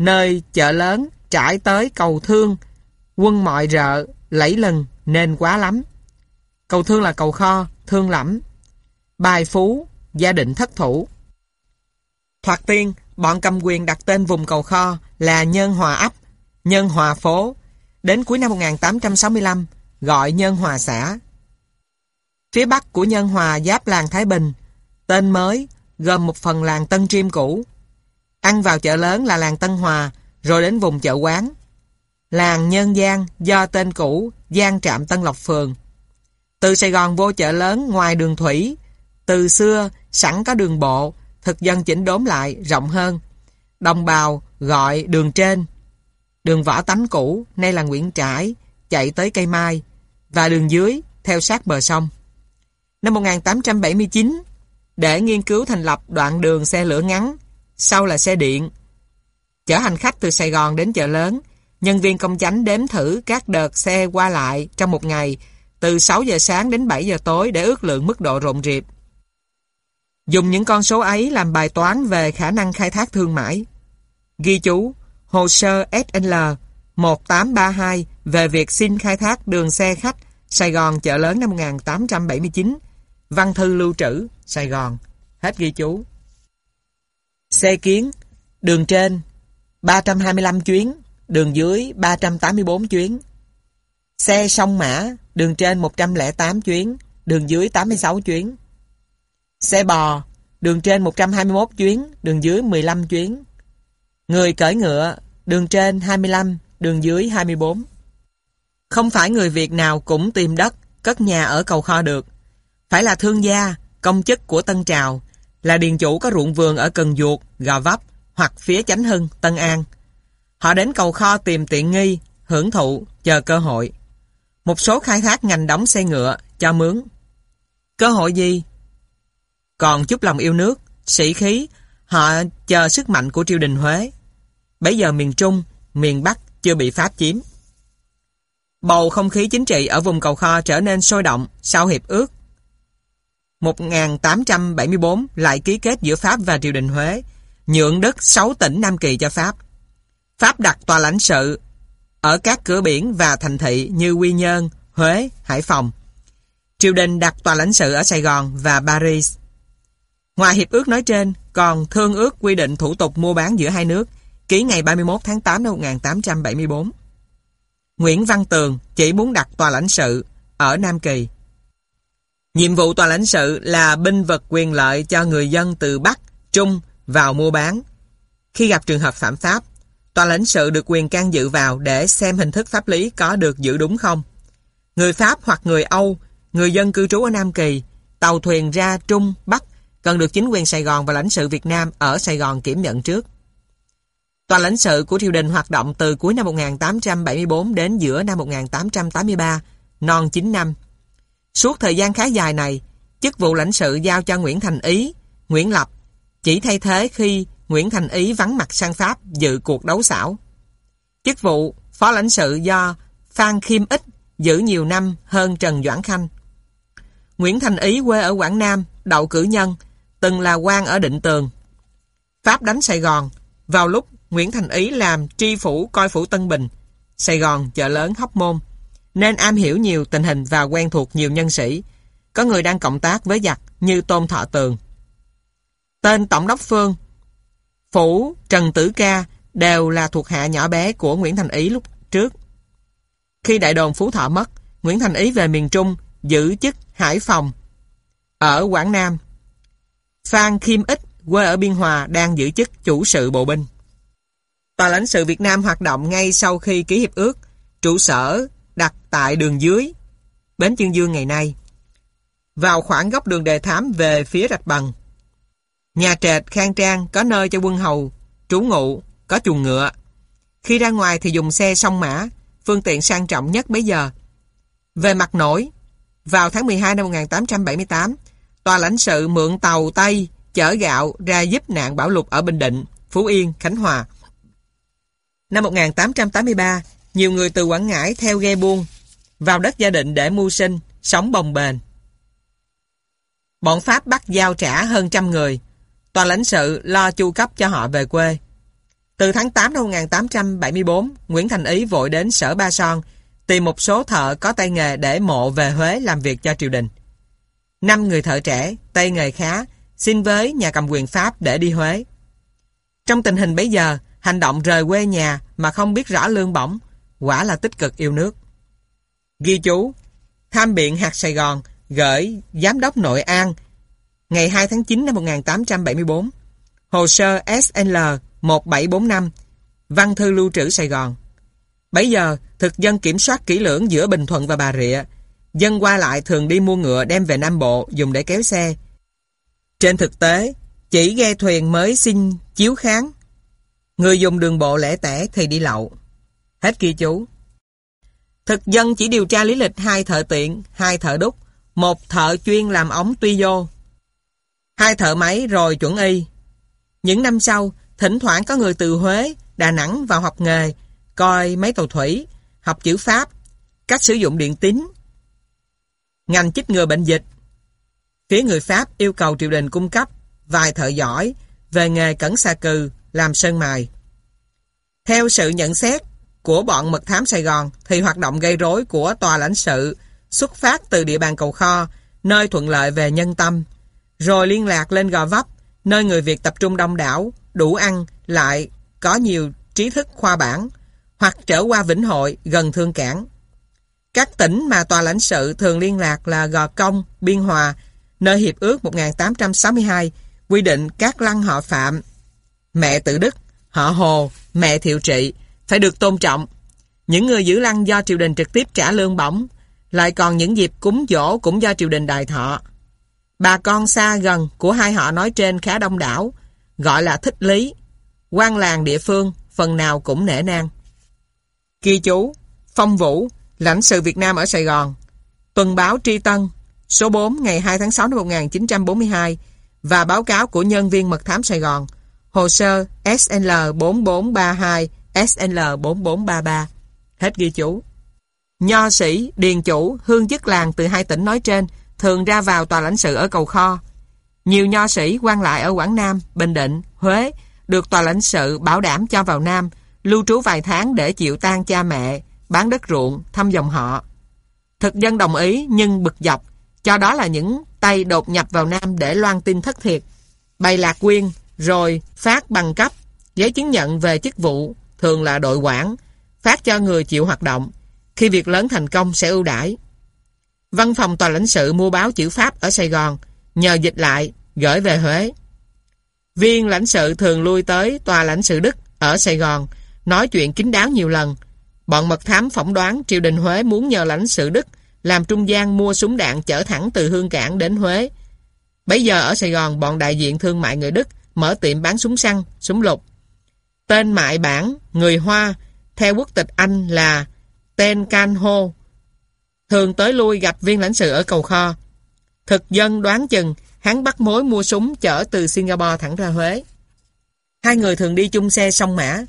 Nơi chợ lớn trải tới cầu thương, quân mọi rợ, lẫy lừng nên quá lắm. Cầu thương là cầu kho, thương lẫm. Bài phú, gia định thất thủ. Thoạt tiên, bọn cầm quyền đặt tên vùng cầu kho là Nhân Hòa ấp, Nhân Hòa phố. Đến cuối năm 1865, gọi Nhân Hòa xã. Phía bắc của Nhân Hòa giáp làng Thái Bình, tên mới gồm một phần làng Tân Triêm cũ. Ăn vào chợ lớn là làng Tân Hòa, rồi đến vùng chợ quán. Làng Nhân Giang do tên cũ Giang Trạm Tân Lộc Phường. Từ Sài Gòn vô chợ lớn ngoài đường thủy, từ xưa sẵn có đường bộ, thực dân chỉnh đốn lại rộng hơn. Đồng bào gọi đường trên, đường võ tánh cũ, nay là Nguyễn Trãi, chạy tới cây mai, và đường dưới theo sát bờ sông. Năm 1879, để nghiên cứu thành lập đoạn đường xe lửa ngắn, sau là xe điện. Chở hành khách từ Sài Gòn đến chợ lớn, nhân viên công chánh đếm thử các đợt xe qua lại trong một ngày từ 6 giờ sáng đến 7 giờ tối để ước lượng mức độ rộn rịp. Dùng những con số ấy làm bài toán về khả năng khai thác thương mại. Ghi chú, hồ sơ SNL 1832 về việc xin khai thác đường xe khách Sài Gòn chợ lớn năm 1879, văn thư lưu trữ, Sài Gòn. Hết ghi chú. Xe kiến, đường trên 325 chuyến, đường dưới 384 chuyến. Xe sông mã, đường trên 108 chuyến, đường dưới 86 chuyến. Xe bò, đường trên 121 chuyến, đường dưới 15 chuyến. Người cởi ngựa, đường trên 25, đường dưới 24. Không phải người Việt nào cũng tìm đất, cất nhà ở cầu kho được. Phải là thương gia, công chức của Tân Trào, là điền chủ có ruộng vườn ở Cần Duột, Gò Vấp hoặc phía Chánh Hưng, Tân An. Họ đến cầu kho tìm tiện nghi, hưởng thụ, chờ cơ hội. Một số khai thác ngành đóng xe ngựa, cho mướn. Cơ hội gì? Còn chút lòng yêu nước, sĩ khí, họ chờ sức mạnh của triều đình Huế. Bây giờ miền Trung, miền Bắc chưa bị Pháp chiếm. Bầu không khí chính trị ở vùng cầu kho trở nên sôi động sau hiệp ước 1874 lại ký kết giữa Pháp và triều đình Huế, nhượng đất 6 tỉnh Nam Kỳ cho Pháp. Pháp đặt tòa lãnh sự ở các cửa biển và thành thị như Quy Nhơn, Huế, Hải Phòng. Triều đình đặt tòa lãnh sự ở Sài Gòn và Paris. Ngoài hiệp ước nói trên, còn thương ước quy định thủ tục mua bán giữa hai nước, ký ngày 31 tháng 8 năm 1874. Nguyễn Văn Tường chỉ muốn đặt tòa lãnh sự ở Nam Kỳ. Nhiệm vụ tòa lãnh sự là binh vật quyền lợi cho người dân từ Bắc, Trung vào mua bán. Khi gặp trường hợp phạm pháp, tòa lãnh sự được quyền can dự vào để xem hình thức pháp lý có được giữ đúng không. Người Pháp hoặc người Âu, người dân cư trú ở Nam Kỳ, tàu thuyền ra Trung, Bắc cần được chính quyền Sài Gòn và lãnh sự Việt Nam ở Sài Gòn kiểm nhận trước. Tòa lãnh sự của triều đình hoạt động từ cuối năm 1874 đến giữa năm 1883, non 9 năm. Suốt thời gian khá dài này, chức vụ lãnh sự giao cho Nguyễn Thành Ý, Nguyễn Lập, chỉ thay thế khi Nguyễn Thành Ý vắng mặt sang Pháp dự cuộc đấu xảo. Chức vụ phó lãnh sự do Phan Khiêm Ích giữ nhiều năm hơn Trần Doãn Khanh. Nguyễn Thành Ý quê ở Quảng Nam, đậu cử nhân, từng là quan ở Định Tường. Pháp đánh Sài Gòn, vào lúc Nguyễn Thành Ý làm tri phủ coi phủ Tân Bình, Sài Gòn, chợ lớn Hóc Môn, nên am hiểu nhiều tình hình và quen thuộc nhiều nhân sĩ. Có người đang cộng tác với giặc như Tôn Thọ Tường. Tên Tổng đốc Phương, Phủ, Trần Tử Ca đều là thuộc hạ nhỏ bé của Nguyễn Thành Ý lúc trước. Khi đại đồn Phú Thọ mất, Nguyễn Thành Ý về miền Trung giữ chức Hải Phòng ở Quảng Nam. Phan Khiêm Ích quê ở Biên Hòa đang giữ chức chủ sự bộ binh. Tòa lãnh sự Việt Nam hoạt động ngay sau khi ký hiệp ước, trụ sở đặt tại đường dưới, Bến Chương Dương ngày nay. Vào khoảng góc đường đề thám về phía rạch bằng. Nhà trệt khang trang có nơi cho quân hầu, trú ngụ, có chuồng ngựa. Khi ra ngoài thì dùng xe song mã, phương tiện sang trọng nhất bấy giờ. Về mặt nổi, vào tháng 12 năm 1878, tòa lãnh sự mượn tàu Tây chở gạo ra giúp nạn bão lụt ở Bình Định, Phú Yên, Khánh Hòa. Năm 1883, nhiều người từ Quảng Ngãi theo ghe buôn vào đất gia định để mưu sinh, sống bồng bềnh. Bọn Pháp bắt giao trả hơn trăm người. Tòa lãnh sự lo chu cấp cho họ về quê. Từ tháng 8 năm 1874, Nguyễn Thành Ý vội đến sở Ba Son tìm một số thợ có tay nghề để mộ về Huế làm việc cho triều đình. Năm người thợ trẻ, tay nghề khá, xin với nhà cầm quyền Pháp để đi Huế. Trong tình hình bấy giờ, hành động rời quê nhà mà không biết rõ lương bổng, quả là tích cực yêu nước. Ghi chú, tham biện hạt Sài Gòn gửi Giám đốc Nội An ngày 2 tháng 9 năm 1874, hồ sơ SNL 1745, văn thư lưu trữ Sài Gòn. Bấy giờ, thực dân kiểm soát kỹ lưỡng giữa Bình Thuận và Bà Rịa. Dân qua lại thường đi mua ngựa đem về Nam Bộ dùng để kéo xe. Trên thực tế, chỉ ghe thuyền mới xin chiếu kháng. Người dùng đường bộ lẻ tẻ thì đi lậu. Hết ghi chú. Thực dân chỉ điều tra lý lịch hai thợ tiện, hai thợ đúc, một thợ chuyên làm ống tuy vô, hai thợ máy rồi chuẩn y. Những năm sau, thỉnh thoảng có người từ Huế, Đà Nẵng vào học nghề, coi máy tàu thủy, học chữ Pháp, cách sử dụng điện tín, ngành chích ngừa bệnh dịch. Phía người Pháp yêu cầu triều đình cung cấp vài thợ giỏi về nghề cẩn xa cừ, làm sơn mài. Theo sự nhận xét của bọn mật thám Sài Gòn thì hoạt động gây rối của tòa lãnh sự xuất phát từ địa bàn cầu kho, nơi thuận lợi về nhân tâm, rồi liên lạc lên Gò Vấp, nơi người Việt tập trung đông đảo, đủ ăn, lại có nhiều trí thức khoa bản, hoặc trở qua Vĩnh Hội, gần Thương Cảng. Các tỉnh mà tòa lãnh sự thường liên lạc là Gò Công, Biên Hòa, nơi Hiệp ước 1862 quy định các lăng họ Phạm, mẹ Tự Đức, họ Hồ, mẹ Thiệu Trị phải được tôn trọng. Những người giữ lăng do triều đình trực tiếp trả lương bổng, lại còn những dịp cúng dỗ cũng do triều đình đài thọ. Bà con xa gần của hai họ nói trên khá đông đảo, gọi là thích lý. quan làng địa phương, phần nào cũng nể nang. Ghi chú, Phong Vũ, lãnh sự Việt Nam ở Sài Gòn. Tuần báo Tri Tân, số 4 ngày 2 tháng 6 năm 1942 và báo cáo của nhân viên mật thám Sài Gòn, hồ sơ SL 4432, SNL4433. Hết ghi chú. Nho sĩ, điền chủ, hương chức làng từ hai tỉnh nói trên thường ra vào tòa lãnh sự ở cầu kho. Nhiều nho sĩ quan lại ở Quảng Nam, Bình Định, Huế được tòa lãnh sự bảo đảm cho vào Nam, lưu trú vài tháng để chịu tan cha mẹ, bán đất ruộng, thăm dòng họ. Thực dân đồng ý nhưng bực dọc, cho đó là những tay đột nhập vào Nam để loan tin thất thiệt, bày lạc quyên, rồi phát bằng cấp, giấy chứng nhận về chức vụ, thường là đội quản, phát cho người chịu hoạt động. Khi việc lớn thành công sẽ ưu đãi. Văn phòng tòa lãnh sự mua báo chữ Pháp ở Sài Gòn, nhờ dịch lại, gửi về Huế. Viên lãnh sự thường lui tới tòa lãnh sự Đức ở Sài Gòn, nói chuyện kín đáo nhiều lần. Bọn mật thám phỏng đoán triều đình Huế muốn nhờ lãnh sự Đức làm trung gian mua súng đạn chở thẳng từ Hương Cảng đến Huế. Bây giờ ở Sài Gòn, bọn đại diện thương mại người Đức mở tiệm bán súng săn, súng lục. Tên mại bản, người Hoa, theo quốc tịch Anh là Ten Can Ho. Thường tới lui gặp viên lãnh sự ở cầu kho. Thực dân đoán chừng hắn bắt mối mua súng chở từ Singapore thẳng ra Huế. Hai người thường đi chung xe sông Mã.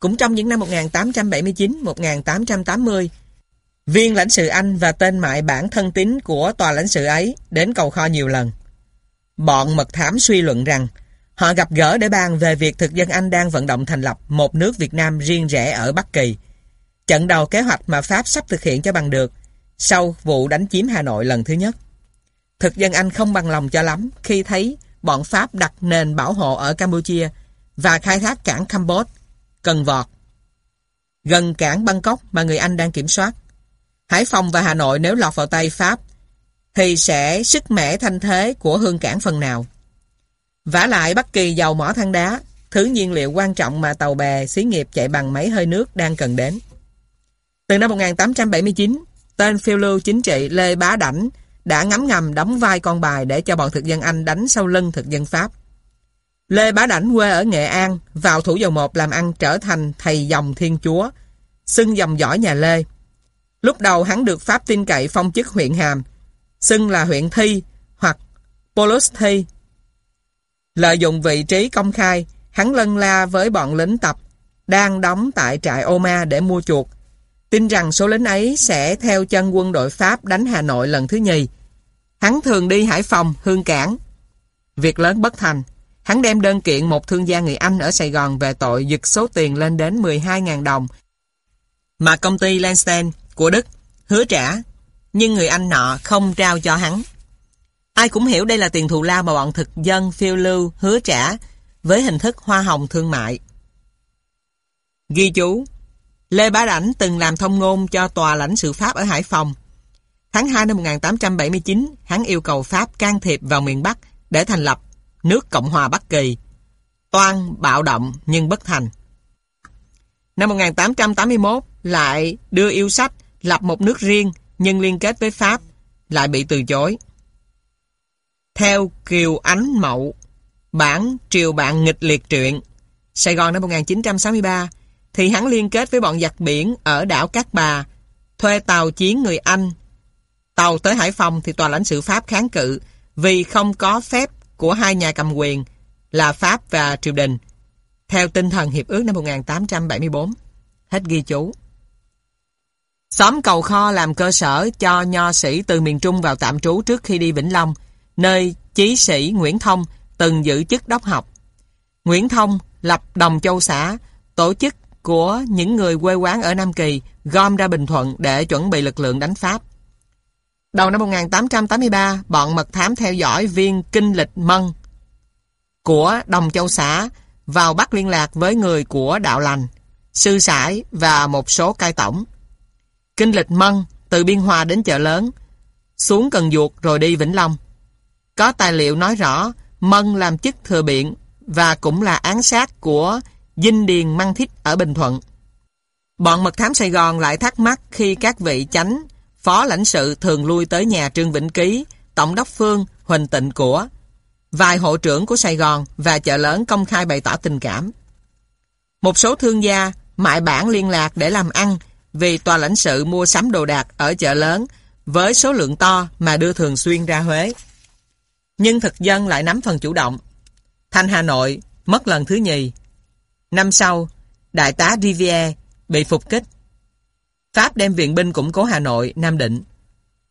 Cũng trong những năm 1879-1880, viên lãnh sự Anh và tên mại bản thân tín của tòa lãnh sự ấy đến cầu kho nhiều lần. Bọn mật thám suy luận rằng họ gặp gỡ để bàn về việc thực dân Anh đang vận động thành lập một nước Việt Nam riêng rẽ ở Bắc Kỳ. Trận đầu kế hoạch mà Pháp sắp thực hiện cho bằng được sau vụ đánh chiếm Hà Nội lần thứ nhất. Thực dân Anh không bằng lòng cho lắm khi thấy bọn Pháp đặt nền bảo hộ ở Campuchia và khai thác cảng Campuchia, Cần Vọt, gần cảng Bangkok mà người Anh đang kiểm soát. Hải Phòng và Hà Nội nếu lọt vào tay Pháp thì sẽ sức mẻ thanh thế của hương cảng phần nào vả lại bất Kỳ dầu mỏ than đá, thứ nhiên liệu quan trọng mà tàu bè xí nghiệp chạy bằng máy hơi nước đang cần đến. Từ năm 1879, tên phiêu lưu chính trị Lê Bá Đảnh đã ngấm ngầm đóng vai con bài để cho bọn thực dân Anh đánh sau lưng thực dân Pháp. Lê Bá Đảnh quê ở Nghệ An, vào thủ dầu một làm ăn trở thành thầy dòng thiên chúa, xưng dòng giỏi nhà Lê. Lúc đầu hắn được Pháp tin cậy phong chức huyện Hàm, xưng là huyện Thi hoặc Polos Thi. Lợi dụng vị trí công khai, hắn lân la với bọn lính tập đang đóng tại trại Oma để mua chuột. Tin rằng số lính ấy sẽ theo chân quân đội Pháp đánh Hà Nội lần thứ nhì. Hắn thường đi Hải Phòng, Hương Cảng. Việc lớn bất thành. Hắn đem đơn kiện một thương gia người Anh ở Sài Gòn về tội giật số tiền lên đến 12.000 đồng mà công ty Lansden của Đức hứa trả, nhưng người Anh nọ không trao cho hắn. Ai cũng hiểu đây là tiền thù lao mà bọn thực dân phiêu lưu hứa trả với hình thức hoa hồng thương mại. Ghi chú Lê Bá Đảnh từng làm thông ngôn cho tòa lãnh sự Pháp ở Hải Phòng. Tháng 2 năm 1879, hắn yêu cầu Pháp can thiệp vào miền Bắc để thành lập nước Cộng hòa Bắc Kỳ. Toan bạo động nhưng bất thành. Năm 1881, lại đưa yêu sách lập một nước riêng nhưng liên kết với Pháp lại bị từ chối. Theo Kiều Ánh Mậu, bản Triều Bạn Nghịch Liệt Truyện, Sài Gòn năm 1963, thì hắn liên kết với bọn giặc biển ở đảo Cát Bà, thuê tàu chiến người Anh. Tàu tới Hải Phòng thì tòa lãnh sự Pháp kháng cự vì không có phép của hai nhà cầm quyền là Pháp và triều đình, theo tinh thần Hiệp ước năm 1874. Hết ghi chú. Xóm cầu kho làm cơ sở cho nho sĩ từ miền Trung vào tạm trú trước khi đi Vĩnh Long, nơi chí sĩ Nguyễn Thông từng giữ chức đốc học. Nguyễn Thông lập Đồng Châu xã, tổ chức của những người quê quán ở Nam Kỳ gom ra Bình Thuận để chuẩn bị lực lượng đánh Pháp. Đầu năm 1883, bọn mật thám theo dõi viên kinh lịch Mân của Đồng Châu xã vào bắt liên lạc với người của Đạo Lành, Sư Sải và một số cai tổng. Kinh lịch Mân từ Biên Hòa đến chợ lớn, xuống Cần Duột rồi đi Vĩnh Long. Có tài liệu nói rõ Mân làm chức thừa biện và cũng là án sát của Dinh Điền Măng Thích ở Bình Thuận. Bọn mật thám Sài Gòn lại thắc mắc khi các vị chánh, phó lãnh sự thường lui tới nhà Trương Vĩnh Ký, Tổng đốc Phương, Huỳnh Tịnh của. Vài hộ trưởng của Sài Gòn và chợ lớn công khai bày tỏ tình cảm. Một số thương gia mại bản liên lạc để làm ăn vì tòa lãnh sự mua sắm đồ đạc ở chợ lớn với số lượng to mà đưa thường xuyên ra Huế. Nhưng thực dân lại nắm phần chủ động. Thanh Hà Nội mất lần thứ nhì. Năm sau, Đại tá Rivière bị phục kích. Pháp đem viện binh củng cố Hà Nội, Nam Định.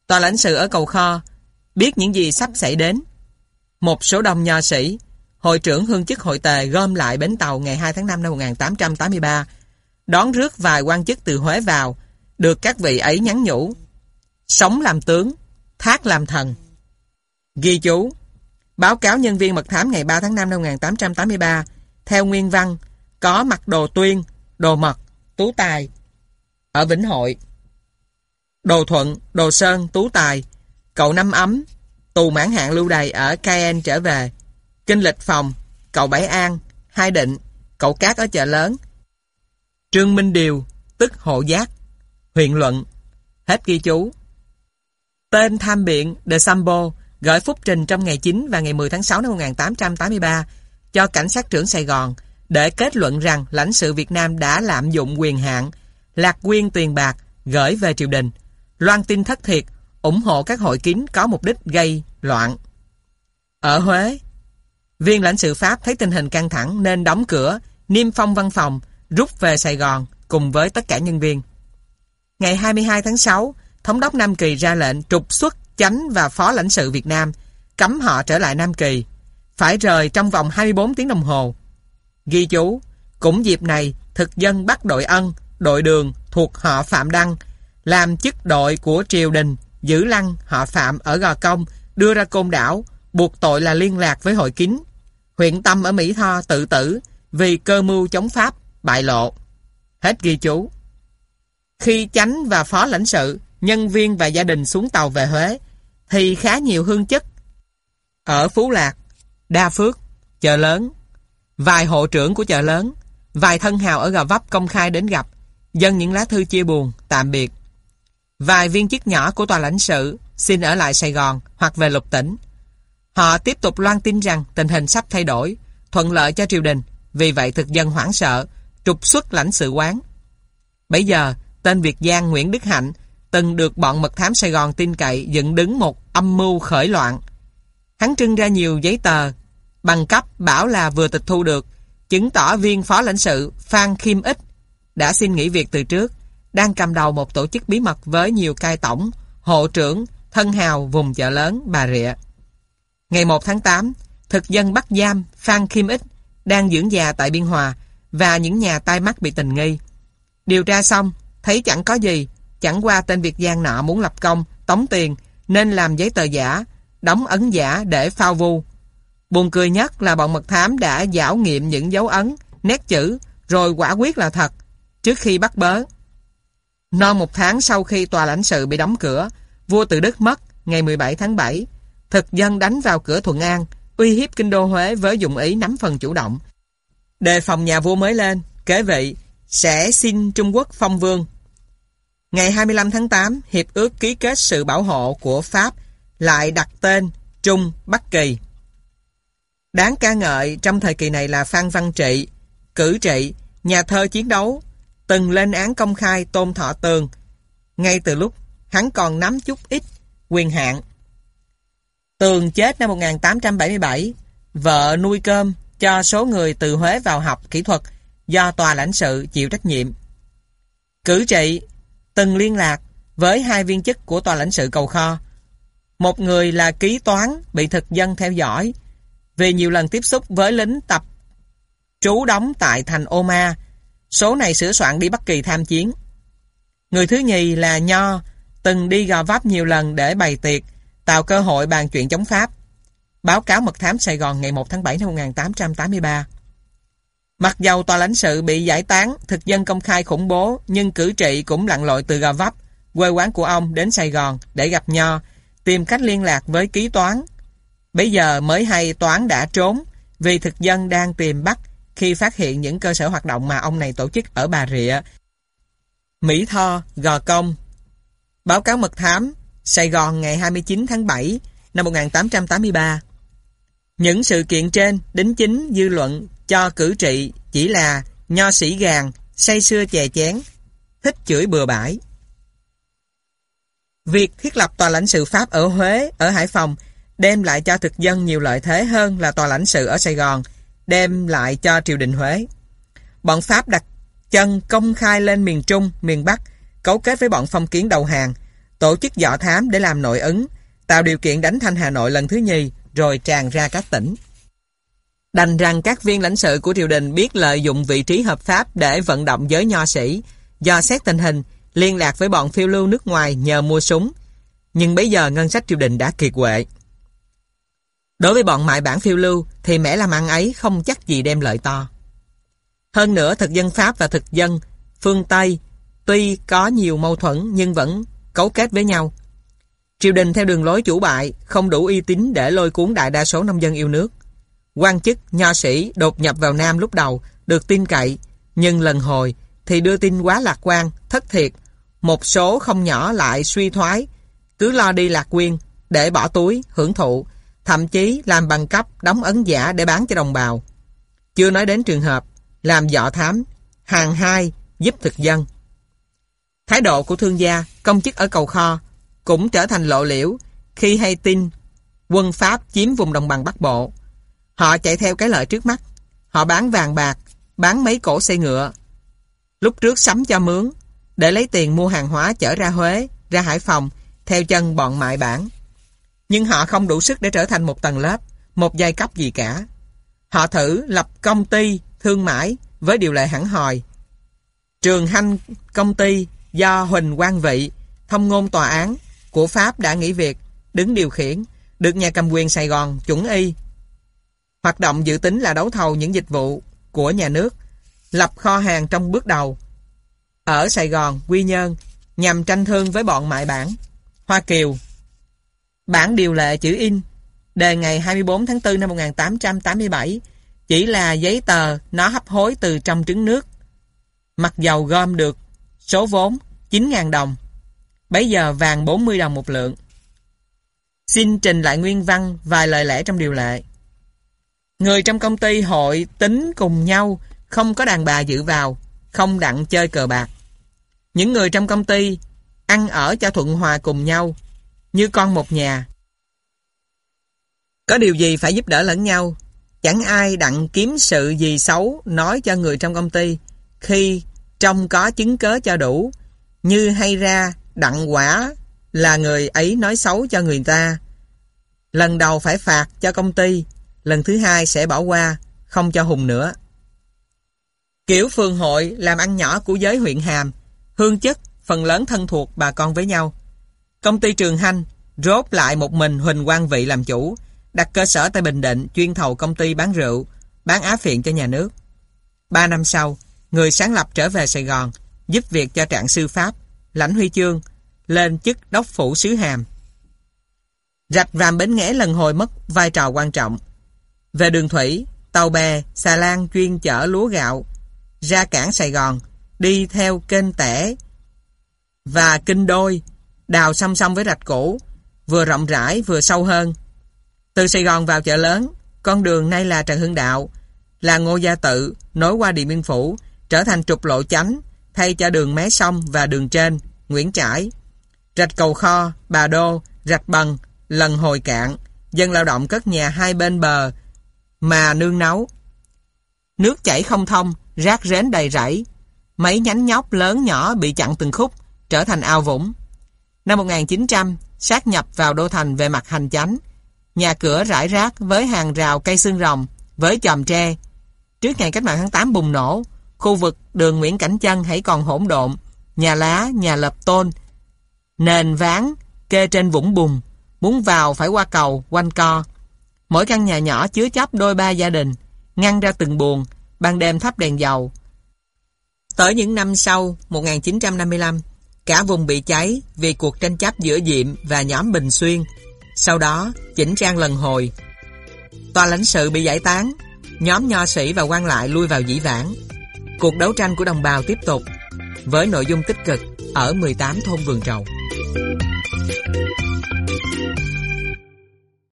Tòa lãnh sự ở cầu kho biết những gì sắp xảy đến. Một số đông nho sĩ, hội trưởng hương chức hội tề gom lại bến tàu ngày 2 tháng 5 năm 1883, đón rước vài quan chức từ Huế vào, được các vị ấy nhắn nhủ. Sống làm tướng, thác làm thần. Ghi chú, báo cáo nhân viên mật thám ngày 3 tháng 5 năm 1883, theo nguyên văn, có mặc đồ tuyên, đồ mật, tú tài. Ở Vĩnh Hội, đồ thuận, đồ sơn, tú tài, cậu năm ấm, tù mãn hạn lưu đày ở Cayenne trở về, kinh lịch phòng, cậu Bảy An, Hai Định, cậu Cát ở chợ lớn. Trương Minh Điều, tức Hộ Giác, huyện luận, hết ghi chú. Tên tham biện The Sambo gửi phúc trình trong ngày 9 và ngày 10 tháng 6 năm 1883 cho cảnh sát trưởng Sài Gòn để kết luận rằng lãnh sự Việt Nam đã lạm dụng quyền hạn, lạc quyên tiền bạc, gửi về triều đình, loan tin thất thiệt, ủng hộ các hội kín có mục đích gây loạn. Ở Huế, viên lãnh sự Pháp thấy tình hình căng thẳng nên đóng cửa, niêm phong văn phòng, rút về Sài Gòn cùng với tất cả nhân viên. Ngày 22 tháng 6, Thống đốc Nam Kỳ ra lệnh trục xuất chánh và phó lãnh sự Việt Nam, cấm họ trở lại Nam Kỳ, phải rời trong vòng 24 tiếng đồng hồ. Ghi chú, cũng dịp này, thực dân bắt đội ân, đội đường thuộc họ Phạm Đăng, làm chức đội của triều đình, giữ lăng họ Phạm ở Gò Công, đưa ra côn đảo, buộc tội là liên lạc với hội kín Huyện Tâm ở Mỹ Tho tự tử vì cơ mưu chống Pháp, bại lộ. Hết ghi chú. Khi chánh và phó lãnh sự, nhân viên và gia đình xuống tàu về Huế, thì khá nhiều hương chất Ở Phú Lạc, Đa Phước, chợ lớn, vài hộ trưởng của chợ lớn, vài thân hào ở Gò Vấp công khai đến gặp, dâng những lá thư chia buồn, tạm biệt. Vài viên chức nhỏ của tòa lãnh sự xin ở lại Sài Gòn hoặc về lục tỉnh. Họ tiếp tục loan tin rằng tình hình sắp thay đổi, thuận lợi cho triều đình, vì vậy thực dân hoảng sợ, trục xuất lãnh sự quán. Bây giờ, tên Việt Giang Nguyễn Đức Hạnh từng được bọn mật thám Sài Gòn tin cậy dựng đứng một âm mưu khởi loạn. Hắn trưng ra nhiều giấy tờ, bằng cấp bảo là vừa tịch thu được, chứng tỏ viên phó lãnh sự Phan Khiêm Ích đã xin nghỉ việc từ trước, đang cầm đầu một tổ chức bí mật với nhiều cai tổng, hộ trưởng, thân hào vùng chợ lớn Bà Rịa. Ngày 1 tháng 8, thực dân bắt giam Phan Khiêm Ích đang dưỡng già tại Biên Hòa và những nhà tai mắt bị tình nghi. Điều tra xong, thấy chẳng có gì, chẳng qua tên Việt Giang nọ muốn lập công, tống tiền, nên làm giấy tờ giả, đóng ấn giả để phao vu. Buồn cười nhất là bọn mật thám đã giảo nghiệm những dấu ấn, nét chữ, rồi quả quyết là thật, trước khi bắt bớ. Non một tháng sau khi tòa lãnh sự bị đóng cửa, vua Từ Đức mất ngày 17 tháng 7. Thực dân đánh vào cửa Thuận An, uy hiếp kinh đô Huế với dụng ý nắm phần chủ động. Đề phòng nhà vua mới lên, kế vị, sẽ xin Trung Quốc phong vương Ngày 25 tháng 8, Hiệp ước ký kết sự bảo hộ của Pháp lại đặt tên Trung Bắc Kỳ. Đáng ca ngợi trong thời kỳ này là Phan Văn Trị, cử trị, nhà thơ chiến đấu, từng lên án công khai Tôn Thọ Tường, ngay từ lúc hắn còn nắm chút ít quyền hạn. Tường chết năm 1877, vợ nuôi cơm cho số người từ Huế vào học kỹ thuật do tòa lãnh sự chịu trách nhiệm. Cử trị từng liên lạc với hai viên chức của tòa lãnh sự cầu kho. Một người là ký toán bị thực dân theo dõi vì nhiều lần tiếp xúc với lính tập trú đóng tại thành Oma. Số này sửa soạn đi Bắc Kỳ tham chiến. Người thứ nhì là Nho, từng đi gò vấp nhiều lần để bày tiệc, tạo cơ hội bàn chuyện chống Pháp. Báo cáo mật thám Sài Gòn ngày 1 tháng 7 năm 1883. Mặc dầu tòa lãnh sự bị giải tán, thực dân công khai khủng bố, nhưng cử trị cũng lặn lội từ Gò Vấp, quê quán của ông đến Sài Gòn để gặp Nho, tìm cách liên lạc với ký toán. Bây giờ mới hay toán đã trốn vì thực dân đang tìm bắt khi phát hiện những cơ sở hoạt động mà ông này tổ chức ở Bà Rịa, Mỹ Tho, Gò Công. Báo cáo mật thám, Sài Gòn ngày 29 tháng 7 năm 1883. Những sự kiện trên đính chính dư luận cho cử trị chỉ là nho sĩ gàn, say xưa chè chén, thích chửi bừa bãi. Việc thiết lập tòa lãnh sự Pháp ở Huế, ở Hải Phòng đem lại cho thực dân nhiều lợi thế hơn là tòa lãnh sự ở Sài Gòn, đem lại cho triều đình Huế. Bọn Pháp đặt chân công khai lên miền Trung, miền Bắc, cấu kết với bọn phong kiến đầu hàng, tổ chức dọ thám để làm nội ứng, tạo điều kiện đánh thanh Hà Nội lần thứ nhì, rồi tràn ra các tỉnh. Đành rằng các viên lãnh sự của triều đình biết lợi dụng vị trí hợp pháp để vận động giới nho sĩ, do xét tình hình, liên lạc với bọn phiêu lưu nước ngoài nhờ mua súng. Nhưng bây giờ ngân sách triều đình đã kiệt quệ. Đối với bọn mại bản phiêu lưu thì mẻ làm ăn ấy không chắc gì đem lợi to. Hơn nữa thực dân Pháp và thực dân phương Tây tuy có nhiều mâu thuẫn nhưng vẫn cấu kết với nhau. Triều đình theo đường lối chủ bại không đủ uy tín để lôi cuốn đại đa số nông dân yêu nước quan chức, nho sĩ đột nhập vào Nam lúc đầu được tin cậy, nhưng lần hồi thì đưa tin quá lạc quan, thất thiệt. Một số không nhỏ lại suy thoái, cứ lo đi lạc quyên để bỏ túi, hưởng thụ, thậm chí làm bằng cấp, đóng ấn giả để bán cho đồng bào. Chưa nói đến trường hợp làm dọ thám, hàng hai giúp thực dân. Thái độ của thương gia, công chức ở cầu kho cũng trở thành lộ liễu khi hay tin quân Pháp chiếm vùng đồng bằng Bắc Bộ. Họ chạy theo cái lợi trước mắt. Họ bán vàng bạc, bán mấy cổ xe ngựa. Lúc trước sắm cho mướn, để lấy tiền mua hàng hóa chở ra Huế, ra Hải Phòng, theo chân bọn mại bản. Nhưng họ không đủ sức để trở thành một tầng lớp, một giai cấp gì cả. Họ thử lập công ty, thương mại với điều lệ hẳn hòi. Trường Hanh công ty do Huỳnh Quang Vị, thông ngôn tòa án của Pháp đã nghỉ việc, đứng điều khiển, được nhà cầm quyền Sài Gòn chuẩn y Hoạt động dự tính là đấu thầu những dịch vụ của nhà nước, lập kho hàng trong bước đầu. Ở Sài Gòn, Quy Nhơn, nhằm tranh thương với bọn mại bản. Hoa Kiều Bản điều lệ chữ in, đề ngày 24 tháng 4 năm 1887, chỉ là giấy tờ nó hấp hối từ trong trứng nước. Mặc dầu gom được số vốn 9.000 đồng, bấy giờ vàng 40 đồng một lượng. Xin trình lại nguyên văn vài lời lẽ trong điều lệ. Người trong công ty hội tính cùng nhau, không có đàn bà dự vào, không đặng chơi cờ bạc. Những người trong công ty ăn ở cho thuận hòa cùng nhau, như con một nhà. Có điều gì phải giúp đỡ lẫn nhau, chẳng ai đặng kiếm sự gì xấu nói cho người trong công ty khi trong có chứng cớ cho đủ, như hay ra đặng quả là người ấy nói xấu cho người ta. Lần đầu phải phạt cho công ty, lần thứ hai sẽ bỏ qua, không cho Hùng nữa. Kiểu phường hội làm ăn nhỏ của giới huyện Hàm, hương chức, phần lớn thân thuộc bà con với nhau. Công ty Trường Hanh rốt lại một mình Huỳnh Quang Vị làm chủ, đặt cơ sở tại Bình Định chuyên thầu công ty bán rượu, bán á phiện cho nhà nước. Ba năm sau, người sáng lập trở về Sài Gòn, giúp việc cho trạng sư Pháp, lãnh huy chương, lên chức đốc phủ sứ Hàm. Rạch Vàm Bến Nghé lần hồi mất vai trò quan trọng. Về đường thủy, tàu bè, xà lan chuyên chở lúa gạo ra cảng Sài Gòn, đi theo kênh tẻ và Kinh Đôi, đào song song với rạch cũ, vừa rộng rãi vừa sâu hơn. Từ Sài Gòn vào chợ lớn, con đường nay là Trần Hưng Đạo, là Ngô Gia Tự, nối qua Điện Biên Phủ, trở thành trục lộ chánh, thay cho đường mé sông và đường trên, Nguyễn Trãi. Rạch Cầu Kho, Bà Đô, Rạch bằng lần hồi cạn, dân lao động cất nhà hai bên bờ mà nương nấu. Nước chảy không thông, rác rến đầy rẫy. Mấy nhánh nhóc lớn nhỏ bị chặn từng khúc, trở thành ao vũng. Năm 1900, sát nhập vào đô thành về mặt hành chánh. Nhà cửa rải rác với hàng rào cây xương rồng, với chòm tre. Trước ngày cách mạng tháng 8 bùng nổ, khu vực đường Nguyễn Cảnh Chân hãy còn hỗn độn, nhà lá, nhà lập tôn, nền ván, kê trên vũng bùn, muốn vào phải qua cầu, quanh co. Mỗi căn nhà nhỏ chứa chấp đôi ba gia đình, ngăn ra từng buồng, ban đêm thắp đèn dầu. Tới những năm sau, 1955, cả vùng bị cháy vì cuộc tranh chấp giữa Diệm và nhóm Bình Xuyên. Sau đó, chỉnh trang lần hồi. Tòa lãnh sự bị giải tán, nhóm nho sĩ và quan lại lui vào dĩ vãng. Cuộc đấu tranh của đồng bào tiếp tục, với nội dung tích cực ở 18 thôn vườn trầu.